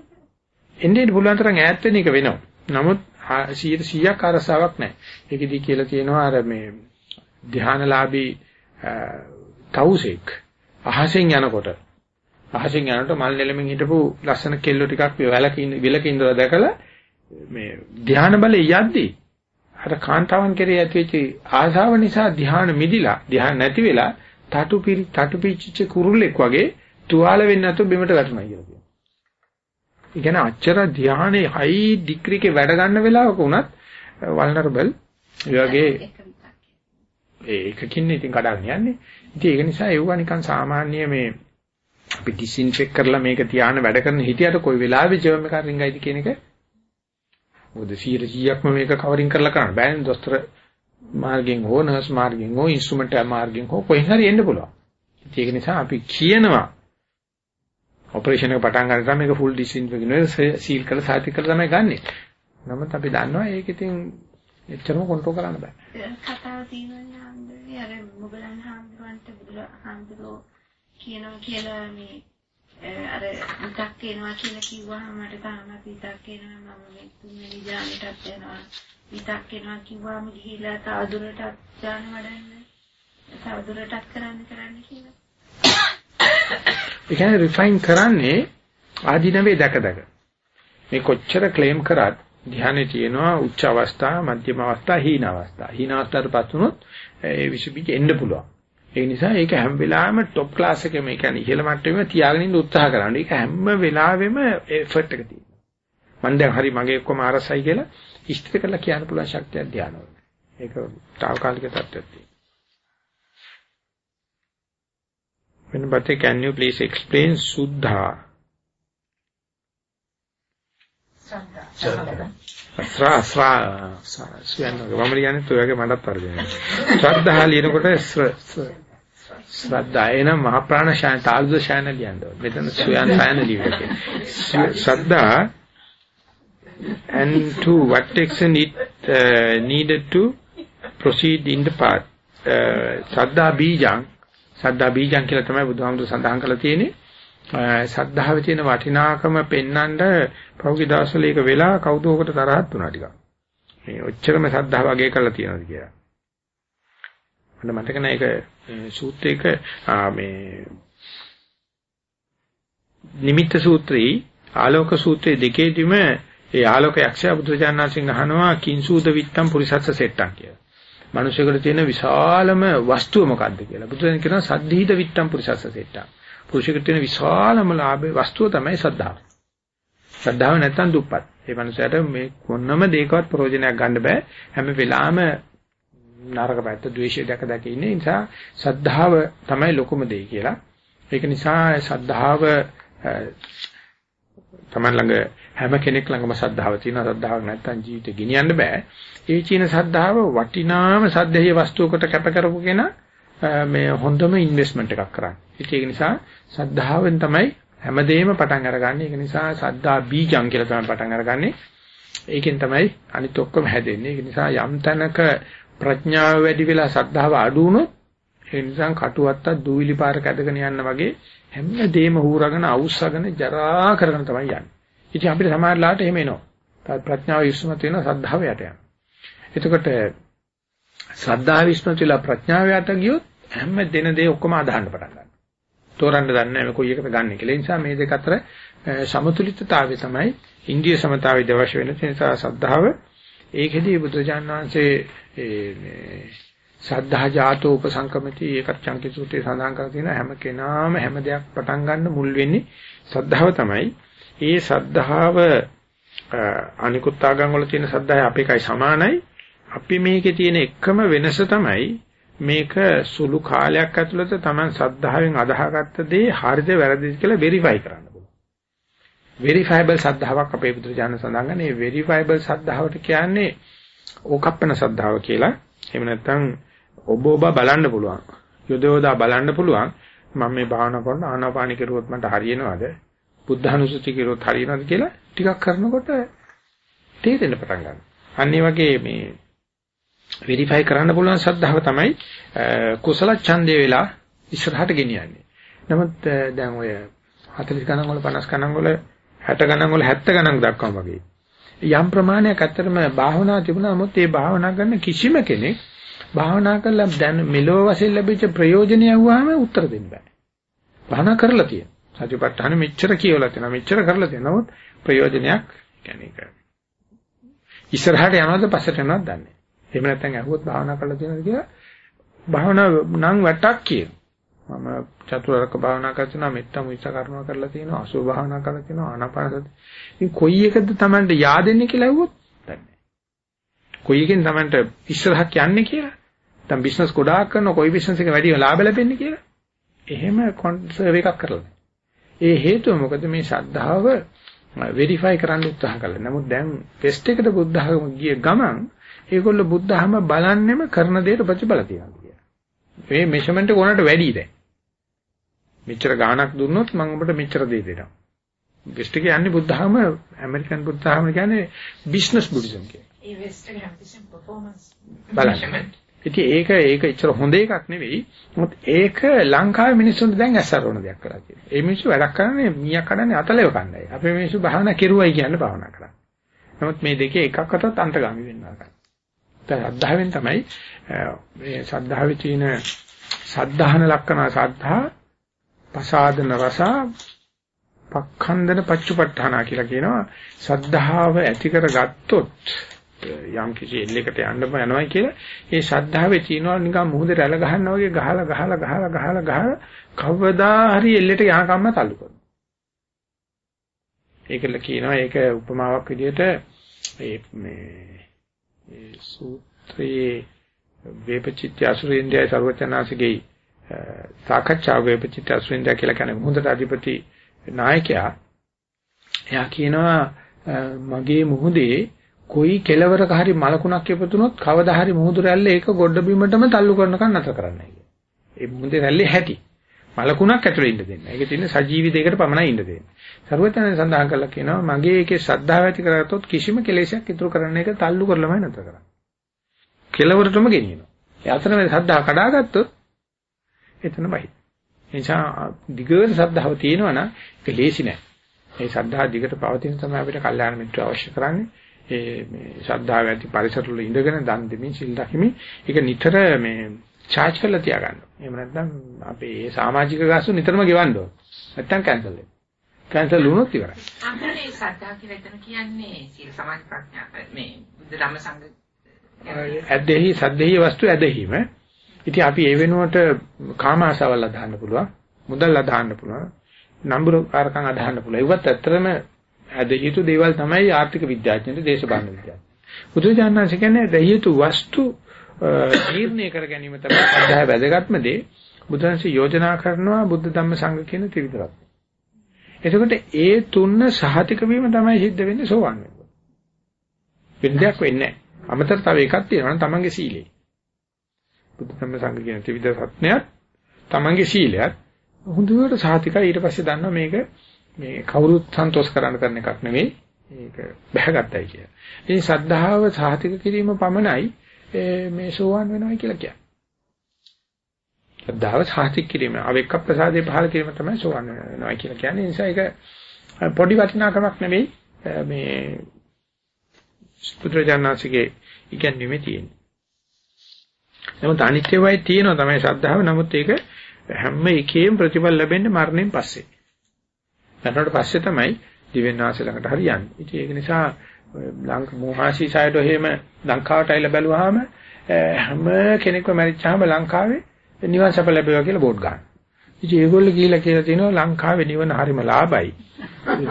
එන්නේ පුළුවන් තරම් ඈත් වෙන එක වෙනවා. නමුත් 100%ක් අරසාවක් නැහැ. ඒකෙදි කියලා තියෙනවා අර මේ ධානලාභී තවුසෙක් අහසෙන් යනකොට අහසෙන් යනකොට මල් නෙලමින් හිටපු ලස්සන කෙල්ලෝ ටිකක් වැලකින් විලකින් ඉඳලා දැකලා මේ ධාන බලේ යද්දී අර කාන්තාවන් කෙරේ ඇතිවෙච්ච ආශාව නිසා ධාන මිදිලා ධාන නැති වෙලා තටු පිරි තටු පිච්චිච්ච කුරුල්ලෙක් වගේ තුවාල වෙන්නේ නැතුව බිමට වැටුණා කියලා කියනවා. ඒ කියන්නේ අච්චර ධානයේ හයි ඩිග්‍රී එකේ වැඩ ගන්න වෙලාවක උනත් වල්නරබල් ඒ වගේ ඒකකින් ඉතින් කඩාගෙන යන්නේ. ඉතින් ඒක නිසා ඒවා නිකන් සාමාන්‍ය මේ අපි ඩිස්ඉන්ෆෙක්ට් කරලා මේක තියාන වැඩ කරන හිටියට කොයි වෙලාවෙ ජර්ම් එක රින්ගයිද කියන එක මොකද 100%ක්ම මේක කවරින් කරලා කරන්න බෑනේ දොස්තර මාර්ගෙන් හෝ නර්ස් මාර්ගෙන් හෝ ඉන්ස්ට්‍රුමන්ට් මාර්ගෙන් හෝ කොහෙන් හරි එන්න පුළුවන්. ඒක නිසා අපි කියනවා ඔපරේෂන් එක පටන් ගන්න තමයි මේක ෆුල් ඩිස්ඉන්ෆෙක්ට් නෙවෙයි සීල් කරලා සාතික කරලා තමයි ගන්නෙ. නමුත් අපි දන්නවා ඒක ඉතින් එච්චරම කන්ට්‍රෝල් කරන්න බෑ. කතාව තියෙනවා හන්දේ අර මොගලන් හාමුදුරන්ට බුදුහාමුදුරෝ කියනවා කියලා මේ අර විතක් එනවා කියලා කිව්වහම මට තාමත් විතක් එනවා මම මේ තුන්වෙනි ඥානෙටත් යනවා විතක් එනවා කිව්වම ගිහිලා තවදුරටත් ඥාන වඩන්න තවදුරටත් කරන්න කරන්න කියලා. ඒ කියන්නේ රිෆයින් කරන්නේ ආධිනවේ දැක දැක. මේ කොච්චර ක්ලේම් කරත් ධ්‍යානයේ තියෙනවා උච්ච අවස්ථා, මධ්‍යම අවස්ථා, හීන අවස්ථා. හීන අවස්ථාවටපත් වුණොත් ඒ විසබීජ එන්න පුළුවන්. ඒ නිසා ඒක හැම වෙලාවෙම টොප් ක්ලාස් එකේ මේ කියන්නේ ඉහළ මට්ටමේ තියාගෙන ඉන්න උත්සාහ කරන්න. ඒක හැම වෙලාවෙම එෆර්ට් එක තියෙනවා. මම දැන් හරි මගේ ඔක්කොම අරසයි කියලා ඉෂ්ට කරලා කියන්න පුළුවන් ශක්තියක් ධ්‍යානවල. ඒක తాවකාලික තත්ත්වයක් තියෙනවා. Venabate, can you please explain Suddha? අස්රා අස්රා සුයන්නගේ මම කියන්නේ ඔයගේ මඩත් වර්ධනය. ශ්‍රද්ධා ලියනකොට ශ්‍රද්ධා එනම් මහ ප්‍රාණ ශාන තාල්ද ශාන ලියනවා. මෙතන සුයන් ශාන ලියන්නේ. ශ්‍රද්ධා and to what extent it uh, needed to proceed in the path. ශ්‍රද්ධා බීජං ශ්‍රද්ධා බීජං කියලා තමයි බුදුහාමුදුර සඳහන් කරලා තියෙන්නේ. සද්ධාවේ තියෙන වටිනාකම පෙන්වන්න පෞගි දවස්වල ඒක වෙලා කවුද ඔකට තරහත් වුණා ටිකක්. මේ ඔච්චරම සද්ධා වගේ කරලා තියෙනවද කියලා. මට මතක නැහැ ඒක සූත්‍රයක මේ නිමිත්ත සූත්‍රයේ ආලෝක සූත්‍රයේ දෙකේදීම ඒ ආලෝක යක්ෂයා බුදුචානන්සිංහ අහනවා කිංසූද විත්තම් පුරිසත්ස සෙට්ටම් කියලා. මිනිසෙකුට තියෙන විශාලම වස්තුව මොකද්ද කියලා. බුදුන් කියනවා සද්ධීත විත්තම් පුරිසත්ස සෙට්ටම්. පුරුෂයෙකුට තියෙන විශාලම ලාභේ වස්තුව තමයි ශ්‍රද්ධාව. ශ්‍රද්ධාව නැත්තම් දුප්පත්. ඒ මනුස්සයාට මේ මොනම දෙයකවත් ප්‍රයෝජනයක් ගන්න බෑ. හැම වෙලාවෙම නරක පැත්ත ද්වේෂය දැක දැක ඉන්නේ. ඒ නිසා ශ්‍රද්ධාව තමයි ලොකුම දෙය කියලා. ඒක නිසා ශ්‍රද්ධාව තමන් ළඟ හැම කෙනෙක් ළඟම ශ්‍රද්ධාව තියෙනවා. ශ්‍රද්ධාවක් නැත්නම් ජීවිතේ ගෙනියන්න බෑ. ඒ චීන ශ්‍රද්ධාව වටිනාම සද්දේය වස්තුවකට කැප කරපු කෙනා මේ හොඳම ඉන්වෙස්ට්මන්ට් එකක් කරන්නේ. ඒක නිසා ශ්‍රද්ධාවෙන් තමයි හැමදේම පටන් අරගන්නේ. ඒක නිසා ශ්‍රද්ධා බීජං කියලා තමයි පටන් අරගන්නේ. ඒකෙන් තමයි අනිත් ඔක්කොම හැදෙන්නේ. ඒක නිසා යම් තැනක ප්‍රඥාව වැඩි වෙලා ශ්‍රද්ධාව අඩු වුණොත් ඒ නිසා කටුවත්ත දූවිලි පාරක ඇදගෙන යන්න වගේ හැමදේම හූරගෙන අවුස්සගෙන ජරා කරගෙන තමයි යන්නේ. ඉතින් අපිට සමහරලාට එහෙම එනවා. ප්‍රඥාව විශ්මත වෙනවා ශ්‍රද්ධාව යට යනවා. එතකොට ශ්‍රද්ධාව විශ්මත වෙලා ප්‍රඥාව යට ගියොත් හැම දින දේ ඔක්කොම අදහන්න පටන් ගන්නවා. තෝරන්න දන්නේ නැහැ කොයි එකද ගන්න කියලා. ඒ නිසා මේ දෙක අතර සමතුලිතතාවය තමයි ඉන්දිය සමතාවයේ අවශ්‍ය වෙන නිසා ශ්‍රද්ධාව ඒකෙදී බුදුජාන විශ්වසේ මේ සද්ධා ජාතෝ උපසංකමති ඒකත් චංකි සූත්‍රයේ සඳහන් කරලා තියෙන හැම කෙනාම හැම දෙයක් පටන් ගන්න මුල් වෙන්නේ සද්ධාව තමයි. ඒ සද්ධාව අනිකුත් ආගම් වල තියෙන සද්ධාය අපේකයි සමානයි. අපි මේකේ තියෙන එකම වෙනස තමයි මේක සුළු කාලයක් ඇතුළත Taman සද්ධාවෙන් අදාහගත්ත දේ හරිද වැරදිද කියලා වෙරිෆයි කරන්න පුළුවන්. වෙරිෆයබල් සද්ධාාවක් අපේ බුදුරජාණන් සඳහන් කරන්නේ මේ වෙරිෆයබල් සද්ධාවට කියන්නේ ඕකප්පන සද්ධාව කියලා. එහෙම නැත්නම් ඔබ ඔබ බලන්න පුළුවන්. යොදවලා බලන්න පුළුවන්. මම මේ භාවනා කරන ආනාපානි කරුවොත් මට හරියනවද? බුද්ධානුසුති කරුවොත් හරියනවද කියලා ටිකක් කරනකොට තේරෙන්න පටන් ගන්නවා. අන්න වගේ මේ වෙරිෆයි කරන්න පුළුවන් ශ්‍රද්ධාව තමයි කුසල ඡන්දේ වෙලා ඉස්සරහට ගෙනියන්නේ. නමුත් දැන් ඔය 40 ගණන් වල 50 ගණන් වල 60 ගණන් වල 70 ගණන් දක්වාම වගේ යම් ප්‍රමාණයක් ඇත්තටම භාවනා තිබුණා නමුත් ඒ භාවනා කරන කිසිම කෙනෙක් භාවනා කරලා දැන් මෙලොව වශයෙන් ලැබිච්ච ප්‍රයෝජනය අහුවාම උත්තර දෙන්න බෑ. භාවනා කරලා තියෙන. සතිපට්ඨාන මෙච්චර කියවලා තියෙනවා මෙච්චර කරලා තියෙනවා. නමුත් ප්‍රයෝජනයක් කියන්නේ ඒක. ඉස්සරහට යනවද පස්සට යනවද දන්නේ නැහැ. එහෙම නැත්නම් ඇහුවොත් භාවනා කරලා තියෙනවද කියලා භාවනා නම් වටක් කියන. මම චතුරාර්ය භාවනා කරනවා මෙත්ත මුිච්ච කර්ම කරලා තියෙනවා අසුභ භාවනා කරලා තියෙනවා ආනාපානසති. ඉතින් කොයි එකද Tamanට yaadෙන්නේ කියලා ඇහුවොත් දන්නේ නැහැ. කොයි එකෙන් Tamanට ඉස්සරහක් යන්නේ කියලා. දැන් බිස්නස් ගොඩාක් කරනවා කොයි බිස්නස් එක වැඩි ලාභ ලැබෙන්නේ කියලා. එහෙම කොන්සර්ව් එකක් කරලා ඒ හේතුව මොකද මේ ශ්‍රද්ධාව වෙරිෆයි කරන්න උත්සාහ කළා. නමුත් දැන් ටෙස්ට් එකට බුද්ධ ධර්ම ගිය ගමන් ඒගොල්ලෝ බුද්ධ ධර්ම බලන්නෙම කරන දෙයට ප්‍රතිඵල තියනවා කියලා. මේ මෙෂර්මන්ට් එක ඕනට වැඩි දැන්. මෙච්චර ගාණක් දුන්නොත් මම ඔබට මෙච්චර දෙය දෙනවා. ගෙස්ට් එක යන්නේ බුද්ධ ධර්ම ඇමරිකන් බුද්ධ ධර්ම කියන්නේ බිස්නස් බුද්දිසම් කියන්නේ. ඒ වෙස්ට් හැමතිස්සෙම performance බලන්න. ඉතින් ඒක ඒක ඉතර හොඳ එකක් නෙවෙයි. මොකද ඒක ලංකාවේ මිනිස්සුන්ට දැන් ඇස්සරවන දෙයක් කරලා තියෙනවා. ඒ මිනිස්සු වැඩක් කරන්නේ මීයක් කඩන්නේ අතලෙව කණ්ඩායයි. අපේ මිනිස්සු භාවනා කෙරුවයි කියන්නේ භාවනා කරන්නේ. නමුත් මේ දෙකේ එකකටත් අන්තගාමි වෙන්න ආකාරයි. දැන් අද්ධාවෙන් තමයි මේ සද්ධාවේ තියෙන සද්ධාහන ලක්ෂණ සද්ධා පසාදන රස පක්ඛන්දන පච්චුපට්ඨාන කියලා කියනවා. සද්ධාව ඇති කරගත්තොත් යම් කිසි එල්ලයකට යන්න යනවායි කියලා ඒ ශ්‍රද්ධාවේ තියනවා නිකන් මුහුදේ රැළ ගහනවා වගේ ගහලා ගහලා ගහලා ගහලා ගහලා කවදා හරි එල්ලෙට යහකම්ම තල්ලු කරනවා. ඒකල කියනවා ඒක උපමාවක් විදිහට ඒ මේ ඒ සූත්‍රයේ වේපචිත්‍ය අසුරේන්ද්‍රය සර්වචනාසිගේ සාකච්ඡාව වේපචිත්‍ය අසුරේන්ද්‍රය කියලා කියන මුහුදට අධිපති නායකයා එයා කියනවා මගේ මුහුදේ කොයි කෙලවරක හරි මලකුණක් ඉපතුනොත් කවදා හරි මුහුදු රැල්ල ඒක ගොඩ බිමටම තල්ලු කරනකන් නැතර කරන්නයි. ඒ මුහුදේ රැල්ලේ හැටි. මලකුණක් ඇතුලේ ඉන්න දෙන්න. ඒකේ තියෙන සජීවී දෙයකට පමණයි ඉන්න දෙන්න. සර්වඥයන් සඳහන් කළා කියනවා මගේ එකේ ශ්‍රද්ධාව ඇති කරගත්තොත් කිසිම කෙලෙසයක් ඉතුරු කරන්න එක තල්ලු කරලමයි නැතර කරන්නේ. කෙලවරටම ගෙනියනවා. ඒ අතර මේ ශ්‍රද්ධාව කඩාගත්තොත් එතන බයි. එනිසා දිගට ශ්‍රද්ධාව තියෙනවා නම් ඒක ලේසි නෑ. ඒ ශ්‍රද්ධාව දිගට පවතින තමයි අපිට කල්යාණ මිත්‍ර අවශ්‍ය කරන්නේ. ඒ මේ ශ්‍රද්ධාව ඇති පරිසර වල ඉඳගෙන දන් දෙමින් සිල් රකිමින් ඒක නිතර මේ charge කරලා තියාගන්න. එහෙම නැත්නම් අපේ සමාජික ගාස්තු නිතරම ගෙවන්න ඕන. නැත්නම් කැන්සල් වෙනවා. කැන්සල් වුණොත් ඉවරයි. අපේ ශ්‍රද්ධාව කියලා එතන කියන්නේ සීල සමාධි ප්‍රඥා මේ බුද්ධ ධම්ම සංඝ ඇදෙහි සද්දෙහි වස්තු ඇදහිම. ඉතින් අපි ඒ වෙනුවට කාම ආසාවල් අදහන්න පුළුවන්. මුදල් අදහන්න පුළුවන්. නම්බර කාරකම් අදහන්න පුළුවන්. ඒවත් ඇත්තටම ඇදහිතු දේවල් තමයි ආර්ථික විද්‍යාඥයන්ට දේශපාලන විද්‍යාඥයන්ට. බුදුජානනාංශ කියන්නේ ඇදහිතු වස්තු තීරණය කර ගැනීම තමයි අධ්‍යාය වැදගත්ම දේ. බුදුන්සේ යෝජනා කරනවා බුද්ධ ධම්ම සංඝ කියන ත්‍රිවිධ රත්නය. එතකොට ඒ තුන සහතික වීම තමයි සිද්ධ වෙන්නේ සෝවන් වෙනකොට. වෙන දෙයක් වෙන්නේ නැහැ. අමතර තව එකක් තියෙනවා නම් තමන්ගේ සීලය. බුද්ධ ධම්ම සංඝ කියන ත්‍රිවිධ සත්‍යයත් තමන්ගේ සීලයත් හොඳට සහතිකයි ඊට පස්සේ දන්නවා මේක මේ කවුරුත් සන්තෝෂ කරන්න කරන එකක් නෙවෙයි ඒක බහගත්තයි කියලා. ඉතින් සද්ධාව සහතික කිරීම පමණයි මේ සෝවන් වෙනවා කියලා කියන්නේ. ශ්‍රද්ධාව සාහිතික කිරීම අවෙක්ක ප්‍රසාදේ පහල කිරීම තමයි සෝවන් වෙනවා කියලා කියන්නේ. නිසා ඒක පොඩි වටිනාකමක් නෙවෙයි මේ පුත්‍රජානනාසිකේ ඉගැන්වීමේ තියෙන්නේ. නමුත් අනිත්‍ය වයි තියෙනවා තමයි ශ්‍රද්ධාව. නමුත් ඒක හැම එකේම ප්‍රතිඵල ලැබෙන්නේ මරණයෙන් පස්සේ. මරණයට පස්සේ තමයි දිවෙන් වාසය ළඟට හරියන්නේ. ඉතින් ඒක නිසා ලංක මොහාසි සයිඩ් එහෙම ලංකාවට ඇවිල්ලා බැලුවාම හැම කෙනෙක්ම මැරිච්චාම ලංකාවේ නිවන් සප ලැබෙවා කියලා බෝඩ් ගන්න. ඉතින් ඒගොල්ලෝ කියලා කියලා තිනවා ලංකාවේ නිවන හරිම ලාභයි.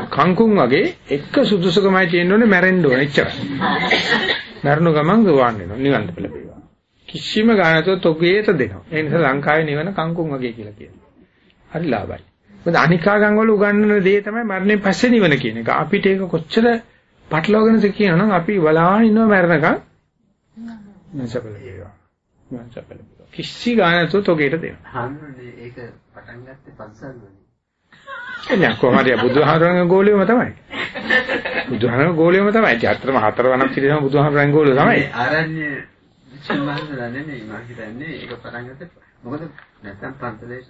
කංකුම් වගේ එක සුදුසුකමයි තියෙන්න ඕනේ මැරෙන්න ඕනේ එච්චරයි. මරණ ගමන් ගවන් වෙනවා නිවන් සප ලැබෙවා. කිසිම ගානතෝ තොගේට දෙනවා. ඒ නිසා ලංකාවේ නිවන කංකුම් වගේ කියලා කියනවා. හරි ලාභයි. මොකද අනිකාගම් වල උගන්වන දේ තමයි මරණයෙන් පස්සේ නිවන කියන එක. අපිට ඒක කොච්චර පටලවාගෙනද කියනනම් අපි බලාගෙන ඉන්නවා මරණකම් නිවන් සප ලැබෙවා. නිවන් සප ලැබෙවා. කිසි ගානතු තොගේට දෙනවා. හාමුදුරනේ ඒක පටන් ගත්තේ පන්සල් වලින්. එන්නේ කොහමද බුදුහාමරංග ගෝලියම තමයි. බුදුහාමරංග ගෝලියම තමයි. ඇත්තටම හතර වණක් පිළිසම බුදුහාමරංග ගෝලිය තමයි. ආරණ්‍ය විචින්මහන්සලා නෙමෙයි මම හිතන්නේ ඒක පටන් ගත්තේ මොකද නැත්තම් පන්සලේ.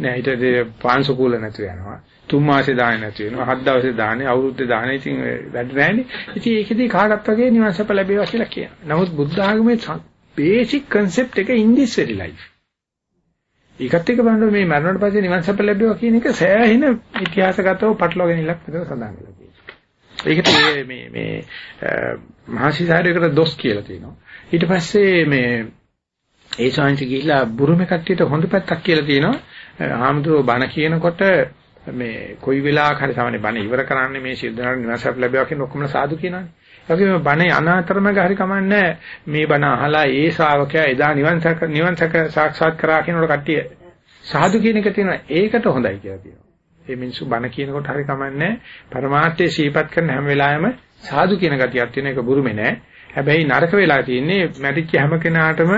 නෑ ඊට පාංශු කූල නැතු වෙනවා. තුන් මාසේ දාන්නේ නැති වෙනවා. හත් දවසේ දාන්නේ, අවුරුද්දේ දාන්නේ. ඉතින් වැඩ නැහැනේ. ඉතින් ඒකෙදී කාටත් වගේ නිවන් සප ලැබේවා කියලා කියනවා. නමුත් බුද්ධ ආගමේ බේසික් concept එක in this very life. ඒකත් එක්ක බලනකොට මේ මරණයට පස්සේ නිවන් සප ලැබෙනවා කියන එක සෑහෙන ඉතිහාසගතව පටලවාගෙන ඉලක්ක විතර සඳහන් කරලා තියෙනවා. ඒකට මේ මේ මේ මහසිසාරයකට දොස් කියලා තියෙනවා. ඊට පස්සේ මේ ඒ ශාන්ති ගිහිලා බුරුමේ කට්ටියට හොඳ පැත්තක් කියලා තියෙනවා. ආම්දුරෝ බණ කියනකොට මේ කොයි වෙලාවක හරි සාමාන්‍ය බණ ඉවර කරන්නේ මේ සිද්ධාර්ථ නිවන් සප ලැබෙනවා කියන ඔක්කොම සාදු කියනවානේ. වගේම බණ අනාතරමක හරි කමන්නේ මේ බණ අහලා ඒ ශ්‍රාවකයා එදා නිවන් සක නිවන් සක සාක්ෂාත් කරා කියනකොට කට්ටිය සාදු කියන එක තියෙනවා ඒකට හොඳයි කියලා කියනවා. මේ මිනිස්සු බණ කියනකොට හරි කමන්නේ පරමාර්ථයේ සීපත් කරන හැම වෙලාවෙම සාදු කියන ගතියක් තියෙන එක බුරුමේ නෑ. හැබැයි නරක වෙලා තියෙන්නේ මැරිච්ච හැම කෙනාටම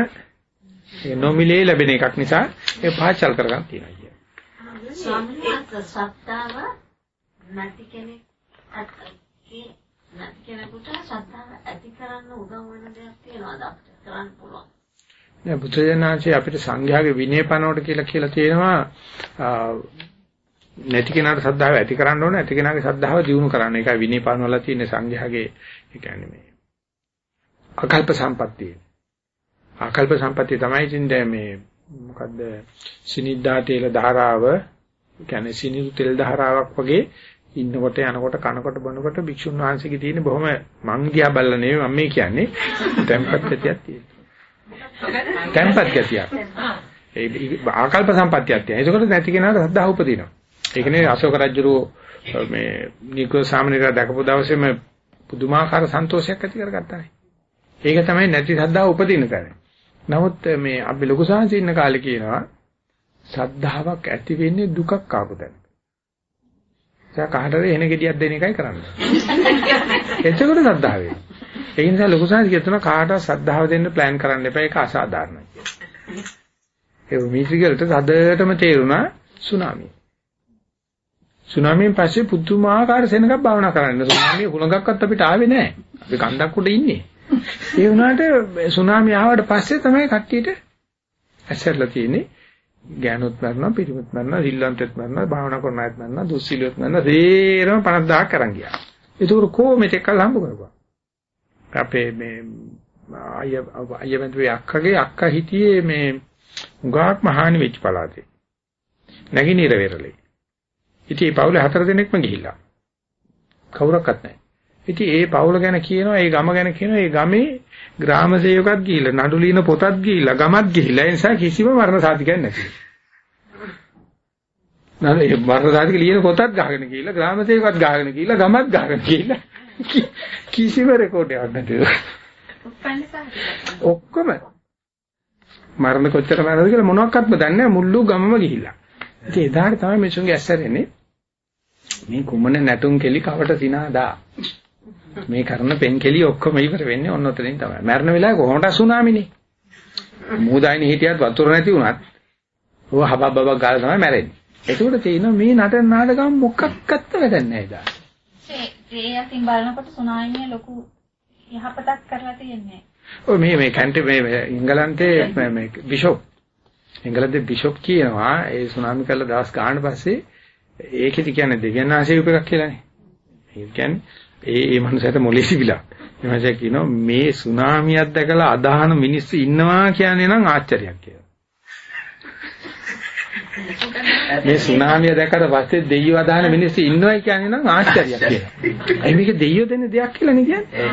නොමිලේ ලැබෙන එකක් නිසා ඒ පහචල් කරගන්න තියෙනවා කියන්නේ. වහන්සේ සත්තාව නැති කෙනෙක් නැති කෙනෙකුට ශ්‍රද්ධාව ඇති කරන්න උදව් වෙන දෙයක් තියනවාද අපිට කරන්න පුළුවන්. නෑ බුදුජානනාංශයේ අපිට සංඝයාගේ විනය පනවට කියලා කියලා තියෙනවා නැති කෙනාට ශ්‍රද්ධාව ඇති කරන්න ඕනේ ඇති කෙනාගේ ශ්‍රද්ධාව දියුණු කරන්න. ඒකයි විනය පනවල තියෙන සංඝයාගේ ඒ කියන්නේ මේ අකල්ප සම්පත්තිය. අකල්ප සම්පත්තිය තමයි ඉතින් මේ මොකද්ද සිනිද්දා තේල ධාරාව කියන්නේ සිනිදු තෙල් ධාරාවක් වගේ ඉන්නකොට යනකොට කනකොට බොනකොට භික්ෂුන් වහන්සේගේ තියෙන බොහොම මං දිහා බලලා නෙවෙයි මම මේ කියන්නේ tempat ගතියක් තියෙනවා. tempat ගතියක්. ඒ ආකල්ප සම්පත්තියක් තියෙනවා. ඒකකොට නැති කෙනාට සද්ධා උපදිනවා. ඒක නේ අශෝක රජුරෝ මේ නිකෝ සාමනික දැකපු දවසේම පුදුමාකාර සන්තෝෂයක් ඇති කරගත්තානේ. ඒක තමයි නැති සද්ධා උපදින තැන. නමුත් මේ අපි ලොකු සාංශ ඉන්න කාලේ කියනවා සද්ධාාවක් ඇති වෙන්නේ දුකක් ආපු තැන. එයා කාටද එන ගෙඩියක් දෙන එකයි කරන්නේ. එතකොට සද්ධාව වෙනවා. ඒ නිසා ලොකු සාහිත්‍ය කියන කාටවත් සද්ධාව දෙන්න ප්ලෑන් කරන්න එපා ඒක අසාධාරණයි. ඒ මිත්‍රිගලට හදටම තේරුණා සුනාමිය. සුනාමියෙන් පස්සේ පුදුමාකාර සෙනඟක් භාවනා කරන්න. සුනාමිය හුලඟක්වත් අපිට ආවේ නැහැ. අපි කන්දක් උඩ ඉන්නේ. ඒ වුණාට සුනාමිය ආවට පස්සේ තමයි කට්ටියට ඇසරලා තියෙන්නේ. ගෑනුත් මරනවා පිරිමුත් මරනවා සිල්වන්තෙත් මරනවා භාවනා කරන අයත් මරනවා දුස්සීලුත් මරනවා සේරම 50000ක් කරන් ගියා. ඒක කො මෙතෙක් කල් හම්බ කරපුවා. අපේ මේ අය අයමෙන්තුවේ අක්කගේ අක්කා හිටියේ මේ උගාක් මහානි වෙච්ච පළාතේ. නැගිනීර වෙරළේ. ඉතින් මේ පවුලේ හතර දෙනෙක්ම ගිහිල්ලා. කවුරක්වත් නැහැ. ඉතින් ඒ පවුල ගැන කියනවා, ඒ ගම ගැන කියනවා, ඒ ගමේ ග්‍රාම සේවකත් ගිහිල්ලා, නඩුලින පොතත් ගිහිල්ලා, ගමත් ගිහිල්ලා. ඒ නිසා කිසිම මරණ සාධකයක් නැති. නේද? ඒ මරණ සාධක ලියන පොතත් ගහගෙන ගිහිල්ලා, ග්‍රාම සේවකත් ගහගෙන ගිහිල්ලා, ගමත් ගහගෙන ගිහිල්ලා. කිසිම රෙකෝඩයක් නැති. ඔක්කොම මරණ කොච්චර මරණද කියලා මොනවත්ක්ම දන්නේ නැහැ මුළු ගමම ගිහිල්ලා. ඉතින් එදාට තමයි මිනිසුන්ගේ ඇස්සරෙන්නේ මේ කුමන නැටුම් කෙලි කවට සිනාදා. මේ කරන පෙන් කෙලි ඔක්කොම ඉවර වෙන්නේ ඔන්න ඔතනින් තමයි. මරණ වෙලාවේ කොහොමද සුනාමිනේ? මූදායිනේ හිටියත් වතුර නැති වුණත් ඕව හබබබ ගාලා තමයි මැරෙන්නේ. ඒකෝට තේිනවා මේ නටන නාටකම් මොකක්වත් වැඩක් නැහැ ඉදා. ඒ අතින් බලනකොට සුනාමිය ලොකු යහපතක් කරලා තියෙන්නේ. ඔය මේ මේ කන්ටි මේ ඉංගලන්තේ මේ බිෂොප් එංගලන්තේ බිෂොප් කියනවා ඒ සුනාමි කළා දවස් ගානක් පස්සේ ඒකෙදි කියන්නේ දෙවියන් ආශීර්වාද එකක් කියලානේ. ඒ කියන්නේ ඒ ඒ මනුස්සයට මොලේ සිවිලා. එමන්සේ කියනවා මේ සුනාමියක් දැකලා අදහන මිනිස්සු ඉන්නවා කියන්නේ නම් ආශ්චර්යයක් කියලා. මේ සුනාමිය දැකලා පස්සේ දෙයියෝ අදහන මිනිස්සු ඉන්නවයි කියන්නේ නම් ආශ්චර්යයක් කියලා. ඒ මේක දෙයියෝ දෙන දෙයක් කියලා නේ කියන්නේ.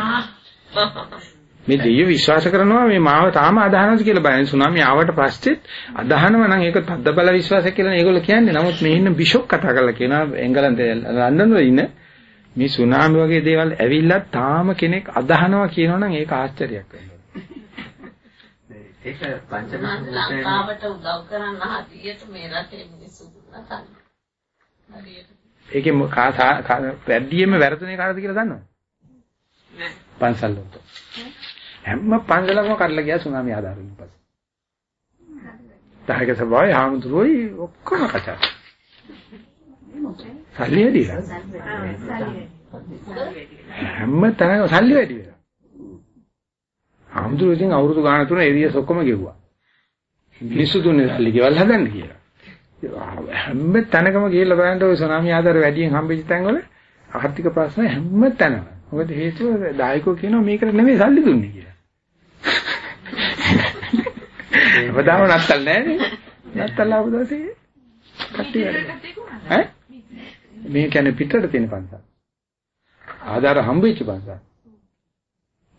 මේ දෙයියෝ විශ්වාස කරනවා මේ මාව තාම අදහනවාද කියලා බලන්නේ සුනාමිය ආවට පස්සෙත් අදහනව නම් ඒක තද්ද බල විශ්වාසයක් කියලා ඒගොල්ලෝ කියන්නේ. නමුත් මේ ඉන්න බිෂොප් කතා කරලා කියනවා එංගලන්තේ ලන්ඩන් වල ඉන්න මේ සුනාමි වගේ දේවල් ඇවිල්ලා තාම කෙනෙක් අදහනවා කියනවනම් ඒක ආශ්චර්යයක් වෙනවා. ඒක පංචම ලංකාවට උදව් කරන්න හදියට මේ රටේ මිනිස්සු දුන්නා හරියට. ඒකේ වැඩියෙන්ම වැරදුනේ කාටද කියලා දන්නවද? නෑ. පන්සල් වලට. හැම පන්සලකම කඩලා ගියා සුනාමි ආධාරයෙන් පස්සේ. තායක සබයි ආමුදුරෝයි ඔක්කොම කතා. සල්ලි වැඩි වෙලා. හැම තැනම සල්ලි වැඩි වෙලා. ආමුදුරෝ ඉතින් අවුරුදු ගාන තුන එරියස් ඔක්කොම ගෙවුවා. මිනිස්සු දුන්නේ සල්ලි ගෙවල් හදන්න කියලා. හැම තැනකම ගිහිල්ලා බලන්න ඔය සුනාමි ආධාර වැඩියෙන් හම්බෙච්ච තැන්වල ආර්ථික ප්‍රශ්න හැම තැනම. මොකද හේතුව දායකෝ කියනවා මේකට නෙමෙයි සල්ලි දුන්නේ කියලා. වදාම නැත්තල් නෑනේ. නැත්තල් ආපු දවසේ කට්ටිය ඈ මේ කියන්නේ පිටරට තියෙන පන්සල්. ආධාර හම්බෙච්ච පන්සල්.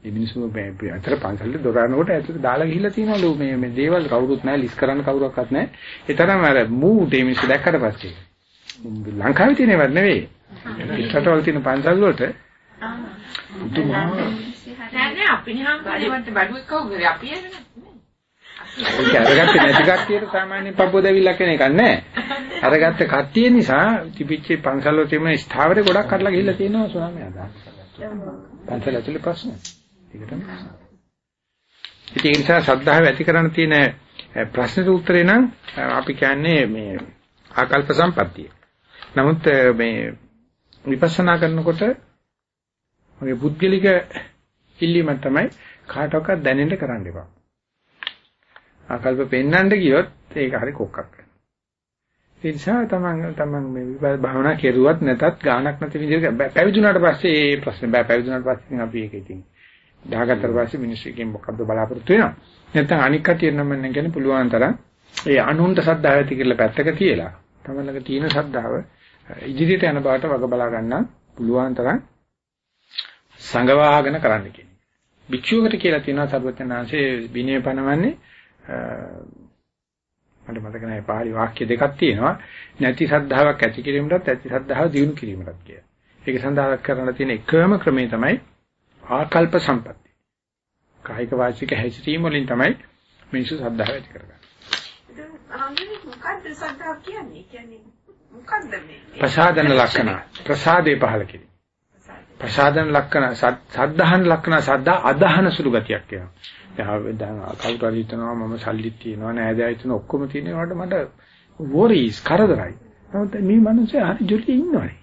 මේ මිනිස්සු මේ අතර පන්සලේ දොර අරනකොට ඇතුලේ දාලා ගිහිල්ලා තියෙනවලු මේ මේ දේවල් කවුරුත් නැහැ ලිස් කරන්න කවුරක්වත් නැහැ. ඒ තරම් අර මූඩ් මේ මිනිස්සු දැක්කට පස්සේ. ලංකාවේ තියෙනවත් නෙවෙයි. පිටරටවල තියෙන පන්සල් වලට නෑ නෑ අපි නිකන් කාලේවත් බඩුවක් කවුද අපි එන්නේ ඒක අරගත්තේ නැති කට්ටියට සාමාන්‍ය පපුව දෙවිලා කෙන එකක් නැහැ. අරගත්ත කට්ටිය නිසා තිබිච්ච පන්සල් වල තියෙන ස්ථාවරේ ගොඩක් කඩලා ගිහිල්ලා තියෙනවා සුනාමිය අදහස්. පන්සල ඇතුලේ ප්‍රශ්න. ඒකටම. ඉතින් ඒ නිසා ශ්‍රද්ධාව ඇති කරන්න තියෙන ප්‍රශ්නෙට උත්තරේ නම් අපි කියන්නේ මේ ආකල්ප සම්පත්තිය. නමුත් මේ විපස්සනා කරනකොට මගේ පුද්ගලික ඉල්ලීම තමයි කාටවත් දැනෙන්න කරන්න එපා. ආකල්ප පෙන්වන්න ගියොත් ඒක හරි කොක්කක් වෙනවා. ඒ නිසා තමන් තමන් මේ විපාක භාවනා කෙරුවත් නැතත් ගාණක් නැති විදිහට පැවිදුණාට පස්සේ ඒ ප්‍රශ්නේ බෑ පැවිදුණාට පස්සේ අපි ඒක ඉතින් දාගත්තට පස්සේ මිනිස්සු එකෙන් මොකද්ද බලාපොරොත්තු වෙනවා. නැත්නම් අනික් කටිය නම් මම කියන්නේ පුළුවන් තරම් ඒ අනුන්ට සද්ධාව ඇති කියලා පැත්තක තියලා තමලක තියෙන සද්ධාව ඉදිරියට යන බවට වග බලා ගන්න පුළුවන් තරම් සංගවාගෙන කරන්න කියන්නේ. භික්ෂුවකට කියලා තියෙනවා සර්වඥාන්සේ විනය පනවන්නේ මට මතක නැහැ පාළි වාක්‍ය දෙකක් තියෙනවා නැති සද්ධාාවක් ඇති කිරීමටත් ඇති සද්ධාව දිනු කිරීමටත් කියලා. ඒක සඳහා කරන්න තියෙන එකම ක්‍රමය තමයි ආකල්ප සම්පatti. කායික වාචික හැසිරීම වලින් තමයි මිනිස්සු සද්ධාව ඇති කරගන්නේ. හම්බෙන්නේ මොකද්ද සද්ධාව කියන්නේ? කියන්නේ මොකද්ද මේ? ප්‍රසාදන ලක්ෂණ ප්‍රසාදේ පහල කිරීම. ප්‍රසාදන ලක්ෂණ සද්ධාහන ලක්ෂණ සද්දා අදහන සුළු ගතියක් කියනවා. දැන් කවුරු හරි හිතනවා මම සල්ලිත් තියනවා නෑදෑය හිතන ඔක්කොම තියෙනවට මට වොරීස් කරදරයි. නමුත් මේ මිනිස්සේ හරි ජොලිය ඉන්නවනේ.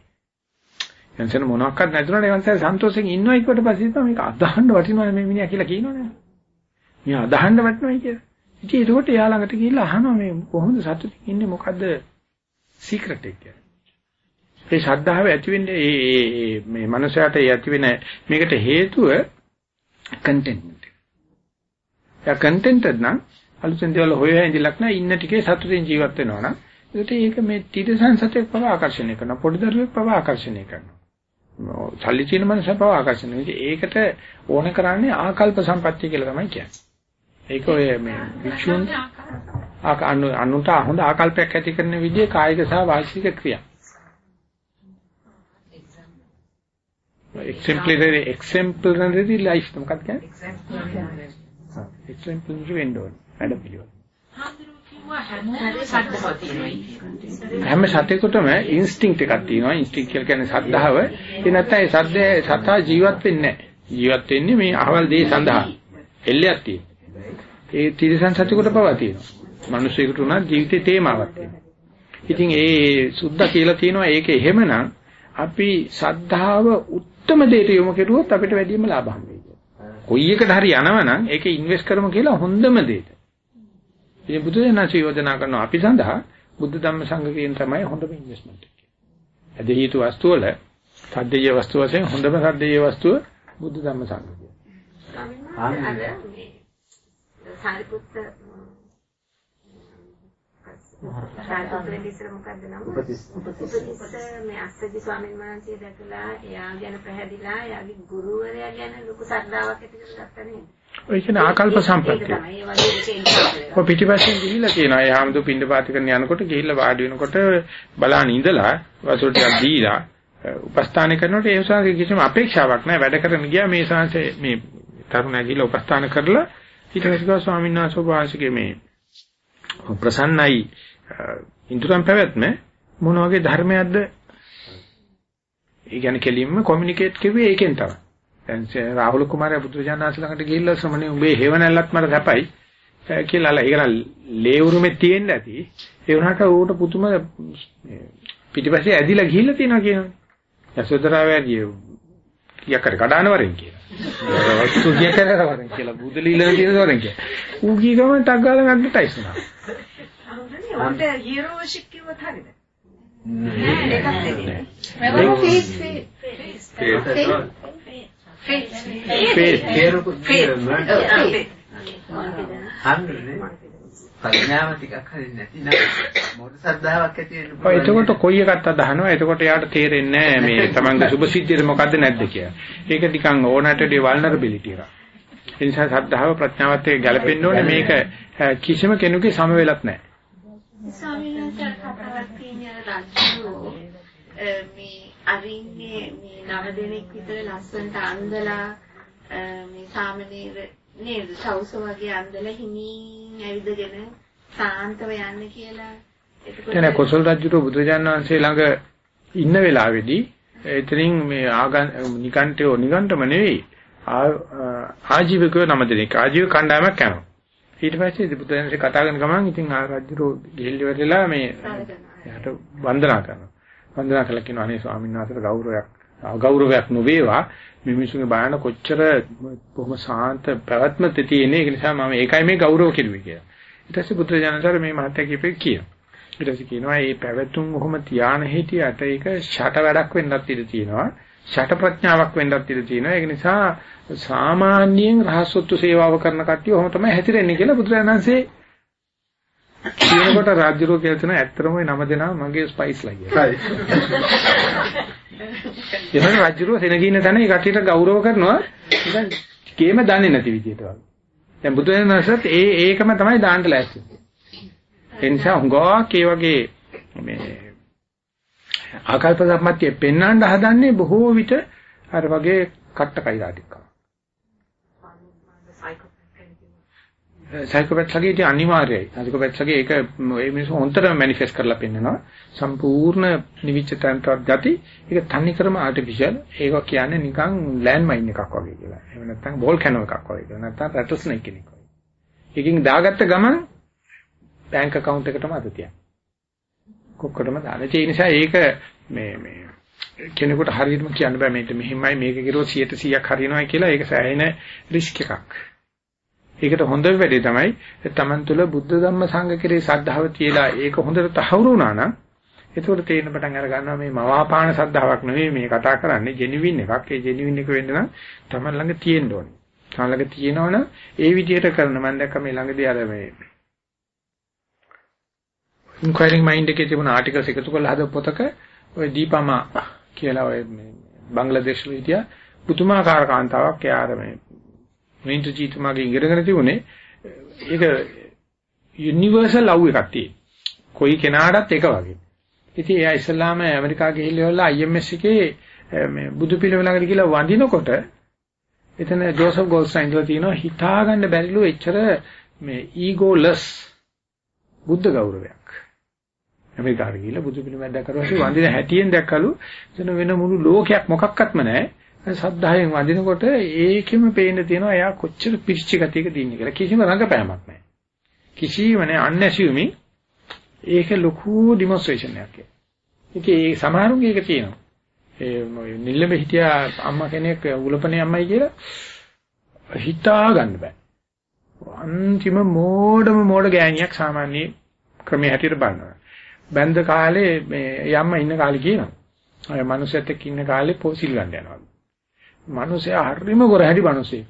එන්සන මොනවාක්වත් නැතුණාට ඒ මනුස්සයා සන්තෝෂෙන් ඉන්නවා ඊට පස්සේ තමයි මේක අදහන්න වටිනවා මේ මිනිහා කියලා කියනවනේ. මේ අදහන්න වටිනවා කියලා. ඉතින් ඒකට එයා ළඟට ගිහිල්ලා අහනවා මේ කොහොමද සතුටින් ඉන්නේ මොකද්ද සීක්‍රට් එක කියලා. ඒ ශ්‍රද්ධාව ඇති වෙන්නේ මේ මේ මනුස්සයාට ඇති වෙන මේකට හේතුව කන්ටෙන්ට්මන්ට්. එයා කන්ටෙන්ටඩ් නම් අලුතෙන් දේවල් හොයලා ඉඳලක් නෑ ඉන්න ටිකේ සතුටින් ජීවත් වෙනවා නම්. ඒකට ඒක මේ තිරසන් සතෙක් පව ආකර්ෂණය කරනවා පොඩි දරුවෙක් පව ආකර්ෂණය කරනවා. සල්ලි තියෙන මනස පව ආකර්ෂණය ඒකට ඕන කරන්නේ ආකල්ප සම්පත්තිය කියලා තමයි කියන්නේ. ඒක ඔය මේ වික්ෂුන් අනුන්ට හොඳ ආකල්පයක් ඇති කරන විදිහේ කායික සහ වාචික ක්‍රියා. Exemplary exemplary life. මොකක්ද කියන්නේ එක්සැම්පල් වෙන්න ඕනේ වැඩ පිළිවෙල. හාමුදුරුවෝ කිව්වා හැම සද්දාව තියෙනවා හැම සතෙකුටම ඉන්ස්ටින්ක්ට් එකක් තියෙනවා. ඉන්ස්ටින්ක්ට් කියලා කියන්නේ සද්ධාව. ඒ නැත්නම් ඒ සද්දේ සතා ජීවත් වෙන්නේ නැහැ. ජීවත් වෙන්නේ මේ අහවල් දේ සඳහා. එල්ලයක් තියෙනවා. ඒ තිරසන් සතෙකුට පවා තියෙනවා. මිනිසෙකුට උනා ජීවිතේ තේමාවක් තියෙනවා. ඉතින් ඒ සුද්ධ කියලා තියෙනවා ඒක එහෙමනම් අපි සද්ධාව උත්තරම දෙයට යොමු කෙරුවොත් අපිට වැඩිම ලාභ හම්බ වෙනවා. කොයි එකට හරි යනවනම් ඒකේ ඉන්වෙස්ට් කරමු කියලා හොඳම දෙයට. ඉතින් බුදුදහම යෝජනා කරනවා අපි සඳහා බුද්ධ ධම්ම සංඝ කියන තමයි හොඳම ඉන්වෙස්ට්මන්ට් එක. අද හේතු වස්තු වල සද්දේය වස්තු වශයෙන් හොඳම සද්දේය වස්තුව බුද්ධ ධම්ම සංඝ කියන. ස්වාමීන් වහන්සේ අද සාරිපුත්‍රගේ ඉස්සර මොකද්ද නම? උපතිස්. උපතිස්ස මේ අස්සජි ස්වාමීන් වහන්සේ දැකලා එයා ගැන පැහැදිලා එයාගේ ගුරුවරයා ගැන ලොකු ශ්‍රද්ධාවක් ඇති කරගත්තා නේද? ඔය කියන ආකල්ප සම්පත්තිය. ඔය පිටිපස්සෙන් ගිහිල්ලා තියෙනවා. ඒ ආමතු පින්ඩ පාති කරන යනකොට ගිහිල්ලා වාඩි වෙනකොට බලාන ඉඳලා වසුල් ටිකක් දීලා උපස්ථාන කරනකොට ඒ උසාවේ කිසිම අපේක්ෂාවක් නැහැ. වැඩ කරන ගියා මේ සංසේ මේ තරුණයා ගිහිල්ලා උපස්ථාන කරලා ඊට පස්සේ ගා ස්වාමීන් වහන්සේ වාසිකේ මේ ප්‍රසන්නයි ඉන්ද්‍රයන් පැවැත්ම මොන වගේ ධර්මයක්ද? ඒ කියන්නේ කෙලින්ම කොමියුනිකේට් කිව්වේ ඒකෙන් තමයි. දැන් රාහුල කුමාරයා බුදුජානනාථ ළඟට ගිහිල්ලා ශ්‍රමණේ උඹේ හේවණල්ලත් මට සැපයි කියලා ඒක ලේ උරුමේ තියෙන්න ඇති. ඒ වුණාට ඌට පුතුම පිටිපස්සේ ඇදිලා ගිහිල්ලා තියෙනවා කියනවා. යසෝදරාවැදී කීයක් කර කඩාන වරෙන් කියලා. වස්තු කීයක් කර වරෙන් කියලා බුදලීලා තියෙන වරෙන් කියලා. ඌ කී ගමන් ටක් ගාලා ඇඩ්වර්ටයිස් වුණා. උන්ට හීරෝ වර්ෂිප් කිව්වත් හරිද? ප්‍රඥාව ටිකක් හරි නැතිනම් මොකද සද්ධාාවක් ඇති වෙන්න ඔය එතකොට කොයි එකක්ද අදහනවා? එතකොට එයාට තේරෙන්නේ නැහැ මේ තමන්ගේ සුභ සිද්ධියට මොකද්ද නැද්ද කියලා. ඒක නිකන් ඕනටදී වල්නරබිලිටි එක. ඒ නිසා සද්ධාව ප්‍රඥාවත් එක්ක ගැලපෙන්න ඕනේ. මේක කිසිම කෙනෙකුගේ සම වෙලක් නැහැ. ස්වාමීන් වහන්සේ කතාවක් කියන්නේ රජු මේ අරින්නේ මේ නව දෙනෙක් විතර ලස්සනට අන්දලා මේ සාමනීර නේද සවුස වගේ අන්දලා හිමින් ඇවිදගෙන සාන්තව යන්න කියලා එතන කොසල් රජුට බුදුරජාණන් වහන්සේ ළඟ ඉන්න වෙලාවේදී එතනින් මේ ආගන් නිකන්ටෝ නිකන්ටම නෙවෙයි ආජීවකව නම දෙනෙක් ආජීව කණ්ඩායමක් යනවා ඊට පස්සේ බුදුරජාණන්සේ කතා කරන ගමන් ඉතින් ආ රජුරෝ ගිහිල්ලා මේ එයාට වන්දනා කරනවා වන්දනා කළා කියනවා අනේ ස්වාමීන් වහන්සේට ගෞරවයක් අගෞරවයක් නොවේවා මේ මිනිසුන්ගේ බාහන කොච්චර බොහොම සාන්ත පැවැත්මද තියෙන්නේ ඒක නිසා මම ඒකයි මේ ගෞරව කෙරුවේ කියලා. ඊට පස්සේ බුදුරජාණන්සාර මේ මහත්ය කිපේ කියන. ඊට පස්සේ කියනවා මේ පැවැතුම් කොහොම තියාන හිටියට ඒක ෂට වැඩක් වෙන්නත් ඉඩ තියෙනවා. ෂට ප්‍රඥාවක් වෙන්නත් ඉඩ තියෙනවා. ඒක නිසා සාමාන්‍යයෙන් රහසොත්තු සේවාව කරන කට්ටිය ඔහොම තමයි හැතිරෙන්නේ කියලා බුදුරජාණන්සේ කියනකොට රාජ්‍යරෝ කියලා තියෙන ඇත්තම නම දෙනා මගේ ස්පයිස්ලා කියලා. එහෙනම් රාජ්‍යරෝ සෙනගින්න තැන ඒ කට්ටියට ගෞරව කරනවා. කේම දන්නේ නැති විදියට වගේ. දැන් බුදුරජාණන්සත් ඒ ඒකම තමයි දාන්න ලෑස්ති. ඒ නිසා හුඟක් ඒ වගේ මේ ආකල්ප සම්මතිය පෙන්වන්න හදන්නේ බොහෝ විට අර වගේ කට්ට කයිරාටික්. සයිකෝපැත්ස්ලගේ ඉතින් අනිවාර්යයි. සයිකෝපැත්ස්ලගේ ඒක මේ මිනිස්සු හොන්තරම මැනිෆෙස්ට් කරලා පෙන්නනවා. සම්පූර්ණ නිවිච්ච තන්ත්‍රවත් ගති. ඒක තනිකරම ආටිෆිෂල්. ඒක කියන්නේ නිකන් ලෑන්ඩ් මයින් එකක් වගේ කියලා. එහෙම නැත්නම් වෝල්කැනෝ එකක් වගේ කියලා. නැත්නම් රැටස්නේක් කෙනෙක් වගේ. එකකින් දාගත්ත ගමන් බැංක් account එකටම අද තියන. කොක්කටම දාන. ඒ නිසා ඒක මේ මේ කෙනෙකුට හරියටම කියන්න බෑ මේක මෙහෙමයි මේක කිරුවොත් 100%ක් හරියනවා කියලා ඒක සෑහෙන රිස්ක් එකක්. ඒකට හොඳ වෙලේ තමයි තමන් තුළ බුද්ධ ධම්ම සංඝ කෙරේ සද්ධාව තියලා ඒක හොඳට තහවුරු වුණා නම් එතකොට තේරෙන පටන් අර ගන්නවා මේ මවාපාන සද්ධාාවක් නෙවෙයි මේ කතා කරන්නේ ජෙනුවින් එකක්. ඒ ජෙනුවින් එක වෙන්න නම් තමන් ළඟ තියෙන්න ඕනේ. තමන් ළඟ තියෙනවනම් ඒ විදිහට කරන මම දැක්ක මේ ළඟදී අර මේ ඉන්ක්වයරිං මයින්ඩ් එකේ තිබුණ ආටිකල්ස් එකතු කරලා හද පොතක ඔය දීපමා කියලා ඔය මේ බංග්ලාදේශ විද්‍යා පුදුමාකාර කාන්තාවක් යාර මේ මින්ටජීතුමාගේ ඉගෙනගෙන තිබුණේ ඒක යුනිවර්සල් ලව් එකක් තියෙන. කොයි කෙනාටත් එක වගේ. ඉතින් එයා ඉස්ලාම ඇමරිකා ගිහිල්ලා IMS එකේ මේ බුදු පිළිම ළඟට ගිහලා වඳිනකොට එතන ජෝසප් ගෝල්ස්ටයින් කියලා තියෙනවා හිතාගන්න බැරිලු එච්චර මේ ඊගෝලස් බුද්ධ ගෞරවයක්. ඇමරිකාවට ගිහිල්ලා බුදු පිළිමයක් දැක්කට පස්සේ වඳින හැටියෙන් දැක්කලු එතන වෙන මුළු ලෝකයක් මොකක්වත්ම නැහැ. සද්ධායෙන් වඳිනකොට ඒකෙම පේන්න තියෙනවා එයා කොච්චර පිරිච්ච ගතියකද ඉන්නේ කියලා. කිසිම රඟපෑමක් නැහැ. කිසිම නැහැ අන්ඇසියුමින් ඒක ලොකු ඩිමොන්ස්ට්‍රේෂන් එකක්. ඒකේ සමහරුන්ගේ ඒක තියෙනවා. ඒ නිල්ලඹ හිටියා අම්මා කෙනෙක් උලපනේ අම්මයි කියලා හිතා ගන්න බෑ. අන්තිම මෝඩම මෝඩ ගෑණියක් සාමාන්‍ය ක්‍රමයේ හැටියට බලනවා. බැන්ද කාලේ මේ යම්ම ඉන්න කාලේ කියනවා. අය මිනිස්සුත් එක්ක ඉන්න කාලේ පොසිල් ගන්න යනවා. මිනිස්සයා හරිම ගොරහැඩි මිනිස්සෙක්.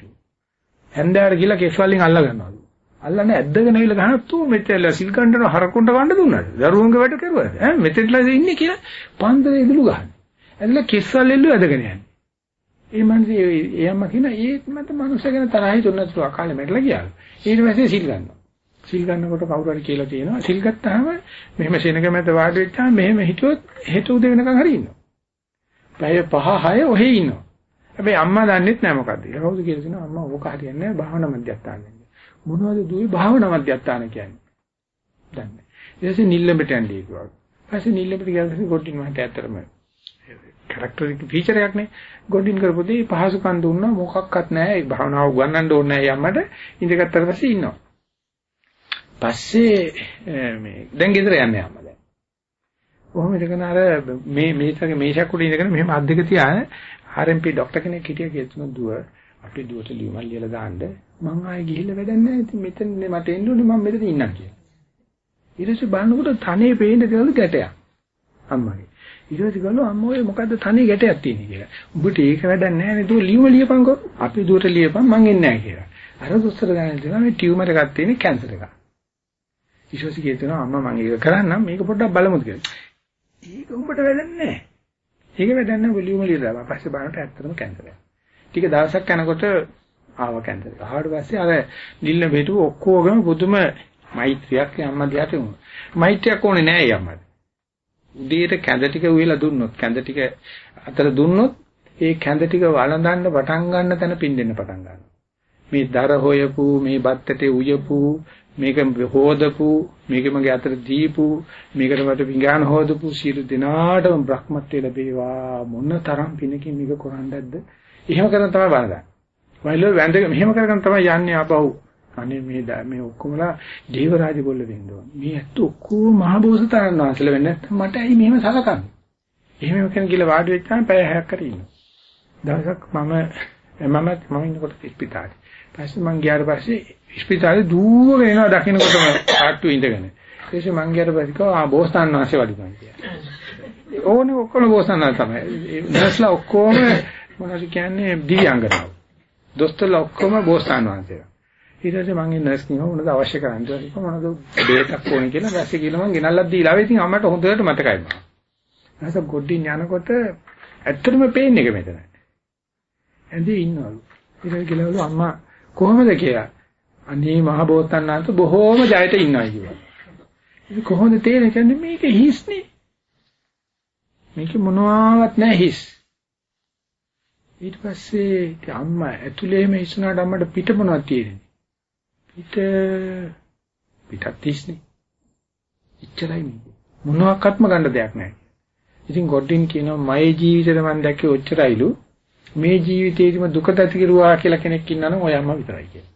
හැන්දෑවට ගිහලා කෙස් වලින් අල්ල ගන්නවා. අල්ලන්නේ ඇද්දගෙන ඇවිල්ලා ගහන තු මෙතෙල්ල සිල් ගන්නන හරකුන්ට ගන්න දුන්නාද? දරුවන්ගේ වැඩ කරුවාද? ඈ මෙතෙල්ලා ඉන්නේ කියලා පන්දරේ ඉදලු ගහන්නේ. ඇදලා කෙස් වල එල්ල ඇදගෙන යන්නේ. ඒ මනසේ එයම කියන ඒත් මත මනුස්සය ගැන තරහයි තුනතු අකාලේ මෙట్లా ගියා. ඊට පස්සේ සිල් ගන්නවා. සිල් ගන්නකොට කවුරු හරි කියලා තියෙනවා සිල් ගත්තාම මෙහෙම සෙනග මැද වාඩි වෙච්චාම මෙහෙම හිතුවොත් හෙට උදේ වෙනකන් හරි ඉන්නවා. පැය 5 6 ඔහෙ ඉන්නවා. හැබැයි අම්මා දන්නෙත් නෑ මොකද්ද කියලා. කවුද කියලා තියෙනවා අම්මා ඕක හරියන්නේ නෑ භාවනා මධ්‍යස්ථාන වෙන්නේ. මොනවද දුවේ භාවනා මධ්‍යස්ථාන කියන්නේ? දන්නේ. ඊට පස්සේ නිල්ලඹට යන්නේ කිව්වා. ඊපස්සේ නිල්ලඹට ගියාම ගොඩින් මහට ඇත්තරම කැරක්ටරික ෆීචර් එකක් නේ. ගොඩින් කරපොදී පහසුකම් දුන්නා මොකක්වත් නැහැ. ඒ භාවනාව උගන්වන්න ඕනේ නැහැ යම්මට. ඉඳගත්තට පස්සේ ඉන්නවා. පස්සේ මේ දැන් ගෙදර යන්නේ අම්මා දැන්. කොහොම ඉඳගෙන අර මේ මේසක මේසක් උඩ ඉඳගෙන මෙහෙම අත් දෙක තියාන RMP ડોක්ටර් කෙනෙක් හිටියා කියලා දුව අපි දුවට ලියුමක් ලියලා දාන්න මං ආයේ ගිහිල්ලා වැඩක් නැහැ ඉතින් මෙතන මට එන්න ඕනේ මම මෙතන ඉන්නම් කියලා. ඊට පස්සේ බලනකොට තනේ පේන්න කියලා ගැටයක් අම්මගේ. ඊට පස්සේ ගලෝ අම්මෝ ඔය මොකද්ද තනේ ගැටයක් තියෙන්නේ කියලා. උඹට ඒක වැඩක් නැහැ නේද? ලියුම ලියපන්කෝ. අපි දුවට ලියපන් මං එන්නේ නැහැ කියලා. අර දොස්තර ගානේ දෙනවා මේ ටියුමර් එකක් තියෙන කැන්සර් එකක්. ඊට පස්සේ කියනවා අම්මා මං ඒක කරන්නම් මේක පොඩ්ඩක් බලමුද කියලා. ඒක උඹට වැඩක් නැහැ. ඒක වැඩක් නැහැ ලියුම ලියලා. පස්සේ බලනකොට ඇත්තටම කැන්සර් එකක්. ටික දවසක් යනකොට ආව කැන්සර් එක. ආවට පස්සේ අර නිල්ල බෙටු ඔක්කොගම පුදුම මෛත්‍රියක් අම්මා දිහාට වුණා. මෛත්‍රියක් ඕනේ නෑ යම්මද. උදේට කැඳ ටික උයලා දුන්නොත් කැඳ ටික අතර දුන්නොත් ඒ කැඳ ටික වළඳන්න පටන් ගන්න තැන පින්දෙන්න පටන් ගන්නවා. මේ දර හොයපු මේ බත්තටේ උයපු මේක හොදපු මේක මගේ අතට දීපු මේකට මට විඥාන හොදපු සියලු දිනාටම බ්‍රහ්මත්වයේ ලැබේවා මොන තරම් පිනකින් මේක කරන්නේද එහෙම කරන් තමයි බලන්නේ. වයිලෝ වැඳගෙන මෙහෙම කරගෙන තමයි යන්නේ ආපහු. අනේ මේ මේ ඔක්කොමලා දේවරාජ බොල්ල වෙන්න ඕන. මේ ඇත්ත ඔක්කොම මහ බෝසතාණන් වහන්සේලා වෙන්නේ නැත්නම් මට ඇයි මෙහෙම සලකන්නේ? එහෙම කෙනෙක් කියලා වාඩි වෙච්චාම පැය 6ක් කර ඉන්නවා. දවසක් මම මම මම ඉන්නකොට ඉස්පිතාලේ. පස්සේ මං ගියාට පස්සේ ඉස්පිතාලේ දුවගෙන එනවා දකින්නකොටම ආට්ටු ඉඳගෙන. ඊටසේ මං ගියාට පස්සේ කව ආ බෝසතාණන් වහන්සේ වඩිනවා කියලා. ඕනේ ඔක්කොම බෝසතාණන් තමයි. නර්ස්ලා ඔක්කොම මොනවද කියන්නේ දිව්‍යාංගනාව. දොස්තරලා ඔක්කොම බෝසතාණන් වහන්සේලා. ඊට පස්සේ මම නර්ස් කෙනෙක් මොනවද අවශ්‍ය කරන්නේ ඊට පස්සේ මොනවද බේටක් ඕනේ කියලා දැස්සේ කියලා මම ගෙනල්ලා දීලා ආවේ ඉතින් අම්මට හොඳට මතකයි මම. ඊට ගොඩින් යනකොට ඇත්තටම පේන්නේ එක මෙතන. ඇඳේ ඉන්නවලු. ඊට පස්සේ ගිලවලු අම්මා කොහොමද කියලා. අනේ මහ බෝසතාණන්ට බොහෝම ජයට ඉන්නවා කිව්වා. ඉතින් කොහොමද තේරෙන්නේ කියන්නේ මේක හිස්නේ. මේක මොනවාවත් නැහැ හිස්. ඊට පස්සේ අම්මා ඇතුළේම ඉස්සුනාට අම්මට පිට මොනවද තියෙන්නේ? පිට පිටත් තිස්නේ. ඉච්චරයි මේක. මොනවාක්වත්ම ගන්න දෙයක් නැහැ. ඉතින් ගොඩින් කියනවා මගේ ජීවිතේ මම දැක්කේ ඔච්චරයිලු. මේ ජීවිතේදිම දුක ඇති කරුවා කියලා කෙනෙක් ඉන්නනම් ඔය අම්මා විතරයි කියලා.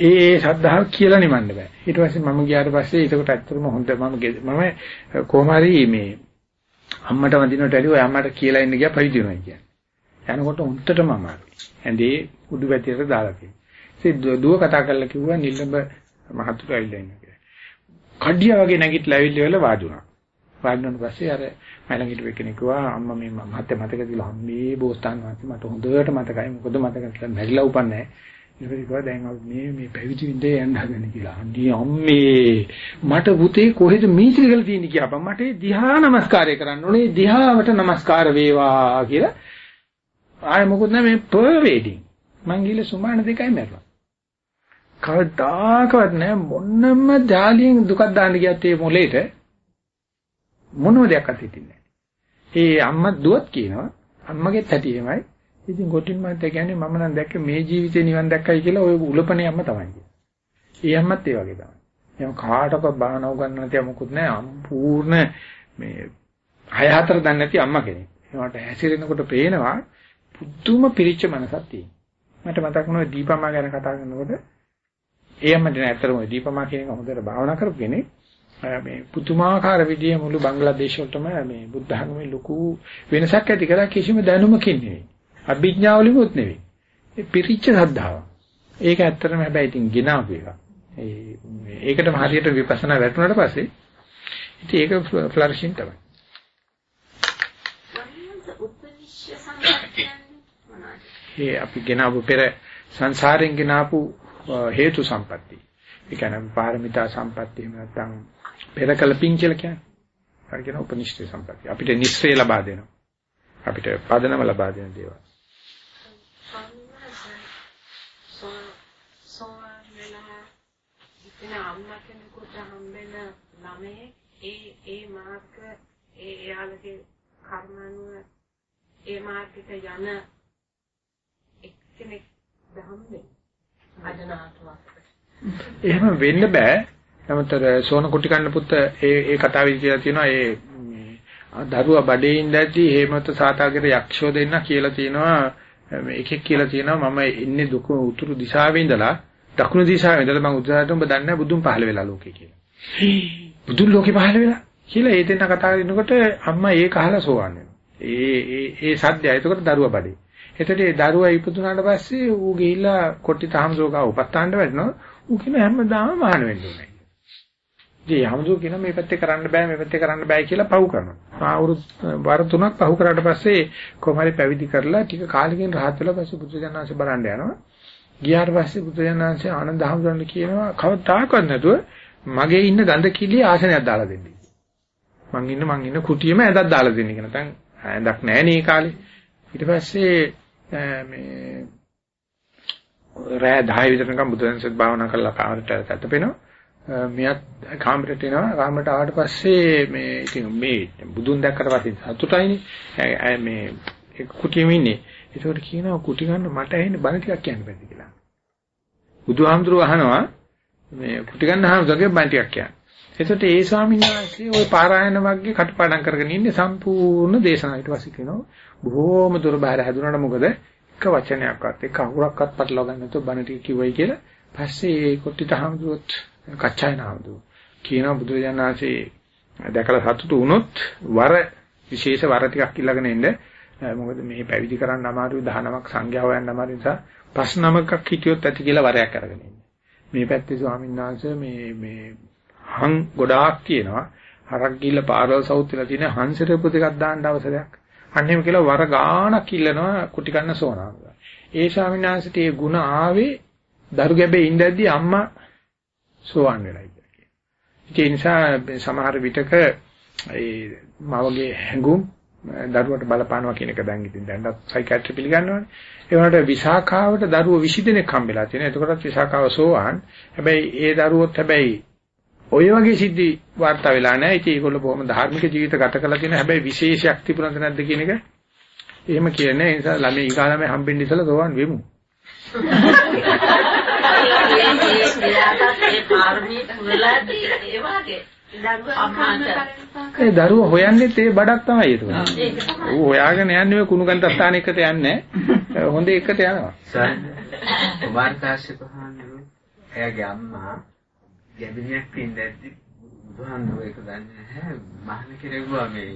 ඒ ඒ ශ්‍රද්ධාව කියලා නිමන්න බෑ. ඊට පස්සේ මම ගියාට පස්සේ ඒකට ඇත්තටම හොඳ මම මම කොහොම හරි මේ අම්මට වඳිනට ඇලි ඔය අම්මට කියලා ඉන්න ගියා පරිදි වෙනවා කියන්නේ. යනකොට උන්ටටම අමාරුයි. ඇඳේ උඩු වැතියට දාලා තියෙනවා. ඉතින් දුව කතා කරලා කිව්වා නිල්ලඹ මහතුරු ඇවිල්ලා ඉන්න කියලා. කඩියා වගේ නැගිටලා ඇවිල්ලා වෙලා වාඩුණා. වාඩුණාට පස්සේ අර මලඟිට වෙකෙනෙක් කිව්වා අම්මා මේ මහත්ය මතක තියලා අම්මේ බෝස්තාන් වාසි මට හොඳට මතකයි. මොකද මතක නැත්නම් මැරිලා උපන්නේ නැහැ. ඊට පස්සේ දැන් මේ මේ පැවිදි වින්දේ යන්න හදන කියලා. අන්දී අම්මේ මට පුතේ කොහෙද මීත්‍රිකල තියෙන්නේ කියපන් මට දිහා නමස්කාරය කරන්න ඕනේ. දිහාවට නමස්කාර වේවා කියලා. ආයෙ මොකුත් නැහැ මේ පර් වේඩින් මං ගිහලා සුමාන දෙකයි මැරුණා කවදාකවත් නෑ මොන්නම ජාලියෙන් දුකක් දාන්න ගියත් ඒ මොලේට මොනම දෙයක් අතිතින්නේ නෑ ඒ අම්මා දුවත් කියනවා. අම්මගේ තැටියෙමයි. ඉතින් ගොටින් මහත්තයා කියන්නේ මම නම් දැක්ක මේ ජීවිතේ නිවන් දැක්කයි කියලා ওই උලපනේ අම්ම තමයි කියන්නේ. ඒ අම්මත් ඒ වගේ තමයි. එහෙනම් කාටවත් බාහනව ගන්න නැති මොකුත් නැහැ. සම්පූර්ණ මේ හය හතර දන්නේ නැති අම්මා කෙනෙක්. ඒකට හැසිරෙනකොට පේනවා පුදුම පිරිච්ච මනසක් තියෙනවා. මට මතක් වුණා දීපමා ගැන කතා කරනකොට ඒ අම්මට නෑ ඇත්තටම දීපමා කියන එක හොඳට භාවනා කරපු කෙනෙක්. මේ පුදුමාකාර විදිය මුළු බංග්ලාදේශ වලටම මේ බුද්ධ ධර්මයේ ලොකු වෙනසක් ඇති කරලා කිසිම දැනුමකින් නෙවෙයි. අභිඥාවලිමුත් නෙවෙයි. ඒ පිරිච්ච ශ්‍රද්ධාව. ඒක ඇත්තටම හැබැයි ඉතින් ගිනාපු එකක්. ඒ ඒකටම හරියට විපස්සනා වැටුණාට පස්සේ ඉතින් ඒක ෆ්ලරිෂින් තමයි. ඒ අපි ගෙනාවු පෙර සංසාරයෙන් ගෙනාවු හේතු සම්පatti. ඒ කියන්නේ පාරමිතා සම්පatti එහෙම නැත්නම් පෙරකල පිං කියලා කියන්නේ. හරි කියන උපනිෂ්ඨේ සම්පatti. අපිට නිස්සය ලබා දෙනවා. අපිට පදනම ලබා දෙන දේවල්. සෝවාන් වෙලා ඉතින් අම්මා කෙනෙකුට හම්බෙන ළමයේ ඒ ඒ මාර්ග ඒ එයාලගේ කර්මනුව ඒ මාර්ගයට යන එක්කෙනෙක් දහම්නේ අදනාතුවක් එහෙම වෙන්න බෑ. නමුත් සෝන කුටි කන්න පුත් ඒ ඒ කතාවේ කියලා තියෙනවා ඒ දරුවා බඩේ ඉඳද්දි හේමත සාතාගේ යක්ෂෝ දෙන්න කියලා තියෙනවා එකෙක් කියලා තියෙනවා මම ඉන්නේ දුක උතුරු දිශාවේ ඉඳලා. දකුණු දිශාවේ ඉඳලා මම උදාහරණයක් ඔබ දන්නේ බුදුන් පහළ වෙලා ලෝකේ කියලා. බුදුන් ලෝකේ පහළ වෙලා කියලා ඒ දෙන්න කතා කරනකොට අම්මා ඒක අහලා සෝවන් වෙනවා. ඒ ඒ ඒ සද්දය. එතකොට දරුවා බඩේ. එතකොට ඒ දරුවා ඉපදුනාට පස්සේ ඌ ගිහිල්ලා කොටි තහමසෝගා උපස්ථානට වැටෙනවා. ඌ කියන හැමදාම මහාන වෙන්න ඕනේ. ඉතින් හැමදෝ කියන මේ පැත්තේ කරන්න බෑ මේ පැත්තේ කරන්න බෑ කියලා පව් කරනවා. අවුරුදු වර තුනක් පහු කරාට පස්සේ කොහමරි පැවිදි කරලා ටික කාලෙකින් rahat වෙලා පස්සේ බුදුජානනාංශ බලන්න යනවා. ගියාට පස්සේ බුදුජානනාංශ ආනන්ද හැමදොන්න කියනවා කවදාකවත් නැතුව මගේ ඉන්න ගඳ කිලිය ආසනයක් දාලා දෙන්න. මං ඉන්න මං ඉන්න කුටියෙම ඇඳක් දාලා දෙන්න කියලා. නැත්නම් ඇඳක් නැහැ නේ කාලේ. ඊට පස්සේ මේ රෑ 10 විතර නිකන් බුදුන්සත් භාවනා කරලා කාමරට ඇතපෙනවා. මියත් කාමරට එනවා. කාමරට ආවට පස්සේ මේ ඉතින් මේ බුදුන් දැක්කට පස්සේ සතුටයිනේ. මේ කුටියෙම ඉන්නේ. ඒකට කියනවා කුටි ගන්න මට ඇහෙන්නේ බණ ටිකක් කියන්න බැරි කියලා. බුදුහාමුදුරුවෝ අහනවා මේ කුටි ගන්න හාමුදුරුවෝගේ බණ ටිකක් කියන්න. එතකොට ඒ ස්වාමීන් වහන්සේ ওই පාරායන වර්ගයේ කටපාඩම් කරගෙන ඉන්නේ සම්පූර්ණ දේශනාව ඊට පස්සේ කියනවා. බොහෝම දුර බාහිර හැදුනට මොකද? එක වචනයක්වත් එක අහුරක්වත් පටලවා ගන්න නැතුව බණ ටික කිව්වයි කියලා. පස්සේ ඒ කොට්ටිත හාමුදුරුවොත් කච්චායන හාමුදුරුවෝ කියනවා බුදුරජාණන්සේ දැකලා සතුටු වුණොත් වර විශේෂ වර ටිකක් ඉල්ලගෙන ඉන්න. මොකද මේ පැවිදි කරන්න අමාරුයි 19ක් සංඝයා හොයන්න අමාරු නිසා පස් නමකක් හිටියොත් ඇති කියලා වරයක් අරගෙන ඉන්නේ මේ පැත්තේ ස්වාමීන් වහන්සේ මේ මේ හං ගොඩාක් තියෙනවා. හරක් ගිහිල්ලා පාරවල් සවුත් වෙලා තියෙන හංසට පුතේකක් දාන්න අවසරයක්. අන්න එහෙම කියලා වර ගාණක් ඉල්ලනවා කුටි කන්න සෝනා. ඒ ස්වාමීන් වහන්සේට ඒ ಗುಣ ආවේ දරු ගැබේ ඉඳද්දි අම්මා සෝවන් වෙලා ඉතින්. ඒ නිසා සමහර විටක ඒ මවගේ හැඟුම් දරුවට බලපානවා කියන එක දැන් ඉතින් දැන්වත් සයිකියාට්‍රි පිළිගන්නවනේ. ඒ වුණාට විසාඛාවට දරුවෝ 20 දෙනෙක් හම්බෙලා තියෙනවා. එතකොටත් විසාඛාව සෝවාන්. හැබැයි ඒ දරුවොත් හැබැයි ඔය වගේ සිද්ධි වාර්තා වෙලා නැහැ. ඉතින් ඒගොල්ලෝ බොහොම ධාර්මික ජීවිත ගත කරලා තියෙන හැබැයි විශේෂයක් තිබුණද නැද්ද කියන එක එහෙම කියන්නේ. ඒ නිසා ළමයි ඊගා ළමයි හම්බෙන්න ඉතලා සෝවන් වෙමු. ඒ දරුවා හොයන්නේ තේ බඩක් තමයි ඒක. ඌ හොයාගෙන යන්නේ කුණු කන්ද ස්ථානයකට යන්නේ හොඳ එකට යනවා. කුමාර කාශ්‍යප හාමුදුරුවෝ එයාගේ අම්මා ගැබිනියක් ඉඳද්දි බුදුහාමුදුරුවෝ ඒක දන්නේ නැහැ මහාන කෙරෙව්වා මේ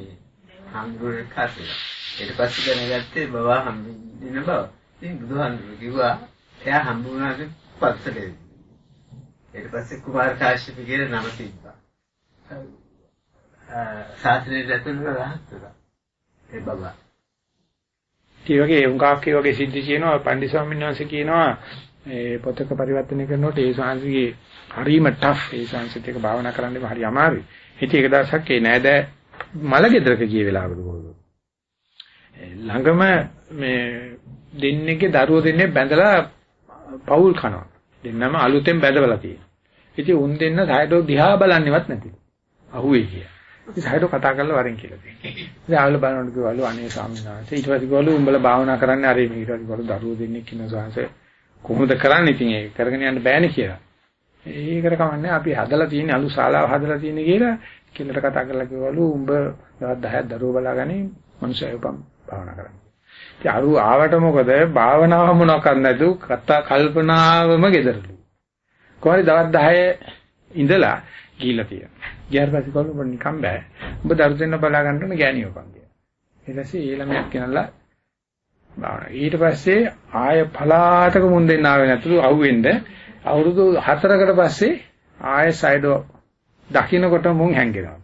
හාමුදුරුවෝ කාසේ. ඊට පස්සේ දැනගත්තේ බබා හම්බෙන්න බව. ඉතින් බුදුහාමුදුරුවෝ කිව්වා එයා හම්බුනාට පස්සට ඊට පස්සේ කුමාර කාශ්‍යප කියන නම තිබ්බා. ශාස්ත්‍රයේ දැතුන රහත් වුණා. ඒ බබා. ඒ වගේ උන්කාක් ඒ වගේ සිද්ධි කියනවා පන්දි ස්වාමීන් වහන්සේ කියනවා ඒ පොතක පරිවර්තනය කරනකොට ඒ ශාන්තිගේ හරිම ටෆ් ඒ ශාන්තිත් එක භාවනා කරන්නම හරි අමාරුයි. ඉතින් ඒක දවසක් ඒ නෑද මල ගෙදරක ගිය වෙලාවකට බෝලෝ. ළඟම මේ දෙන්නේගේ දරුවෝ දෙන්නේ බැඳලා පවුල් කනවා. දෙන්නම අලුතෙන් බැඳවලා තියෙනවා. ඉතින් උන් දෙන්න සායඩෝ දිහා බලන්නේවත් නැති. අහුවේ කිය. ඉතින් සායඩෝ කතා කරලා වරෙන් කියලා දෙන්නේ. ඉතින් ආවල බලනකොට කිව්වලු අනේ ස්වාමීන් වහන්සේ ඊට පස්සේ කිව්වලු උඹලා භාවනා කරන්නේ අර මේ ඊට පස්සේ කිව්වලු දරුවෝ දෙන්නේ කින සාංශ කොහොමද කරන්නේ ඉතින් ඒක කරගෙන යන්න බෑනේ කියලා. ඒකට කමන්නේ අපි හදලා තියෙන අලු ශාලාව හදලා තියෙන කියලා කෙල්ලට කතා කරලා කිව්වලු උඹ දවස් 10ක් දරුවෝ බලාගන්නේ මනුස්සයව භාවනා කරන්න. ඉතින් අරු ආවට මොකද භාවනාව මොනවක්වත් නැතු කතා කල්පනාවම gederලු. කොහරි දවස් 10 ඉඳලා ගිහිල්ලා තියෙනවා. පස්සේ කොහොමද උඹ නිකන් බෑ. උඹ දරු දෙන්න බලා ගන්න ඕන ගෑණියෝපන් කියලා. ඊට පස්සේ ඒ ළමයක් කියනලා. ඊට පස්සේ ආය පලාතක මුන් දෙන්න ආවේ නැතුළු අහුවෙන්න අවුරුදු 4කට පස්සේ ආය සයිඩෝ දකින්නකොට මුන් හැංගෙනවා.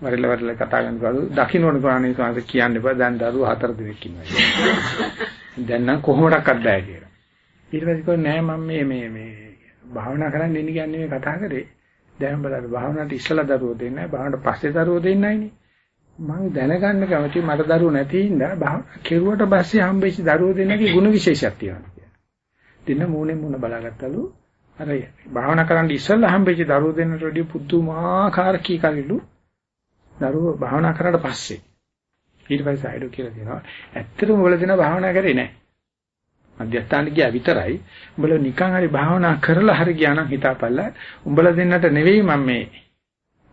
වරල වරල කතා කරනකොට දකින්නෝන ගානේ කාට කියන්න එපා දැන් දරුවෝ හතර දෙනෙක් ඉන්නවා දැන් නම් කොහොමඩක්වත් බෑ කියලා. ඊට පස්සේ කිව්වා නෑ මම මේ මේ මේ භාවනා කරන්න ඉන්නේ කියන්නේ මේ කතා කරේ. දැන් බලන්න භාවනාවට ඉස්සලා දරුවෝ දෙන්නේ නැහැ භාවනාවට පස්සේ දරුවෝ දෙන්නේ නැයිනේ. මම දැනගන්න කැමති මට දරුවෝ නැති හින්දා භාවනා කෙරුවට පස්සේ හම්බෙච්ච දරුවෝ දෙන්නගේ ಗುಣ විශේෂයක් තියෙනවා කියලා. දෙන්න මූණෙන් මූණ බලාගත්තලු අර භාවනා කරන්න ඉස්සලා හම්බෙච්ච දරුවෝ දෙන්නට වඩා පුදුමාකාර කීකරිලු දරුවෝ භාවනා කරාට පස්සේ ඊට පස්සේ අයිඩෝ කියලා දෙනවා ඇත්තටම වල දෙන භාවනා කරේ නැහැ. මධ්‍යස්ථාන ගියා විතරයි. උඹලා නිකන් හරි භාවනා කරලා හරි ගියා නම් හිතාපල්ලා උඹලා දෙන්නට නෙවෙයි මම මේ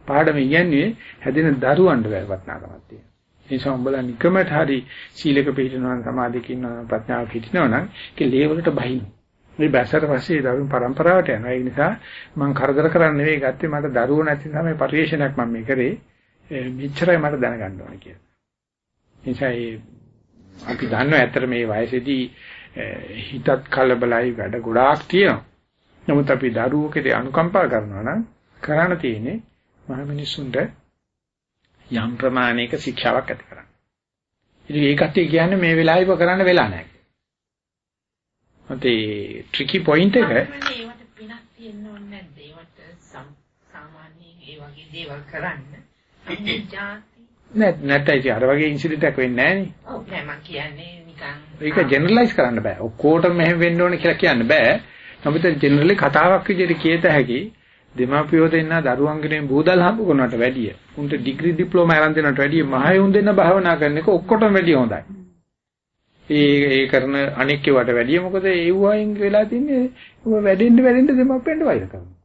පාඩම ඉගෙනුවේ හැදෙන දරුවන්ට වටනාකමක් තියෙනවා. ඒ නිසා උඹලා නිකමට හරි සීලක පිළිපදිනවා සමාධියක ඉන්නවා ප්‍රඥාවක හිටිනවා නම් ඒක ලේවලට බහින්න. මේ බැසට පස්සේ දරුවෝ પરම්පරාවට යනවා. ඒ නිසා මම කරදර කරන්නේ නෙවෙයි ගත්තේ මට දරුවෝ නැති නිසා මේ පරිශ්‍රණයක් මම මේ කරේ. මෙච්චරයි මට දැනගන්න ඕනේ කියලා. නිසා අපි දන්නවා ඇත්තට මේ වයසේදී හිතත් කලබලයි වැඩ ගොඩාක් තියෙනවා. නමුත් අපි දරුවෝකේ අනුකම්පා කරනවා නම් කරණ තියෙන්නේ මහ මිනිස්සුන්ට යම් ප්‍රමාණයක ශික්ෂාවක් ඇති කරන්න. ඉතින් ඒකත් කියන්නේ මේ වෙලාවෙම කරන්න වෙලා නැහැ. මතේ ට්‍රිකි පොයින්ට් එක ඒවට පිනක් තියෙන්න ඕනේ නැද්ද? ඒවට සාමාන්‍යයෙන් ඒ වගේ දේවල් කරන්න. නෑ නැත්නම් අර වගේ ඉන්සිඩන්ට් එකක් වෙන්නේ නෑනේ. ඔව් නෑ මම කියන්නේ ඒක ජෙනරලයිස් කරන්න බෑ. ඔක්කොටම මෙහෙම වෙන්න ඕනේ කියලා කියන්න බෑ. නමුත් ජෙනරලි කතාවක් විදිහට කියත හැකි දෙමාපියෝ දෙන්න දරුවන්ගෙන් බූදල් හම්බ කරනවට වැඩිය. උන්ට ඩිග්‍රී ඩිප්ලෝමා අරන් දෙනවට වැඩිය මහයුන් දෙන්න භාවනා කරන එක ඔක්කොටම වැඩිය හොඳයි. ඒ ඒ කරන අනෙක් ඒවාට වැඩිය මොකද ඒ වයින් වෙලා තින්නේ ඔය වැඩෙන්න වැඩෙන්න දෙමාපියන්ට වෛර කරනවා.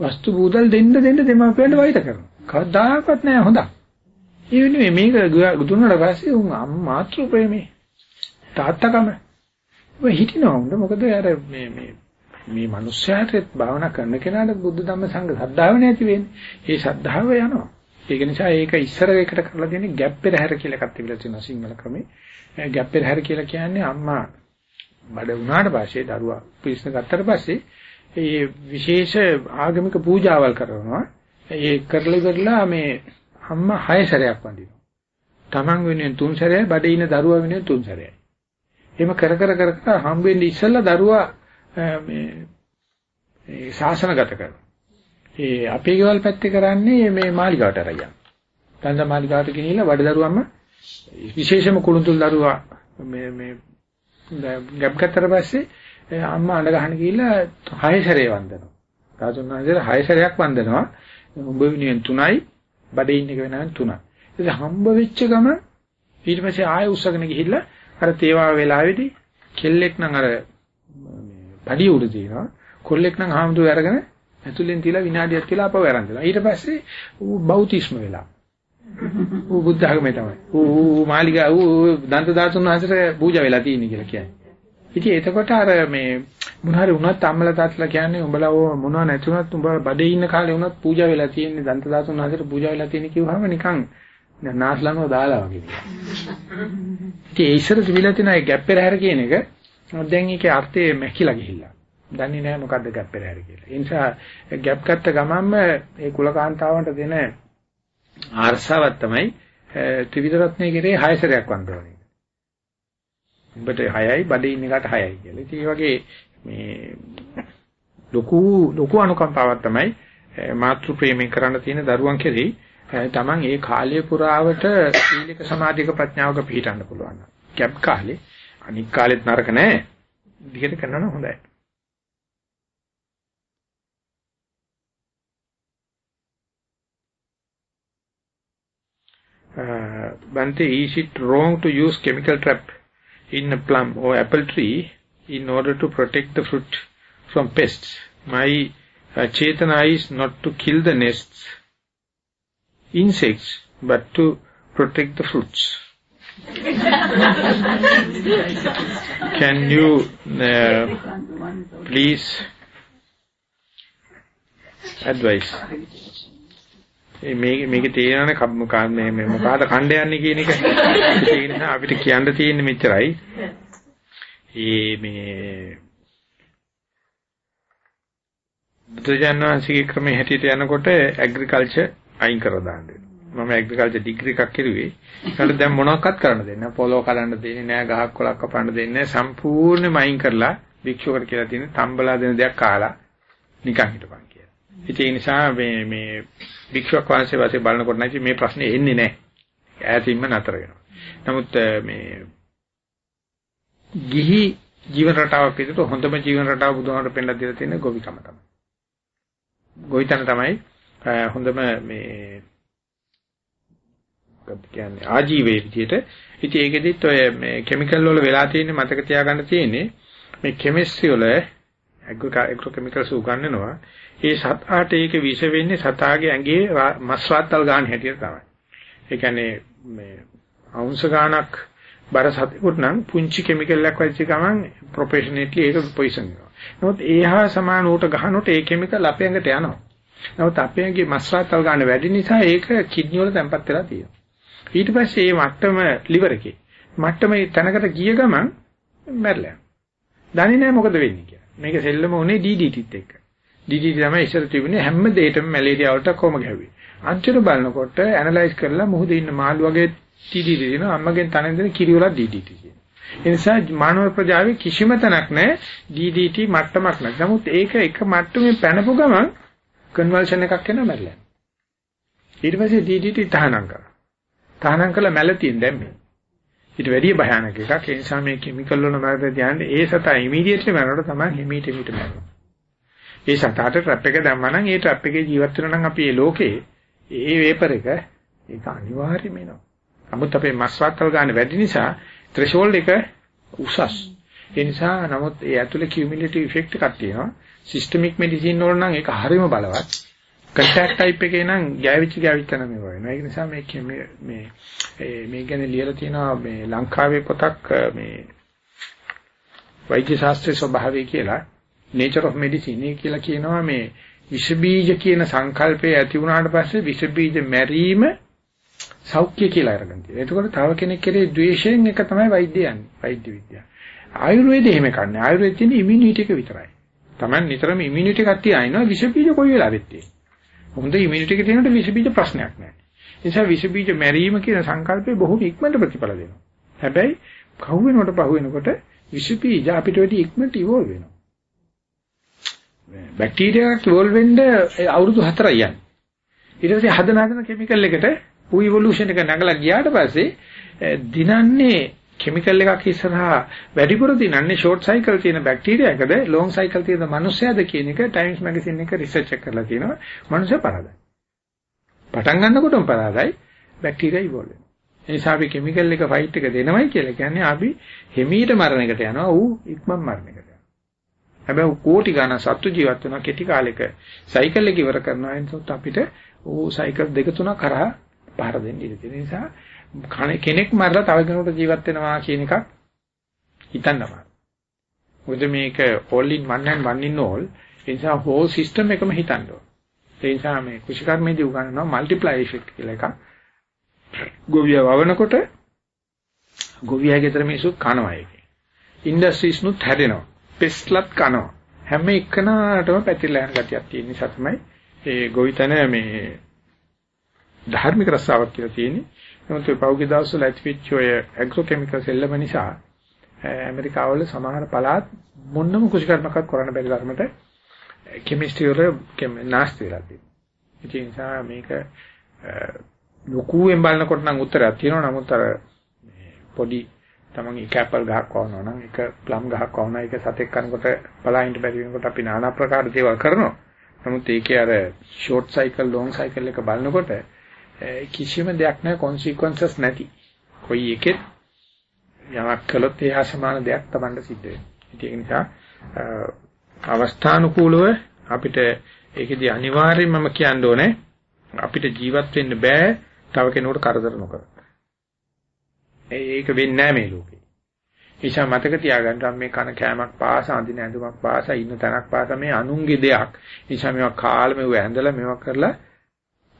වස්තු බූදල් දෙන්න දෙන්න දෙමාපියන්ට වෛර කරනවා. කවදාකවත් නෑ හොඳක්. ඒ වෙනුවේ මේක දුන්නාට පස්සේ උන් මාතෘ ප්‍රේමේ තාත්තකම ඔය හිටිනවා උන්ට මොකද අර මේ මේ මේ මිනිස්යාට භාවනා කරන කෙනාට බුද්ධ ධම්ම සංඝ ශ්‍රද්ධාව නැති වෙන්නේ. ඒ ශ්‍රද්ධාව යනවා. ඒක නිසා ඒක ඉස්සර එකට කරලා තියෙන්නේ ගැප් පෙරහැර කියලා එකක් තිබිලා තියෙනවා සිංහල ක්‍රමේ. ගැප් පෙරහැර කියලා කියන්නේ අම්මා බඩ වුණාට පස්සේ දරුවා පිරිසිදු ගත්තට පස්සේ ඒ විශේෂ ආගමික පූජාවල් කරනවා. ඒ කරලා ඉවරලා මේ අම්මා හය සැරයක් වඳිනවා. Taman වෙනුවෙන් තුන් සැරයයි බඩේ ඉන්න දරුවා වෙනුවෙන් තුන් සැරයයි. එහෙම කර කර කර කර හම්බෙන්නේ ඉස්සෙල්ලා දරුවා මේ ඒ ශාසනගත කරනවා. ඒ අපේ ගෙවල් පැත්තේ කරන්නේ මේ මාලිගාවට අරගෙන. තන්ද මාලිගාවට ගෙනිහිල්ලා වඩ දරුවම්ම විශේෂම කුළුතුල් දරුවා මේ මේ ගැප් ගත්තට පස්සේ අම්මා අඬ ගහන ගිහිල්ලා හය සැරේ වන්දනවා. රාජුන් වහන්සේට හය සැරයක් වන්දනවා. උඹ වෙනුවෙන් තුනයි බඩේ ඉන්න එක වෙනාන් තුනයි. ඉතින් හම්බ වෙච්ච ගම ඊට පස්සේ ආයෙ උස්සගෙන ගිහිල්ලා අර තේවා වෙලාවේදී කෙල්ලෙක් නම් අර පඩිය උඩ තියෙනවා. කොල්ලෙක් නම් හාමුදුරුවෝ අරගෙන ඇතුලෙන් තියලා විනාඩියක් තියලා අපව අරන් දෙනවා. ඊට පස්සේ ඌ බෞතිස්ම වෙලා. ඌ බුද්ධ ධර්මයේ තමයි. ඌ මාලිගා ඌ දන්ත දාතුන් වහන්සේට පූජා වෙලා තියෙන්නේ කියලා කියන්නේ. ඉතින් එතකොට අර මේ මොන හරි වුණත් අම්මලා තාත්තලා කියන්නේ උඹලා ඕ මොනව නැති වුණත් උඹ බඩේ ඉන්න කාලේ වුණත් පූජා වෙලා තියෙන්නේ දන්ත දාතුන් වහන්සේට පූජා වෙලා තියෙන්නේ කිව්වහම නිකන් නාස්ලනෝ දාලා වගේ නිකන්. ඉතින් ඒ ඉස්සර තිබිලා තියෙන ඒ ගැප් පෙරහැර කියන එක දැන් ඒකේ අර්ථය මැකිලා ගිහිල්ලා. දන්නේ නැහැ මොකද්ද ගැප් පෙරහැර කියලා. ඒ නිසා ගැප් ගත්ත ගමන්ම ඒ කුලකාන්තාවන්ට දෙන ආර්සාවක් තමයි ත්‍රිවිධ රත්නයේ කෙරේ හය සැරයක් වන්දනය. උඹට 6යි බඩේ ඉන්න එකට 6යි කියලා. ඉතින් මේ වගේ මේ ලොකු ලොකු අනුකම්පාවක් තමයි මාතෘ ප්‍රේමයෙන් කරන්න තියෙන දරුවන් කෙරෙහි තමන් ඒ කාලය පුරාවට සීලක සමාධික ප්‍රඥාවක පිළිටන්න පුළුවන්. කැප් කාලේ අනික් කාලෙත් නරක නෑ. දිගට කරනවා හොඳයි. Uh, Bante, is it wrong to use chemical trap in a plum or apple tree in order to protect the fruit from pests? My uh, Chetana is not to kill the nests, insects, but to protect the fruits. Can you uh, please advise? මේ මේකේ තේරෙනනේ මේ මේ මොකಾದ කණ්ඩ යන්නේ කියන එක. ඒ නිසා අපිට කියන්න තියෙන්නේ මෙච්චරයි. ඒ මේ බුදුජානනාංශිකේ ක්‍රමයේ හැටියට යනකොට ඇග්‍රිකල්චර් අයින් කරලා දාන්න මම ඇග්‍රිකල්චර් ඩිග්‍රී එකක් කරුවේ. ඒකට දැන් මොනවක්වත් කරන්න දෙන්නේ නැහැ. පොලෝ කලන්න දෙන්නේ නැහැ. ගහක් කොලක් කපන්න දෙන්නේ නැහැ. සම්පූර්ණයෙන්ම අයින් කරලා භික්ෂුවකට කියලා තියෙන තම්බලා දෙන දෙයක් කාලා නිකන් හිටපන් කියලා. ඒ නිසා මේ මේ භික්ෂුවක් වහන්සේ වාසේ බලනකොට නැති මේ ප්‍රශ්නේ එන්නේ නැහැ. ඈතින්ම නතර වෙනවා. නමුත් මේ ගිහි ජීවන රටාවක් විදිහට හොඳම ජීවන රටාව බුදුහාමර පෙන්නලා දීලා තියෙන ගොවිකම තමයි. ගොවිතැන තමයි හොඳම මේ මොකක්ද කියන්නේ ආජීවයේ විදිහට. ඉතින් ඒකෙදිත් ඔය මේ කිමිකල් වල වෙලා තියෙන මතක තියාගන්න තියෙන්නේ මේ කෙමිස්ට්‍රි වල ඇග්‍රෝ කෙමිකල්ස් උගන්වනවා. ඒ සතාට ඒක විෂ වෙන්නේ සතාගේ ඇඟේ මස් වාත්තල් ගන්න හැටියට තමයි. ඒ කියන්නේ මේ අවුන්ස ගානක් බර සතෙකුට නම් පුංචි කිමිකල් එකක් වෙච්ච ගමන් ප්‍රොෆෙෂනලි ඒක පොයිසන් වෙනවා. නමුත් ඒහා සමාන උට ගහනකොට ඒ කිමිකල් අපේ ඇඟට යනවා. නමුත් අපේ ඇඟේ මස් වාත්තල් ගන්න වැඩි නිසා ඒක කිඩ්නි වල තැම්පත් වෙලා තියෙනවා. ඊට පස්සේ මේ මට්ටම liver එකේ මට්ටමේ තැනකට ගිය ගමන් මැරලා. දන්නේ නැහැ මොකද වෙන්නේ කියලා. මේක සෙල්ලම උනේ DDTත් එක්ක. DDT තමයි ඉස්සර තිබුණේ හැම දෙයකම මැලේරියා වලට කොම ගැහුවේ. අන්තිම බලනකොට ඇනලයිස් කරලා මුහුදේ ඉන්න මාළු වගේ DDT දෙනවා අම්මගෙන් තනෙන් දෙන කිරි වල DDT කියනවා. ඒ නිසා මානව ප්‍රජාවේ කිසිම තැනක් නැහැ DDT මට්ටමක් නැහැ. නමුත් ඒක එක මට්ටමේ පැනපු ගමන් කන්වර්ෂන් එකක් එනවා මැරලා. ඊට පස්සේ DDT තහනම් කරා. තහනම් කළා මැලතියෙන් දැම්මේ. ඊට වැඩිය භයානක එකක්. ඒ නිසා මේ කිමිකල් වල මරද ධ්‍යානෙ ඒ සතා ඉමීඩියට්ලි මරනකොට තමයි හිමීට හිමීට මරනවා. ඒ සතාට ට්‍රැප් එක දැම්මා නම් ඒ ට්‍රැප් එකේ ජීවත් වෙනවා නම් අපි මේ ලෝකේ ඒ වේපර් එක ඒක අනිවාර්යයෙන්ම එනවා. නමුත් අපේ මස් වාත්තල් ගන්න වැඩි නිසා ත්‍රෙෂෝල්ඩ් එක උසස්. ඒ නිසා නමුත් ඒ ඇතුලේ කියුමුලටිව් ඉෆෙක්ට් එකක් තියෙනවා. සිස්ටමික් මෙඩිසින් වල නම් ඒක හරිම බලවත්. කන්ටැක්ට් ටයිප් එකේ නම් ගෑවිච්ච ගෑවිච්ච නම් මේවා වෙනවා. ඒක නිසා මේ මේ මේ මේ ගැන ලියලා තියෙනවා මේ ලංකාවේ පොතක් මේ වෛද්‍ය ශාස්ත්‍රයේ ස්වභාවය කියලා nature of medicine කියලා කියනවා මේ විෂ බීජ කියන සංකල්පය ඇති වුණාට පස්සේ විෂ බීජ මැරීම සෞඛ්‍ය කියලා අරගෙන තියෙනවා. එතකොට තව කෙනෙක් කෙරේ ද්වේෂයෙන් එක තමයි වෛද්‍ය යන්නේ. වෛද්‍ය විද්‍යාව. ආයුර්වේදය එහෙම කරන්නේ. ආයුර්වේදයේ තියෙන ඉමුනිටි එක විතරයි. Taman නිතරම ඉමුනිටි එකක් තියාිනවා විෂ බීජ කොයි වෙලාවෙත් තියෙන්නේ. හොඳ ඉමුනිටි එක තියෙනකොට විෂ බීජ ප්‍රශ්නයක් නැහැ. ඒ නිසා විෂ බීජ මැරීම කියන සංකල්පය බොහොම ඉක්මනට ප්‍රතිඵල දෙනවා. හැබැයි කහුව වෙනකොට පහුව වෙනකොට විෂ බීජ අපිට වැඩි ඉක්මනට ඉවෝල් වෙනවා. බැක්ටීරියා එකක් ඉවෝල් වෙන්න අවුරුදු 4යි යන්නේ. ඊට පස්සේ හදන හදන කිමිකල් එකට පු ඉවොලුෂන් එක නැගලා ගියාට පස්සේ දිනන්නේ කිමිකල් එකක් ඉස්සරහා වැඩිපුර දිනන්නේ ෂෝට් සයිකල් තියෙන බැක්ටීරියා එකද ලොං සයිකල් තියෙන මනුස්සයාද කියන එක ටයිම්ස් මැගසින් එක රිසර්ච් එක කරලා තියෙනවා. මනුස්සය පරාදයි. පටන් ගන්නකොටම පරාදයි බැක්ටීරියා ඉවෝල් වෙනවා. ඒ නිසා අපි කිමිකල් එක ෆයිට් එක දෙනවයි කියලා කියන්නේ අපි හිමීට මරණයකට යනවා ඌ ඉක්මන් මරණයකට යනවා. හැබැයි කෝටි ගණන් සත්තු ජීවත් වෙනවා කෙටි කාලෙක සයිකල් එක ඉවර කරනවා එතකොට අපිට ඌ සයිකල් දෙක තුනක් කරා පාර දෙන්න ඉඩ තියෙන නිසා කෙනෙක් මරලා තව කෙනෙකුට ජීවත් වෙනවා කියන එකක් හිතන්න බෑ. මොකද මේක all in one and one in all ඒ නිසා whole system එකම හිතන්න ඕන. ඒ නිසා මේ කුෂිකර්මයේදී උගන්වනවා multiply effect කියලා එකක්. ගොවිය වවනකොට ගොවියාගේ තර මිනිස්සු කනවා ඒක. ඉන්ඩස්ට්‍රීස් නුත් හැදෙනවා. පෙස්ලත් කනවා. හැම එකනටම පැතිරලා යන ගතියක් තියෙන නිසා තමයි ඒ ගොවිතැන මේ ධාර්මික රස්සාවක් කියලා තියෙන්නේ. නමුත් ඒ පෞගේ දවස්වල ඇතිවෙච්ච ඔය ඇග්‍රෝකෙමිකල් සෙල්ලම නිසා ඇමරිකාවල සමහර පළාත් මොන්නම කුෂිකර්මකක් කරන්න බැරි තරමට කෙමිස්ට්‍රි වල නැස්ති වෙලා තියෙනවා. ඒ නිසා මේක ලොකුවෙන් බලනකොට නම් උත්තරයක් තියෙනවා. නමුත් අර පොඩි තමන් එක ඇපල් ගහක් වවනවා නම් එක ප්ලම් ගහක් වවනවා එක සතෙක් කනකොට පලායින්ට බැරි වෙනකොට අපි নানা ප්‍රකාර දේවල් කරනවා. නමුත් ඒකේ අර ෂෝට් සයිකල් ලොං සයිකල් එක බලනකොට කිසිම දෙයක් නැහැ කොන්සික්වන්සස් නැති. කොයි එකෙත් යමක් කළොත් ඒ හා සමාන දෙයක් Tamanට සිද්ධ වෙනවා. ඒක නිසා අවස්ථානුකූලව අපිට ඒකෙදි අනිවාර්යයෙන්ම මම කියන්න ඕනේ අපිට ජීවත් වෙන්න බෑ තව කෙනෙකුට කරදර නොකර. ඒක වෙන්නේ නැහැ මේ ලෝකේ. ඒෂා මතක තියාගන්න මේ කන කෑමක් පාස අඳින ඇඳුමක් පාස ඉන්න තැනක් පාස මේ අනුන්ගේ දෙයක්. ඒෂා මේවා කාලෙම උව ඇඳලා මේවා කරලා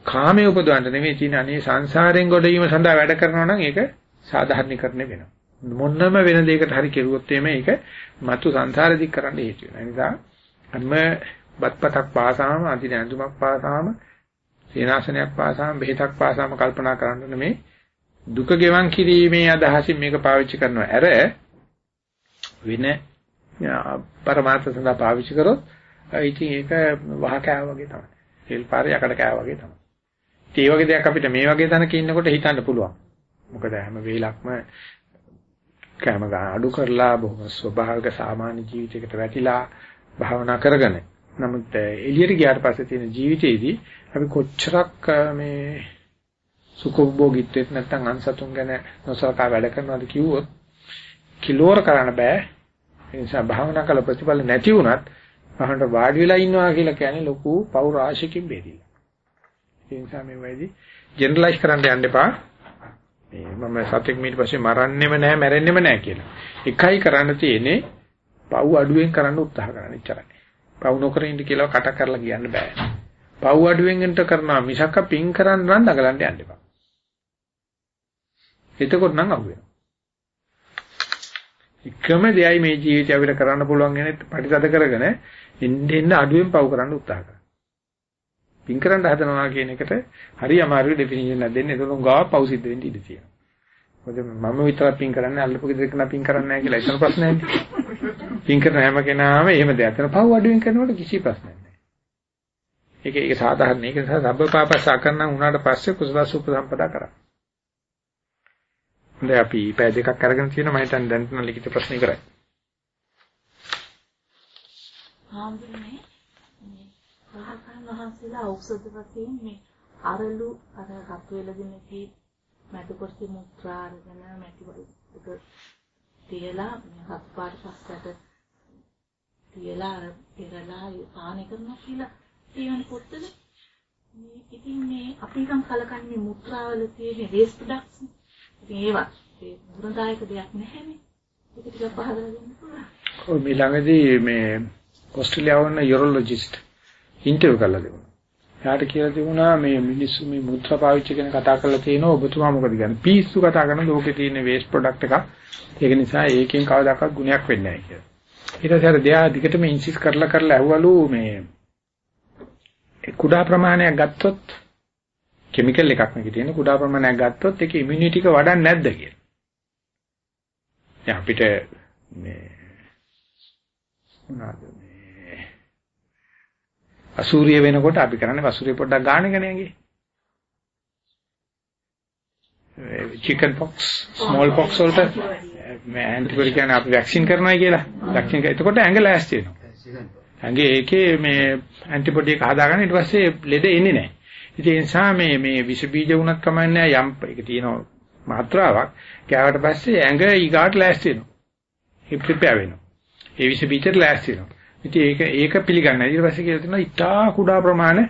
කාමයේ උපදවන්න නෙමෙයි තියෙන අනේ සංසාරයෙන් ගොඩවීම සඳහා වැඩ කරනවා නම් ඒක සාධාරණීකරණය වෙනවා. මොන්නම වෙන දෙයකට හරි කෙරුවොත් එimhe ඒක මතු සංසාරෙදි කරන්න හේතු වෙනවා. ඒ නිසා අම්ම බත්පතක් පාසාම අඳින ඇඳුමක් පාසාම සේනාසනයක් පාසාම බෙහෙතක් පාසාම කල්පනා කරන්න මේ දුක ගෙවන් කිරීමේ අදහසින් මේක පාවිච්චි කරනවා. ඇර වෙන පරමාර්ථ සඳහා පාවිච්චි කරොත් ඉතින් ඒක වහ කෑව වගේ තමයි. තෙල් පාරේ යකඩ කෑව වගේ තමයි. ඒ වගේ දෙයක් අපිට මේ වගේ තැනක ඉන්නකොට හිතන්න පුළුවන්. මොකද හැම වෙලක්ම කෑම ගන්න අඩු කරලා බොහොම ස්වභාවික සාමාන්‍ය ජීවිතයකට වැටිලා භාවනා කරගෙන නමුත් එළියට ගියාට පස්සේ තියෙන ජීවිතේදී අපි කොච්චරක් මේ සුඛෝභෝගීත්වෙත් නැත්නම් අන්සතුන් ගැන නොසලකා වැඩ කරනවාද කිව්වොත් කිලෝර කරන්න බෑ ඒ නිසා භාවනා කළ ප්‍රතිඵල නැති වුණත් අහන්න වාඩි වෙලා ඉන්නවා කියලා කියන්නේ ලොකු පෞරාශිකින් බෙදilla. ඒ නිසා මේ වෙයිදී ජෙනරලයිස් කරන්න යන්න එපා. මේ මම සතෙක් මීට පස්සේ මරන්නෙම නැහැ මැරෙන්නෙම නැහැ කියලා. එකයි කරන්න තියෙන්නේ පව් අඩුවෙන් කරන්න උත්සාහ කරන්න ඉච්චරයි. පව් නොකර ඉන්න කියලා කට කරලා කියන්න බෑ. පව් අඩුවෙන් එන්ට කරනවා මිසක් පින් කරන්න නම් දඟලන්න යන්න එපා. එතකොට නම් අහුවෙනවා. එකම දෙයයි මේ ජීවිතය අපිට කරන්න පුළුවන් ගැන ප්‍රතිසද කරගෙන එන්න එන්න අඩුවෙන් පව් කරන්න උත්සාහ කරනවා. පින් කරන්න හදනවා කියන එකට හරි අමාරු ඩෙෆිනිෂන් එකක් දෙන්න. ඒක උංගා පව් සිද්ධ වෙන්න ඉඩ තියෙනවා. මොකද මම විතරක් පින් කරන්නේ අල්ලපු ගෙදර කෙනා පින් කරන්නේ නැහැ කියලා එතන ප්‍රශ්නයක් නැහැ. පින් කරන හැම කෙනාම එහෙම දෙයක්. එතන පව් අඩුවෙන් කරනකොට කිසි ප්‍රශ්නයක් නැහැ. ඒක ඒක සාධාරණ. ඒක නිසා සබ්බපාපස්සා කරන උනාට පස්සේ කුසල සුපසම්පදා කරා. හොඳයි අපි පැය දෙකක් අරගෙන තියෙනවා මම හිතන්නේ දැන් තුන ලිඛිත ප්‍රශ්න ඉවරයි. ආම්බුනේ මේ රහතන් වහන්සේලා ඖෂධ වශයෙන් මේ අරලු අර රත් වේලදිනකී මැද කොටසේ මුත්‍රා අරගෙන මැටි වලක තියලා හත් පාට පස්සට තියලා අර පෙරලා පානය කරනවා කියලා කියන පොතේ මේ ඉතින් මේ අපි නිකන් කලකන්නේ මුත්‍රාවල තියෙන වේස්ට් ප්‍රොඩක්ට්ස් ඉතින් ඒවා ඒ ගුණදායක දෙයක් නැහැනේ. ඒක ටිකක් පහදලා දෙන්න පුළුවන්. ඔව් මේ ළඟදී මේ ඕස්ට්‍රේලියාව වුණ යුරොලොජිස්ට් ඉන්ටර්විව් කරලා තිබුණා. එයාට කියලා තිබුණා මේ මිනිස්සු මේ මුත්‍රා පාවිච්චි කරන කතා කරලා තියෙනවා ඔබතුමා මොකද කියන්නේ? පිස්සු කතා කරන ලෝකේ තියෙන වේස්ට් ප්‍රොඩක්ට් එකක්. ඒක නිසා ඒකෙන් කවදාකවත් ගුණයක් වෙන්නේ නැහැ කියලා. ඊට පස්සේ අර දෙයා දිගටම ඉන්සිස් කරලා කරලා ඇහුවලු මේ කුඩා ප්‍රමාණයක් ගත්තොත් කිමිකල් එකක් මේකේ තියෙන කුඩා ප්‍රමාණයක් ගත්තොත් ඒක ඉමුනිටි එක වඩන්නේ නැද්ද කියලා. දැන් අපිට මේ මොනවාද මේ අසූරිය වෙනකොට අපි කරන්නේ වසූරිය පොඩ්ඩක් ගන්න එක නේගේ. චිකන් පොක්ස්, ස්මෝල් පොක්ස් වලට මේ ඇන්ටිබයොටික් කියන්නේ අපි වැක්සින් කරනවා කියලා. වැක්සින් එක එතකොට ඇඟ ලෑස්ති වෙනවා. ඇඟේ ඒකේ මේ ඇන්ටිබයොටික් හදාගන්න ඊට පස්සේ ලෙඩ එන්නේ නැහැ. ඉතින් ඒ නිසා මේ මේ විස බීජ වුණත් කමන්නේ යම් ඒක තියෙනවා මාත්‍රාවක්. කෑවට පස්සේ ඇඟ ඊගාට ලෑස්ති වෙනවා. ඒ ප්‍රිපෙයාර් වෙනවා. ඒ විස බීජට ලෑස්ති වෙනවා. ඉතින් ඒක ඒක පිළිගන්නේ. ඊට පස්සේ කියලා තියෙනවා ඉතා කුඩා ප්‍රමාණ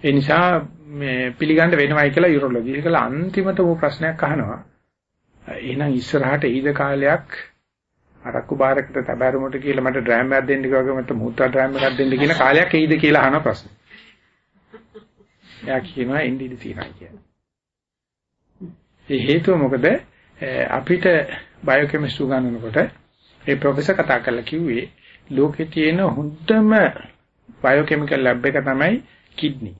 ඒ නිසා මේ පිළිගන්න වෙනවයි කියලා යුරොලොජි. ඒකල අන්තිමටම ප්‍රශ්නයක් අහනවා. එහෙනම් ඉස්සරහට ඊද කාලයක් අරක්කු බාරකට තබාරුමට කියලා මට ඩ්‍රෑම් එකක් දෙන්න කිව්වා මට මූත්‍රා ඩ්‍රෑම් එකක් දෙන්න කියන කාලයක් එයිද කියලා අහන ප්‍රශ්න. එයා කියනවා ඉන්දිදි තියනවා කියලා. ඒ හේතුව මොකද අපිට බයෝකෙමිස්ට්‍රි උගන්වනකොට ඒ ප්‍රොෆෙසර් කතා කරලා කිව්වේ ලෝකේ තියෙන හොඳම බයෝකෙමිකල් ලැබ් එක තමයි කිඩ්නි.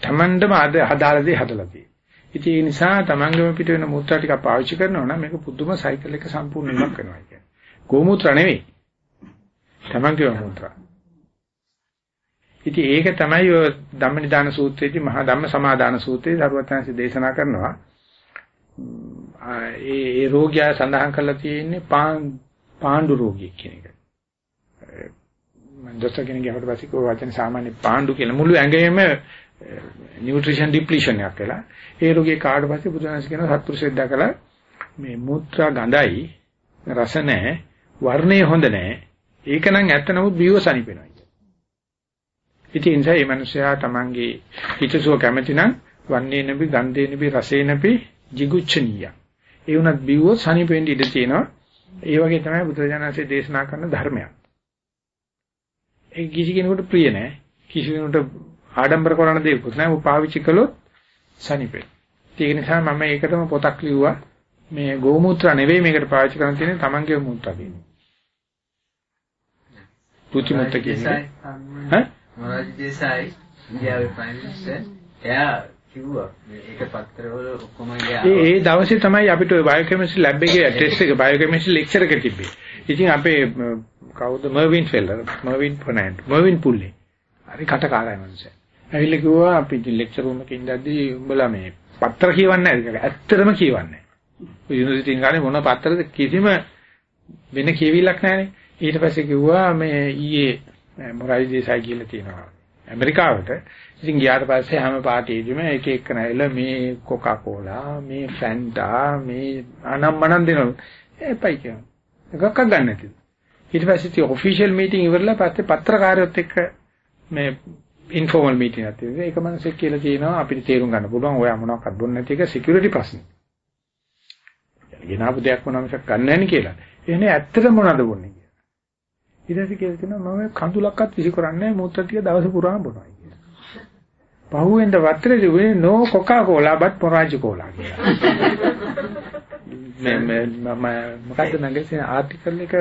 Tamandම අද හදාලා දේ හදලා තියෙන්නේ. ඉතින් ඒ නිසා Tamangම පිට වෙන මුත්‍රා ටික පාවිච්චි කරනවා නම් මේක පුදුම සයිකල් එක සම්පූර්ණ වෙනක් වෙනවා කියන්නේ. ගෝමූත්‍ර නෙවෙයි. Tamangම මුත්‍රා. ඉතින් ඒක තමයි ඔය ධම්මනිදාන සූත්‍රයේදී මහා ධම්ම සමාදාන සූත්‍රයේ දරුවත්යන්සේ දේශනා කරනවා. ඒ ඒ රෝගය සඳහන් කරලා තියෙන්නේ පාණ්ඩු රෝගී කියන එක. මම දොස්තර කෙනෙක්ගේ අහකට පස්සේ කෝ වචන සාමාන්‍ය පාණ්ඩු කියලා මුළු ඇඟේම නියුට්‍රිෂන් ඩිප්ලිෂන් එකක් කියලා. ඒ රෝගේ කාඩ පස්සේ බුදුහාමස් කියන සත්පුරුෂයෙක් දැකලා මේ මුත්‍රා ගඳයි රස නැහැ වර්ණය හොඳ නැහැ. ඒක නම් ඇත්ත නමුත් බියව සනිපෙනවා. ඉතින් ඒ නිසා මේ මිනිසයා තමන්ගේ හිතසුව කැමති නම් වන්නේ නැබි ගන්ධේ නැබි රසේ නැබි jigucchaniya. ඒ උනත් බිව්වොත් සනීපෙන්න ඉඩ තියෙනවා. ඒ වගේ තමයි බුදුරජාණන්සේ දේශනා කරන ධර්මයක්. ඒ කිසි කෙනෙකුට ප්‍රිය නෑ. කිසි කෙනෙකුට ආඩම්බර කරන දෙයක්වත් නෑ. ਉਹ පාවිච්චි කළොත් සනීපෙන්න. ඒක නිසා මම ඒකටම පොතක් ලිව්වා. මේ ගෝමූත්‍ර නෙවෙයි මේකට පාවිච්චි කරන්න තියෙන්නේ තමන්ගේ මූත්‍රා කියන්නේ. පුචිමුත්ත කියන්නේ. ඈ? මොරාජ් දේසායි ඉන්දියාවේ ප්‍රයිම් මිනිස්ටර් එයා කිව්වා මේක පත්‍රවල ඔක්කොම ගියා. ඒ ඒ දවසේ තමයි අපිට ඔය බයෝකෙමිස්ට්‍රි ලැබ් එකේ ටෙස්ට් එක බයෝකෙමිස්ට්‍රි ලෙක්චර් එක තිබ්බේ. ඉතින් අපේ කවුද මර්වින් ෆෙල්ලර් මර්වින් ෆර්නෑන්ඩ් මර්වින් පුල්ලේ. හරි කටකාරයි මනුස්සයා. ඇවිල්ලා කිව්වා අපි ලෙක්චර් රූම් එකේ ඉඳද්දී උඹලා මේ පත්‍ර කියවන්නේ නැද්ද කියලා. ඇත්තටම කියවන්නේ. ඔය යුනිවර්සිටි ගානේ මොන පත්‍රද කිසිම වෙන කියවිලක් නැහැනේ. ඊට පස්සේ කිව්වා මේ ඊයේ මොරයි දේශයි කියලා තියෙනවා. ඇමරිකාවට. ඉතින් ගියාට පස්සේ හැම පාටියෙදිම එක එක නැවිලා මේ කොකා කෝලා, මේ ෆැන්ටා, මේ අනම්මනම් දෙනවා. එපයි කියනවා. එකක් ගන්න නැතිද. ඊට පස්සේ ඉතින් ඔෆිෂියල් මීටින් ඉවරලා පස්සේ පත්‍රකාරයොත් එක්ක මේ ඉන්ෆෝමල් මීටින් එකක් තියෙනවා. ඒක මනසෙක් කියලා තියෙනවා අපිට තේරුම් ගන්න පුළුවන් ඔයා මොනවක්වත් බොන්නේ නැති එක සිකියුරිටි ප්‍රශ්න. ගෙනාපු දෙයක් මොනවාක් ගන්න නැහැ නේ කියලා. එහෙනම් ඇත්තට මොනවද බොන්නේ කියලා. ඊට පස්සේ කියලා තියෙනවා මම කඳුලක්වත් විසි කරන්නේ නැහැ මුත්‍ර ටික දවස පුරාම බොනවා කියලා. පහුවෙන්ද වත්‍රේ දිවේ no coca cola but moraji cola කියලා. මේ මේ මම මොකද්ද නැගසේ ආටිකල් එක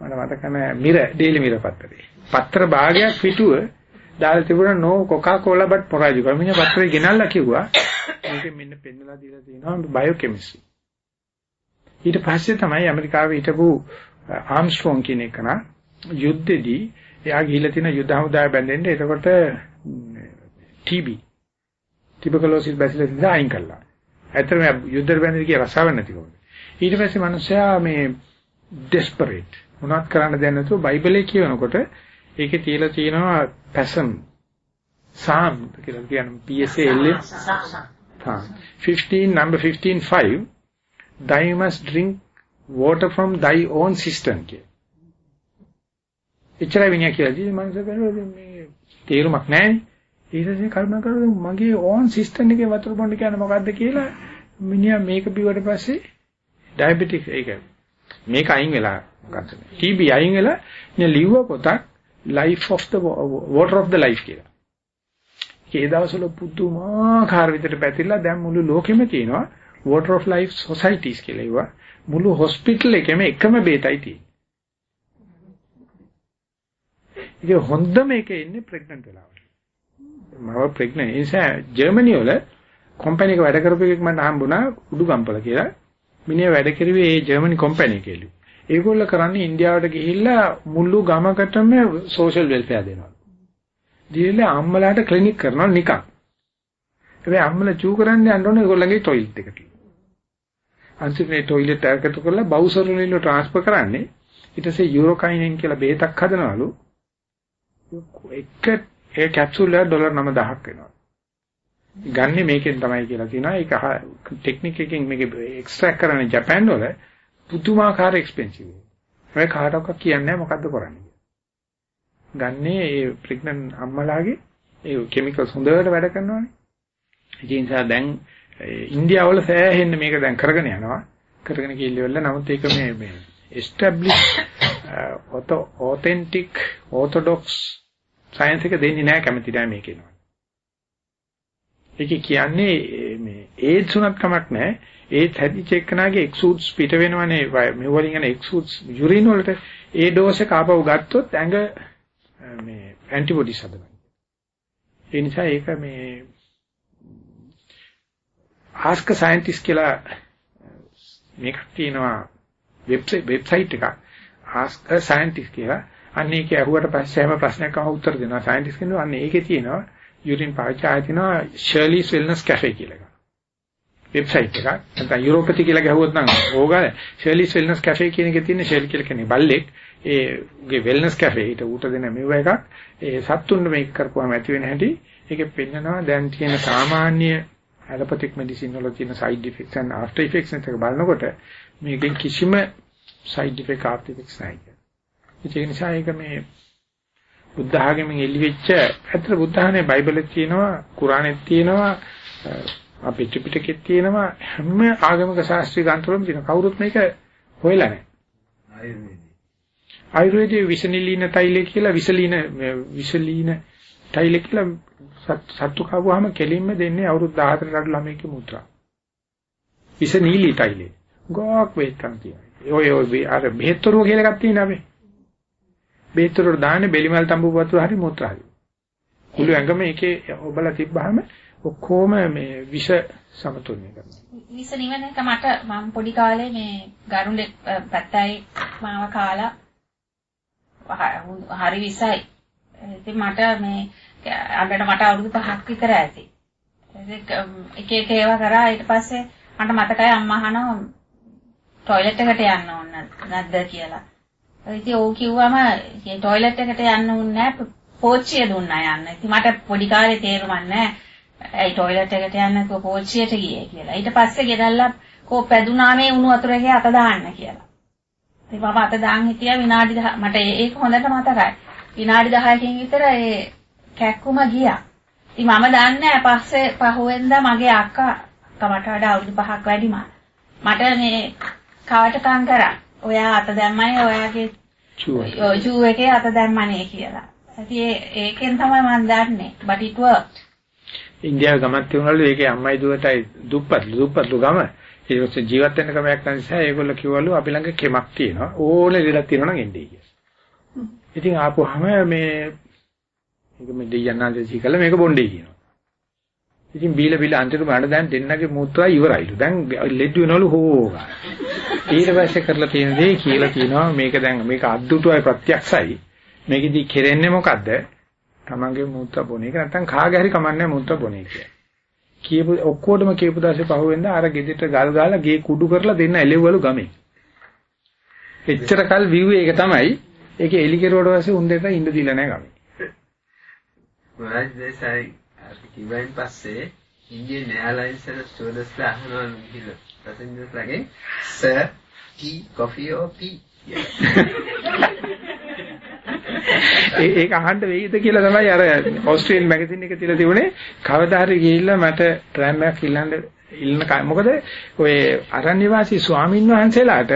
මට මතක නැහැ මිර ඩේලි මිර පත්තරේ. පත්‍ර භාගයක් පිටුව දාලා තිබුණා no coca cola but moraji cola. මිනිහ පත්‍රේ ගෙනල්ලා කිව්වා මේකෙන් මෙන්න පෙන්නලා දීලා තියෙනවා බයෝකෙමිස්ට්‍රි. ඊට පස්සේ තමයි ඇමරිකාවේ හිටපු ආම්ස්ට්‍රෝන් කියන එක නා යුද්ධෙදී එයා ගිහිල්ලා තියෙන යුද හමුදාය බැඳෙන්න එතකොට TB ටිබකලෝසිස් බැසිලස් අයින් කළා. ඇත්තටම යුද්ධෙට බැඳෙන්න කිය රසාව නැතිකම. ඊට පස්සේ මිනිස්සයා මේ ඩෙස්පරේට් මොනවත් කරන්න දෙයක් නැතුව බයිබලයේ කියනකොට ඒකේ තියලා තියෙනවා පැසම් සාම් කියලා කියන PSA L 15 number 15 5 thou must drink water from thy own cistern කිය. එච්චරයි විනය කියලා දී මනස බැලුවා මේ තේරුමක් නැහැ. ඊට පස්සේ කල්පනා කරලා මගේ ඕන් සිස්ටම් එකේ වතුර බොන්න කියන්නේ මොකද්ද කියලා මිනිහා මේක බිව්වට පස්සේ ඩයබටික් ඒක මේක අයින් වෙලා මොකද්ද TB අයින් වෙලා ඉතින් ලිව්ව පොතක් life of the water of the life කියලා. ඒ දවස්වල පුදුමාකාර විදිහට පැතිරලා දැන් මුළු ලෝකෙම තියෙනවා water of life societies කියලා ඒවා. මුළු හොස්පිටල් එකෙම එකම බේතයි තියෙන්නේ. ඉතින් හොඳම එක ඉන්නේ ප්‍රෙග්නන්ට් වෙලාවට. මම ප්‍රෙග්නන්ට් ඒ නිසා ජර්මනි වල කම්පැනි එක වැඩ කරපු එකෙක් මට හම්බුණා උඩුගම්පල කියලා. මිනිහා වැඩ කරුවේ ඒ ජර්මනි කම්පැනි එකේලු. ඒගොල්ල කරන්නේ ඉන්දියාවට ගිහිල්ලා මුළු ගමකටම සෝෂල් වෙල්ෆෙයාර් දෙනවා. දීලා අම්මලාට ක්ලිනික් කරනවා නිකන්. හැබැයි අම්මලා චූ කරන්නේ යන්න ඕනේ ඒගොල්ලන්ගේ টয়ලට් එකට. අන්තිමේ টয়ලට් එකකට කරලා බවුසර් වලින් ට්‍රාන්ස්ෆර් කරන්නේ. ඊට පස්සේ යුරෝකයිනෙන් කියලා බෙහෙතක් හදනවලු. එක ඒ කැප්සූල් එක ඩොලර් 9000ක් වෙනවා. ගන්නේ මේකෙන් තමයි කියලා කියනවා. ඒක ටෙක්නික් එකකින් මේක එක්ස්ට්‍රැක්ට් කරන්නේ ජපාන් වල පුදුමාකාර එක්ස්පෙන්සිව්. ඒ කාටවත් කියන්නේ මොකද්ද කරන්නේ. ගන්නේ ඒ ප්‍රෙග්නන්ට් අම්මලාගේ ඒ කිමිකල්ස් හොඳට වැඩ කරනවානේ. ඒ නිසා දැන් ඉන්දියාව වල සෑහෙන්න මේක දැන් කරගෙන යනවා. කරගෙන ගිහිල්ලා නමුත් ඒක මේ මේ establish uh, authentic orthodox science එක දෙන්නේ නැහැ කැමති නැහැ මේක එනවා. ඒක කියන්නේ මේ ඒඩ්ස් උනත් කමක් නැහැ. ඒත් හැදිච්ච එක්කනාගේ එක්සූට්ස් පිට වෙනවනේ මේ වලින් යන එක්සූට්ස් යුරින් වලට ඒ ඩෝස් එක ආපහු ගත්තොත් ඇඟ මේ ඇන්ටිබොඩිස් හදනවා. ඒ නිසා ඒක මේ ask a scientist කියලා මේක තියෙනවා වෙබ්සයිට් වෙබ්සයිට් එකක්. Ask a scientist කියලා. අන්න ඒක ඇහුවට පස්සේ හැම ප්‍රශ්නයක්ම උත්තර දෙනවා. සයන්ටිස්ට් කෙනෙක් අන්න ඒකේ තියෙනවා යුරින් පාවිච්චි ආය තියෙනවා Shirley's Wellness Cafe කියලා එකක්. වෙබ්සයිට් එකක්. නැත්නම් යුරෝපති කියලා ගැහුවොත් නම් ඕගා Shirley's Wellness Cafe කියන එකේ තියෙන Shirley කියලා කෙනෙක් බල්ලෙක්. ඒ උගේ wellness cafe ඊට ඌට දෙන මෙව එකක්. ඒ සත්තුන්න මේක කරපුවාම ඇති වෙන හැටි ඒකේ පෙන්නනවා. දැන් තියෙන සාමාන්‍ය ඇලොපැතික් මෙඩිසින් වල තියෙන side effects and after effects එක බලනකොට මේකෙන් කිසිම effect after effects නැහැ. ඒක නිසා ඒක මේ බුද්ධ ආගමෙන් එළි වෙච්ච ඇත්තට බුද්ධ ආගමේ බයිබලෙත් තියෙනවා කුරානෙත් තියෙනවා අපේ ත්‍රිපිටකෙත් තියෙනවා හැම ආගමික ශාස්ත්‍රීය ග්‍රන්ථවලම තියෙන කවුරුත් මේක හොයලා නැහැ. ආයුර්වේදයේ විසනිලීන තෛලය කියලා විසලීන විසලීන තෛල කියලා සත්තු කවුවහම කෙලින්ම දෙන්නේ අවුරුදු 14 කට ළමයික මුත්‍රා. විසනීලී තෛලය. ගෝක් වේතන් කියනවා. ඔය ඔය අර බෙහෙත්තරෝ කියලා එකක් තියෙනවා අපේ. බෙහෙත්තරෝ දාන්නේ බෙලිමල් තඹු වතුර හරි මුත්‍රා හරි. කුළු ඇඟම එකේ ඔබලා තිබ්බහම ඔක්කොම මේ විෂ සමතුලිත කරනවා. විස නිවන එක මට මම පොඩි කාලේ මේ ගරුණේ පැත්තයි මාව කාලා හරි විසයි. ඉතින් මට මේ අඬන මට අවුරුදු 5ක් විතර ඇති. එක එක ඒවා කරා ඊට පස්සේ මට මතකයි අම්මා අහනවා ටොයිලට් එකට යන්න ඕන නැද්ද කියලා. ඉතින් ਉਹ කිව්වම ටොයිලට් එකට යන්න ඕනේ නැහැ පෝච්චිය දුන්නා යන්න. ඉතින් මට පොඩි කාලේ තේරුමක් නැහැ. ඇයි ටොයිලට් එකට යන්න පෝච්චියට ගියේ කියලා. ඊට පස්සේ ගෙදල්ලා කෝ පැදුනා මේ උණු වතුරේ අත දාන්න කියලා. ඉතින් මම අත දාන් හිටියා විනාඩි 10 මට ඒක හොඳට මතකයි. විනාඩි 10කින් විතර ඒ කැක්කුම ගියා. ඉතින් මම දන්නේ පස්සේ පහුවෙන්ද මගේ අක්කා අක්කා මට වඩා අවුරුදු 5ක් වැඩිමා. මට මේ කවටකම් කරා. ඔයා අත දැම්මනේ ඔයාගේ චූ එකේ අත දැම්මනේ කියලා. ඉතින් ඒකෙන් තමයි මම දන්නේ. but it worked. ඉන්දියාවේ ගමක් තියුණලු ඒකේ අම්මයි දුවටයි දුප්පත් දුප්පත්ලු ගම ඒ ඔස්සේ ජීවත් වෙන්න ක්‍රමයක් නිසා ඒගොල්ලෝ කිව්වලු අපි ළඟ කෙමක් තියෙනවා ඕනේ දෙයක් තියෙනවා නම් එන්නේ කියලා. ඉතින් ආපුවාම මේ මේක මේ දෙයයන්ාන්සේ සීකල මේක බොණ්ඩේ කියනවා. ඉතින් බීල බීල අන්තිමට මඩ දැන් දෙන්නගේ මුත්‍රා ඉවරයිලු. දැන් ලෙඩ වෙනවලු හෝගා. ඊට පස්සේ කරලා තියෙන දේ කියලා කියනවා මේක දැන් මේක අද්දුටුවයි ප්‍රත්‍යක්ෂයි. මේකෙදි කෙරෙන්නේ මොකද්ද? තමන්ගේ මුත්‍රා බොන එක නැත්තම් කාගේ හරි කමන්නේ මුත්‍රා බොන එක. කියපු ඔක්කොටම කියපු දාසේ පහුවෙන්ද අර ගෙදෙට ගල් ගාලා ගේ කුඩු කරලා දෙන්න එළෙව්වලු ගමේ. එච්චර කල් විව්වේ ඒක තමයි. ඒකේ එලි කෙරුවට පස්සේ උන් දෙන්න ඉන්න දීලා නැහැ ගමේ. මොනවද දේශයි අපි කිව්වන් පස්සේ ඉන්දියන් එයාර්ලයින්ස් වල ස්ටුවර්ඩ්ස්ලා අහනවා ගිහලා පැසෙන්ජර්ස්ලාගෙන් sir tea coffee or tea ඒක අහන්න වෙයිද කියලා තමයි අර ඕස්ට්‍රේලියානු මැගසින් එකේ තියලා තිබුණේ. කවදා හරි ගිහිල්ලා මට ට්‍රෑම් එකක් ඉල්ලන්න ඉල්ලන මොකද ඔය අරණ්‍ය වාසී ස්වාමින් වහන්සේලාට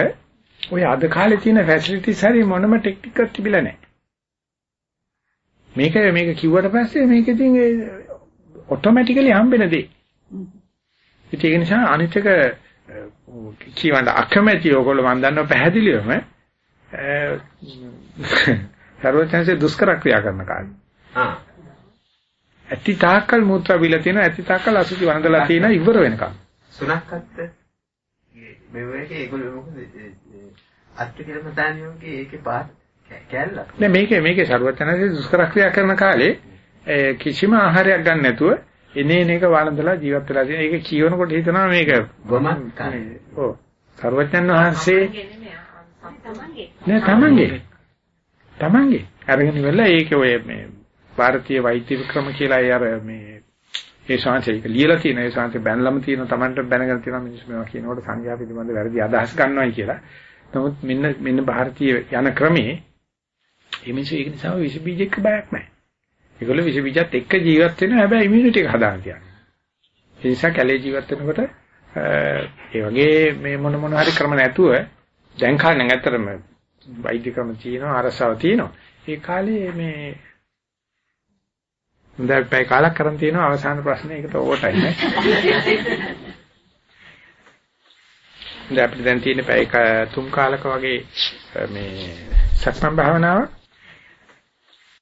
ඔය අද කාලේ තියෙන ෆැසිලිටිස් හරි මොනම ටෙක්නික් එකක් තිබිලා නැහැ. මේක මේක කිව්වට පස්සේ මේක ඉතින් ඔටෝමැටිකලි හම්බෙන දේ. ඒක නිසා අනිත් එක කියවන්න අකමැති ඔයගොල්ලෝ මම දන්නවා පැහැදිලිවම සර්වඥාන්සේ දුෂ්කර ක්‍රියා කරන කාලේ. ආ. ඇති තාක්කල් මූත්‍රා බිල තියෙන ඇති තාක්කල් අසුචි වන්දලා තියෙන ඉවර වෙනකම්. සුණක්කත් මේ වගේ ඒගොල්ලෝ මොකද අත්ති කියලා මතානියෝගේ ඒකේ පාත් කැල්ලක්. නෑ මේකේ මේකේ සර්වඥාන්සේ දුෂ්කර ක්‍රියා කරන කාලේ කිසිම ආහාරයක් ගන්න නැතුව එනේන එක වළඳලා ජීවත් වෙලා තියෙන. ඒක කියවනකොට හිතනවා මේක ගොමක් තමයි. ඔව්. සර්වඥන් වහන්සේ නෑ තමන්ගේ. තමන්ගේ. අරගෙන ඉවරලා ඒකේ ඔය මේ ಭಾರತೀಯ වෛද්‍ය වික්‍රම කියලා ඒ අර මේ ඒ ශාන්තියක ලියලා තියෙන ඒ ශාන්තිය බැනලම තියෙන තමන්ට බැනගෙන තියෙන මිනිස්සු මේවා කියනකොට සංඥා පිළිබඳ වැරදි අදහස් ගන්නවයි කියලා. නමුත් මෙන්න මෙන්න ಭಾರತೀಯ යන ක්‍රමේ මේ මිනිස්සු ඒක නිසා විස බීජයක බයක් නැහැ. ඒගොල්ලෝ විස බීජත් එක්ක ජීවත් වෙනවා හැබැයි ඉමුනිටි එක හදාගන්න තියන්නේ. ඒ නිසා කැලේ ජීවත් වෙනකොට ඒ වගේ මේ මොන මොන හරි ක්‍රම නැතුව දැන් කාලේ නම් ඇත්තටම වෛද්‍ය ක්‍රම තියෙනවා අරසාව තියෙනවා. ඒ කාලේ මේ හොඳයි පැය කාලක් කරන් තියෙනවා අවසාන ප්‍රශ්නේ ඒකට ඕවටයි නේ. දැන් අපිට දැන් තියෙන පැය තුන් කාලක වගේ මේ සක්මන් භාවනාව